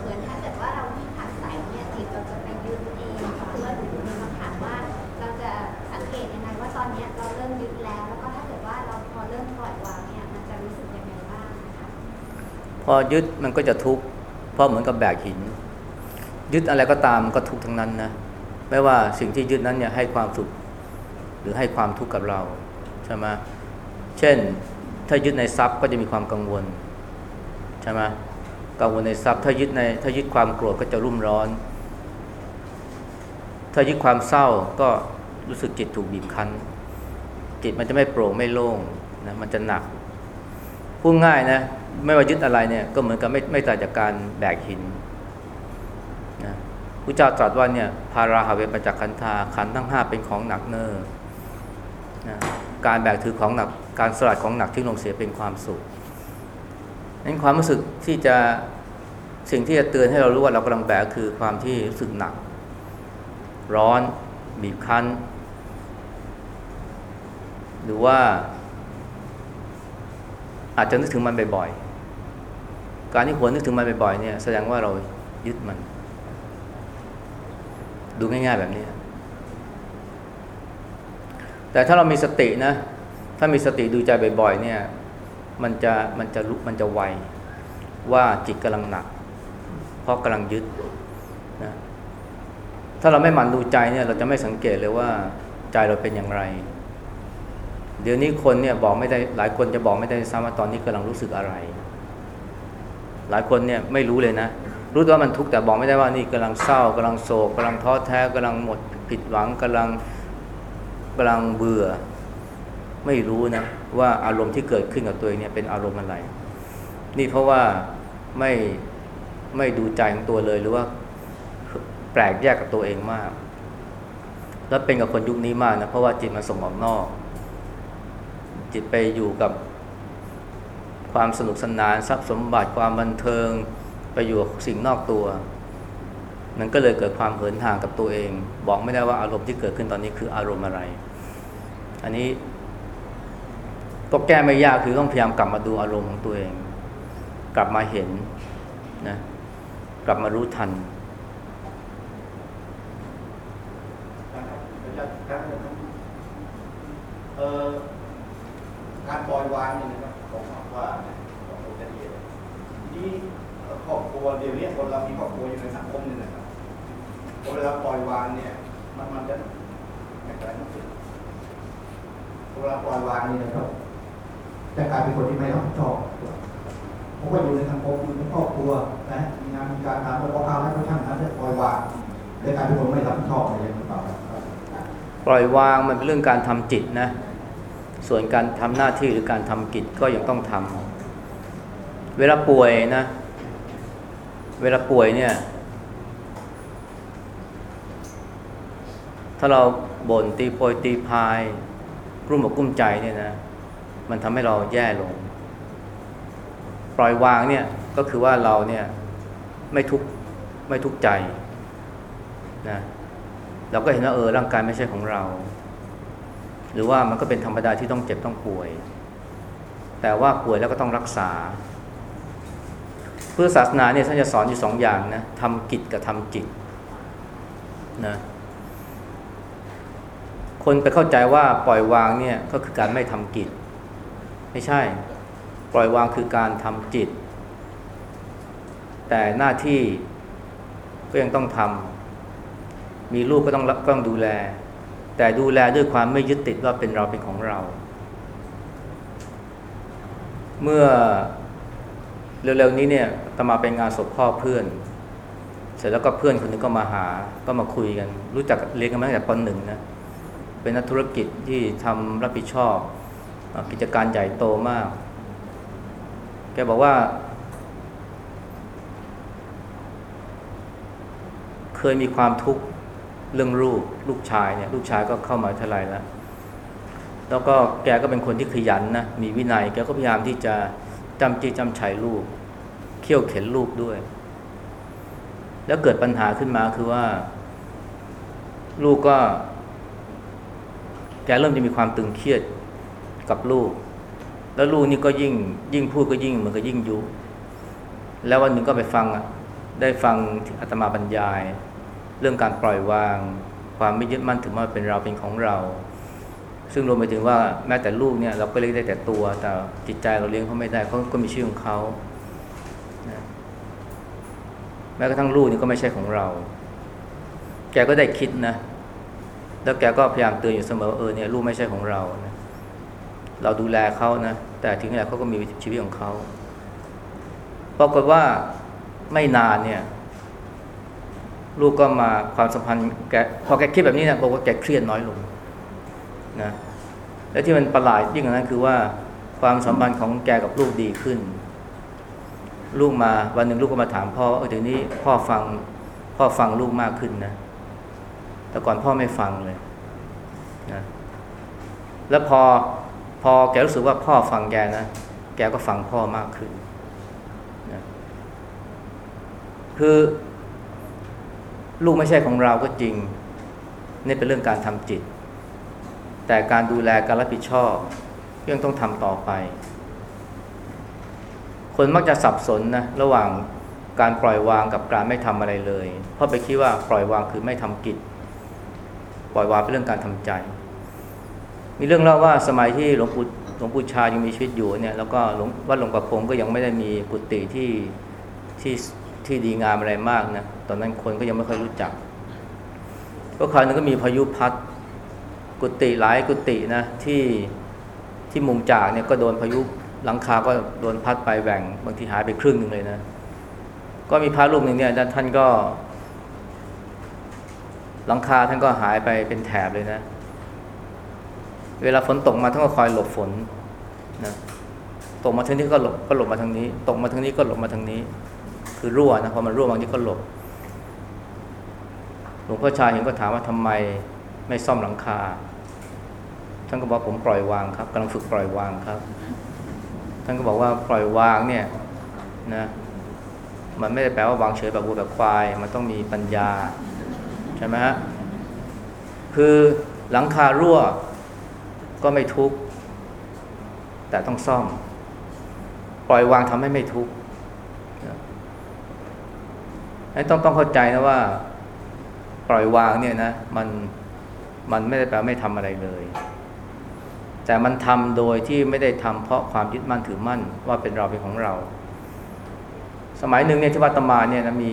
เหมือนถ้าเกิดว่าเรายิ่งผักใสเนี่ยจิตเราจะไปยึดเองก็คือว่าหนูมีคำถามว่า เราจะสังเกตยังไงว่าตอนเนี้ยเราเริ่มยึดแล้ว แล้วก็ถ้าเกิดว่าเราพอเริ่มปล่อยวางเนี่ยมันจะรู้สึกยังไงบ้างนะคะ พอ ยึดมันก็จะทุกข์เพราะเหมือนกับแบกหิน ยึดอะไรก็ตามมันก็ทุกข์ทั้งนั้นนะไม่ว่าสิ่งที่ยึดนั้นเนี่ยให้ความสุขหรือให้ความทุกข์กับเราใช่ไหมเช่น ถ้ายึดในทรัพย์ก็จะมีความกังวลใช่ไหมกังวลในทรัพย์ ถ้ายึดในถ้ายึดความโกรธก็จะรุ่มร้อน ถ้ายึดความเศร้าก็รู้สึกจิตถูกบีบคั้น จิตมันจะไม่โปร่งไม่โล่งนะมันจะหนัก พูดง่ายนะ ไม่ว่ายึดอะไรเนี่ยก็เหมือนกับไม่ไม่ต่างจากการแบกหินนะพระเจ้าตรัสว่าเนี่ยพาราหาเวปจักขันธาขันทั้งห้าเป็นของหนักเนอนะการแบกถือของหนักการสลัดของหนักที่ลงเสียเป็นความสุขนั้นความรู้สึกที่จะสิ่งที่จะเตือนให้เรารู้ว่าเรากำลังแบกคือความที่รู้สึกหนัก ร้อน บีบคั้น หรือว่า อาจจะนึกถึงมันบ่อยๆ การที่หัวนึกถึงมันบ่อยๆเนี่ยแสดงว่าเรายึดมัน ดูง่ายๆแบบนี้ แต่ถ้าเรามีสตินะ ถ้ามีสติดูใจบ่อยๆเนี่ย มันจะมันจะลุกมันจะไวว่าจิตกำลังหนัก เพราะกำลังยึดนะถ้าเราไม่หมั่นดูใจเนี่ย เราจะไม่สังเกตเลยว่าใจเราเป็นอย่างไร เดี๋ยวนี้คนเนี่ยบอกไม่ได้หลายคนจะบอกไม่ได้ซ้ำว่าตอนนี้กำลังรู้สึกอะไร หลายคนเนี่ยไม่รู้เลยนะ รู้ว่ามันทุกข์แต่บอกไม่ได้ว่านี่กำลังเศร้ากำลังโศกกำลังท้อแท้กำลังหมดผิดหวังกำลังกำลังเบื่อ ไม่รู้นะว่าอารมณ์ที่เกิดขึ้นกับตัวเองเนี่ยเป็นอารมณ์อะไร นี่เพราะว่าไม่ไม่ดูใจของตัวเลยหรือว่าแปลกแยกกับตัวเองมาก แล้วเป็นกับคนยุคนี้มากนะเพราะว่าจิตมันส่งออกนอก จิตไปอยู่กับความสนุกสนานทรัพย์สมบัติความบันเทิงไปอยู่กับสิ่งนอกตัว มันก็เลยเกิดความเหินห่างกับตัวเอง บอกไม่ได้ว่าอารมณ์ที่เกิดขึ้นตอนนี้คืออารมณ์อะไร อันนี้ก็แก้ไม่ยากคือต้องพยายามกลับมาดูอารมณ์ของตัวเอง กลับมาเห็นนะกลับมารู้ทันเอ่อ ปล่อยวางนี่นะครับผมว่าของผมจะดีนี่เอ่ครอบครัวเดี๋ยวนี้คนเรามีครอบครัวอยู่ในสังคมนี่นะครับเวลาปล่อยวางเนี่ย มันมันจะไม่กลายเป็นสิเวลาปล่อยวางนี่นะครับจะกลายเป็นคนที่ไม่รับผิดชอบผมก็อยู่ในสังคมอยู่ในครอบครัวนะมีงานมีการทำแล้วพอเอาแล้วก็ช่างนั้นจะปล่อยวางเลยกลายเป็นคนไม่รับผิดชอบอะไรอย่างนี้เปล่าปล่อยวางมันเป็นเรื่องการทำจิตนะ ส่วนการทำหน้าที่หรือการทำกิจก็ยังต้องทำเวลาป่วยนะ เวลาป่วยเนี่ย ถ้าเราบ่นตีโพยตีพายกลุ้มอกกลุ้มใจเนี่ยนะ มันทำให้เราแย่ลง ปล่อยวางเนี่ยก็คือว่าเราเนี่ยไม่ทุกไม่ทุกใจนะเราก็เห็นว่าเออร่างกายไม่ใช่ของเรา หรือว่ามันก็เป็นธรรมดาที่ต้องเจ็บต้องป่วย แต่ว่าป่วยแล้วก็ต้องรักษา เพุทธศาสนาเนี่ยท่านจะสอนอยู่สองอย่างนะทำกิจกับทำจิตนะคนไปเข้าใจว่าปล่อยวางเนี่ยก็คือการไม่ทำกิจ ไม่ใช่ ปล่อยวางคือการทำจิต แต่หน้าที่ก็ยังต้องทำมีลูกก็ต้องรับก็ต้องดูแล แต่ดูแลด้วยความไม่ยึดติดว่าเป็นเราเป็นของเรา เมื่อเร็วๆนี้เนี่ยตมาไปงานศพพ่อเพื่อน เสร็จแล้วก็เพื่อนคนนึงก็มาหา ก็มาคุยกัน รู้จักเรียนกันมาตั้งแต่ปหนึ่งนะ เป็นนักธุรกิจที่ทำรับผิดชอบ กิจการใหญ่โตมาก แกบอกว่า เคยมีความทุกข์ เรื่องลูกลูกชายเนี่ยลูกชายก็เข้ามาทยายแล้วแล้วก็แกก็เป็นคนที่ขยันนะมีวินัยแกก็พยายามที่จะจำจีจำชัยลูกเขี่ยวเข็นลูกด้วย แล้วเกิดปัญหาขึ้นมาคือว่า ลูกก็ แกเริ่มจะมีความตึงเครียดกับลูก แล้วลูกนี่ก็ยิ่งยิ่งพูดก็ยิ่งเหมือนกับยิ่งยุ แล้ววันหนึ่งก็ไปฟังอะได้ฟังอาตมาบรรยาย เรื่องการปล่อยวาง ความไม่ยึดมั่นถือว่าเป็นเราเป็นของเรา ซึ่งรวมไปถึงว่าแม้แต่ลูกเนี่ยเราก็เลี้ยงได้แต่ตัว แต่จิตใจเราเลี้ยงเขาไม่ได้เขาก็มีชื่อของเขาแม้กระทั่งลูกนี่ก็ไม่ใช่ของเรา แกก็ได้คิดนะ แล้วแกก็พยายามเตือนอยู่เสมอว่าเออเนี่ยลูกไม่ใช่ของเรานะเราดูแลเขานะ แต่ถึงเวลาเขาก็มีชีวิตของเขาปรากฏว่าไม่นานเนี่ย ลูกก็มาความสัมพันธ์แกพอแกคิดแบบนี้เนี่ยบอกว่าแกเครียดน้อยลงนะและที่มันประหลาดยิ่งกว่านั้นคือว่าความสัมพันธ์ของแกกับลูกดีขึ้น ลูกมาวันหนึ่งลูกก็มาถามพ่อเออเดี๋ยวนี้พ่อฟังพ่อฟังลูกมากขึ้นนะแต่ก่อนพ่อไม่ฟังเลยนะแล้วพอพอแกรู้สึกว่าพ่อฟังแกนะแกก็ฟังพ่อมากขึ้นนะคือ ลูกไม่ใช่ของเราก็จริง นี่เป็นเรื่องการทำจิต แต่การดูแลการรับผิดชอบยังต้องทำต่อไป คนมักจะสับสนนะระหว่างการปล่อยวางกับการไม่ทำอะไรเลย เพราะไปคิดว่าปล่อยวางคือไม่ทำกิจ ปล่อยวางเป็นเรื่องการทำใจ มีเรื่องเล่าว่าสมัยที่หลวงปู่หลวงปู่ชายังมีชีวิตอยู่เนี่ยแล้วก็หลวงวัดหลวงประพงก็ยังไม่ได้มีกุฏิที่ที่ ที่ดีงามอะไรมากนะตอนนั้นคนก็ยังไม่ค่อยรู้จักก็คราวหนึงก็มีพายุพัดกุฏิหลายกุฏินะที่ที่มุมจากเนี่ยก็โดนพายุหลังคาก็โดนพัดไปแหว่งบางทีหายไปครึ่งหนึ่งเลยนะ ก็มีพระรูปหนึ่งเนี่ยท่านก็ หลังคาท่านก็หายไปเป็นแถบเลยนะ เวลาฝนตกมาท่านก็คอยหลบฝนนะตกมาทางนี้ก็หลบก็หลบมาทางนี้ ตกมาทางนี้ก็หลบมาทางนี้ คือรั่วนะพอมันรั่วบางทีก็หลบหลวงพ่อชายเห็นก็ถามว่าทำไมไม่ซ่อมหลังคา ท่านก็บอกผมปล่อยวางครับกำลังฝึกปล่อยวางครับ ท่านก็บอกว่าปล่อยวางเนี่ยนะมันไม่ได้แปลว่าวางเฉยแบบวัวแบบควาย มันต้องมีปัญญาใช่ไหมฮะคือหลังคารั่วก็ไม่ทุกข์แต่ต้องซ่อม ปล่อยวางทำให้ไม่ทุกข์ ต้องต้องเข้าใจนะว่า ปล่อยวางเนี่ยนะมันมันไม่ได้แปลว่าไม่ทำอะไรเลย แต่มันทำโดยที่ไม่ได้ทำเพราะความยึดมั่นถือมั่น ว่าเป็นเราเป็นของเรา สมัยหนึ่งเนี่ยที่วัดตมาเนี่ยนะมี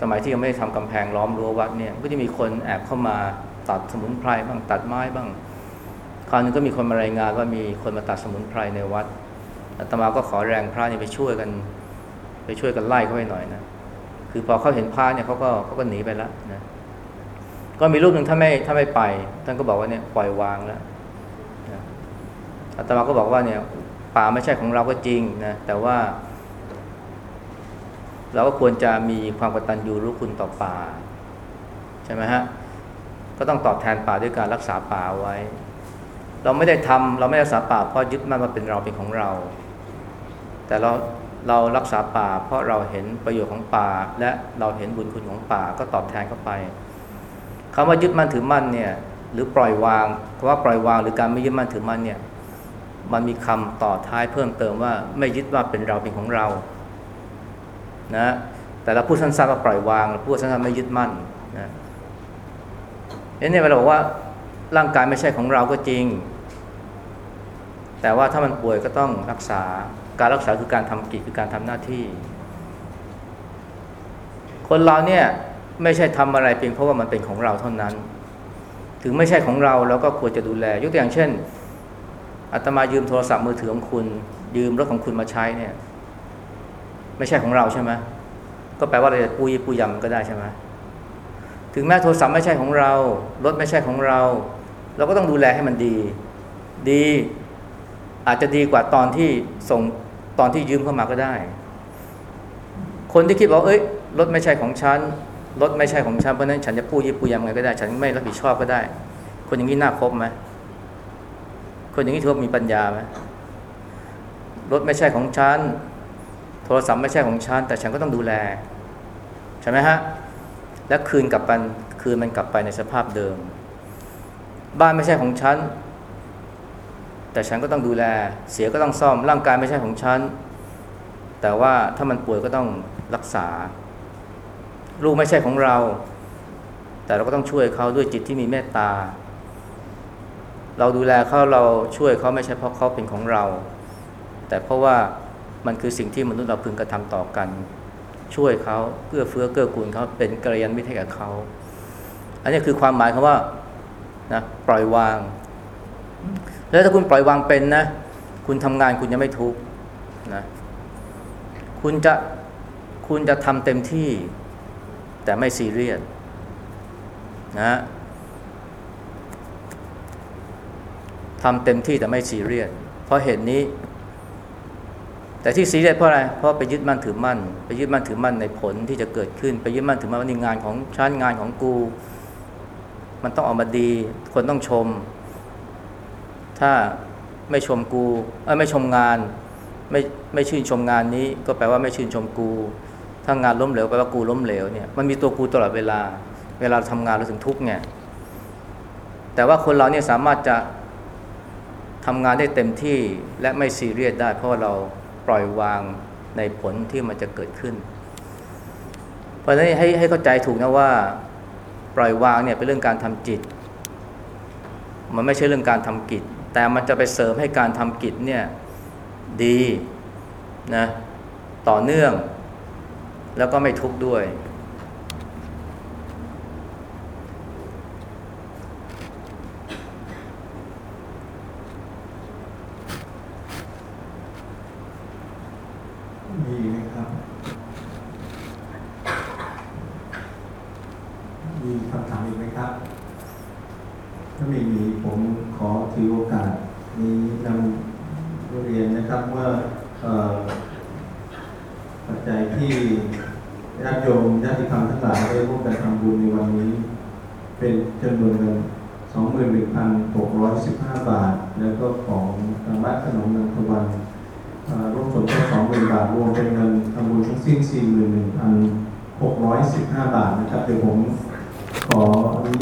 สมัยที่ยังไม่ได้ทำกำแพงล้อมรั้ววัดเนี่ยก็จะมีคนแอบเข้ามาตัดสมุนไพรบ้างตัดไม้บ้าง คราวนึงก็มีคนมารายงานว่ามีคนมาตัดสมุนไพรในวัดอาตมาก็ขอแรงพระนี่ไปช่วยกัน ไปช่วยกันไล่เขาไปหน่อยนะ คือพอเขาเห็นพระเนี่ยเขาก็เขาก็หนีไปแล้วนะก็มีรูปหนึ่งถ้าไม่ถ้าไม่ไป ท่านก็บอกว่าเนี่ยปล่อยวางแล้วนะอาตมาก็บอกว่าเนี่ยป่าไม่ใช่ของเราก็จริงนะแต่ว่า เราก็ควรจะมีความกตัญญูรู้คุณต่อป่า ใช่ไหมฮะก็ต้องตอบแทนป่าด้วยการรักษาป่าไว้ เราไม่ได้ทำเราไม่ได้รักษาป่าเพราะยึดมั่นว่าเป็นเราเป็นของเรา แต่เรา เรารักษาป่า เพราะเราเห็นประโยชน์ของป่า และเราเห็นบุญคุณของป่าก็ตอบแทนเข้าไปคำว่ายึดมั่นถือมั่นเนี่ยหรือปล่อยวางคำว่าปล่อยวางหรือการไม่ยึดมั่นถือมั่นเนี่ยมันมีคำต่อท้ายเพิ่มเติมว่าไม่ยึดว่าเป็นเราเป็นของเรานะแต่เราพูดสั้นๆว่าปล่อยวางเราพูดสั้นๆไม่ยึดมั่นนะเนี่ยเวลาบอกว่าร่างกายไม่ใช่ของเราก็จริง แต่ว่าถ้ามันป่วยก็ต้องรักษา การรักษาคือการทำกิจคือการทำหน้าที่ คนเราเนี่ยไม่ใช่ทำอะไรเพียงเพราะว่ามันเป็นของเราเท่านั้น ถึงไม่ใช่ของเราเราก็ควรจะดูแล ยกตัวอย่างเช่นอาตมายืมโทรศัพท์มือถือของคุณ ยืมรถของคุณมาใช้เนี่ย ไม่ใช่ของเราใช่ไหมก็แปลว่าเราจะปุยปุยยำมันก็ได้ใช่ไหมถึงแม้โทรศัพท์ไม่ใช่ของเรารถไม่ใช่ของเรา เราก็ต้องดูแลให้มันดี ดี อาจจะดีกว่าตอนที่ส่ง ตอนที่ยืมเข้ามาก็ได้ คนที่คิดว่าเอ้ยรถไม่ใช่ของฉันรถไม่ใช่ของฉันเพราะนั้นฉันจะปูยิบปูยำไงก็ได้ ฉันไม่รับผิดชอบก็ได้ คนอย่างนี้น่าคบไหมคนอย่างนี้ถือว่ามีปัญญาไหมรถไม่ใช่ของฉันโทรศัพท์ไม่ใช่ของฉันแต่ฉันก็ต้องดูแลใช่ไหมฮะและคืนกลับมันคืนมันกลับไปในสภาพเดิม บ้านไม่ใช่ของฉัน แต่ฉันก็ต้องดูแล เสียก็ต้องซ่อมร่างกายไม่ใช่ของฉัน แต่ว่าถ้ามันป่วยก็ต้องรักษา ลูกไม่ใช่ของเรา แต่เราก็ต้องช่วยเขาด้วยจิตที่มีเมตตา เราดูแลเขาเราช่วยเขาไม่ใช่เพราะเขาเป็นของเรา แต่เพราะว่ามันคือสิ่งที่มนุษย์เราพึงกระทำต่อกัน ช่วยเขาเกื้อเฟื้อเกื้อกูลเขาเป็นกัลยาณมิตรให้กับเขา อันนี้คือความหมายคำว่านะปล่อยวาง แล้วถ้าคุณปล่อยวางเป็นนะ คุณทำงานคุณจะไม่ทุกข์นะ คุณจะคุณจะทำเต็มที่ แต่ไม่ซีเรียสนะทำเต็มที่แต่ไม่ซีเรียสเพราะเหตุนี้ แต่ที่ซีเรียสเพราะอะไร เพราะไปยึดมั่นถือมั่น ไปยึดมั่นถือมั่นในผลที่จะเกิดขึ้น ไปยึดมั่นถือมั่นว่านี่งานของฉันงานของกู มันต้องออกมาดี คนต้องชม ถ้าไม่ชมกูไม่ชมงานไม่ไม่ชื่นชมงานนี้ก็แปลว่าไม่ชื่นชมกู ถ้างานล้มเหลวแปลว่ากูล้มเหลวเนี่ยมันมีตัวกูตลอดเวลา เวลาทำงานเราถึงทุกข์ไงแต่ว่าคนเราเนี่ยสามารถจะทำงานได้เต็มที่และไม่ซีเรียสได้ เพราะาเราปล่อยวางในผลที่มันจะเกิดขึ้น เพราะฉะนั้นให้ให้เข้าใจถูกนะว่า ปล่อยวางเนี่ยเป็นเรื่องการทำจิต มันไม่ใช่เรื่องการทำกิจ แต่มันจะไปเสริมให้การทำกิจเนี่ยดีนะต่อเนื่อง แล้วก็ไม่ทุกข์ด้วยมีไหมครับมีคำถามอีกไหมครับ ถ้าไม่มีผมขอถือโอกาสนี้นำเรียนนะครับว่าปัจจัยที่ญาติโยมญาติธรรมทั้งหลายได้ร่วมกันทำบุญในวันนี้ เป็นจำนวนเงิน21,615 บาท แล้วก็ของทางบ้านขนมนันทวันร่วมสมทบสองหมื่นบาท รวมเป็นเงินทำบุญทั้งสิ้นสี่หมื่นหนึ่งพันหกร้อยสิบห้าบาทนะครับเดี๋ยวผมขออนุญาต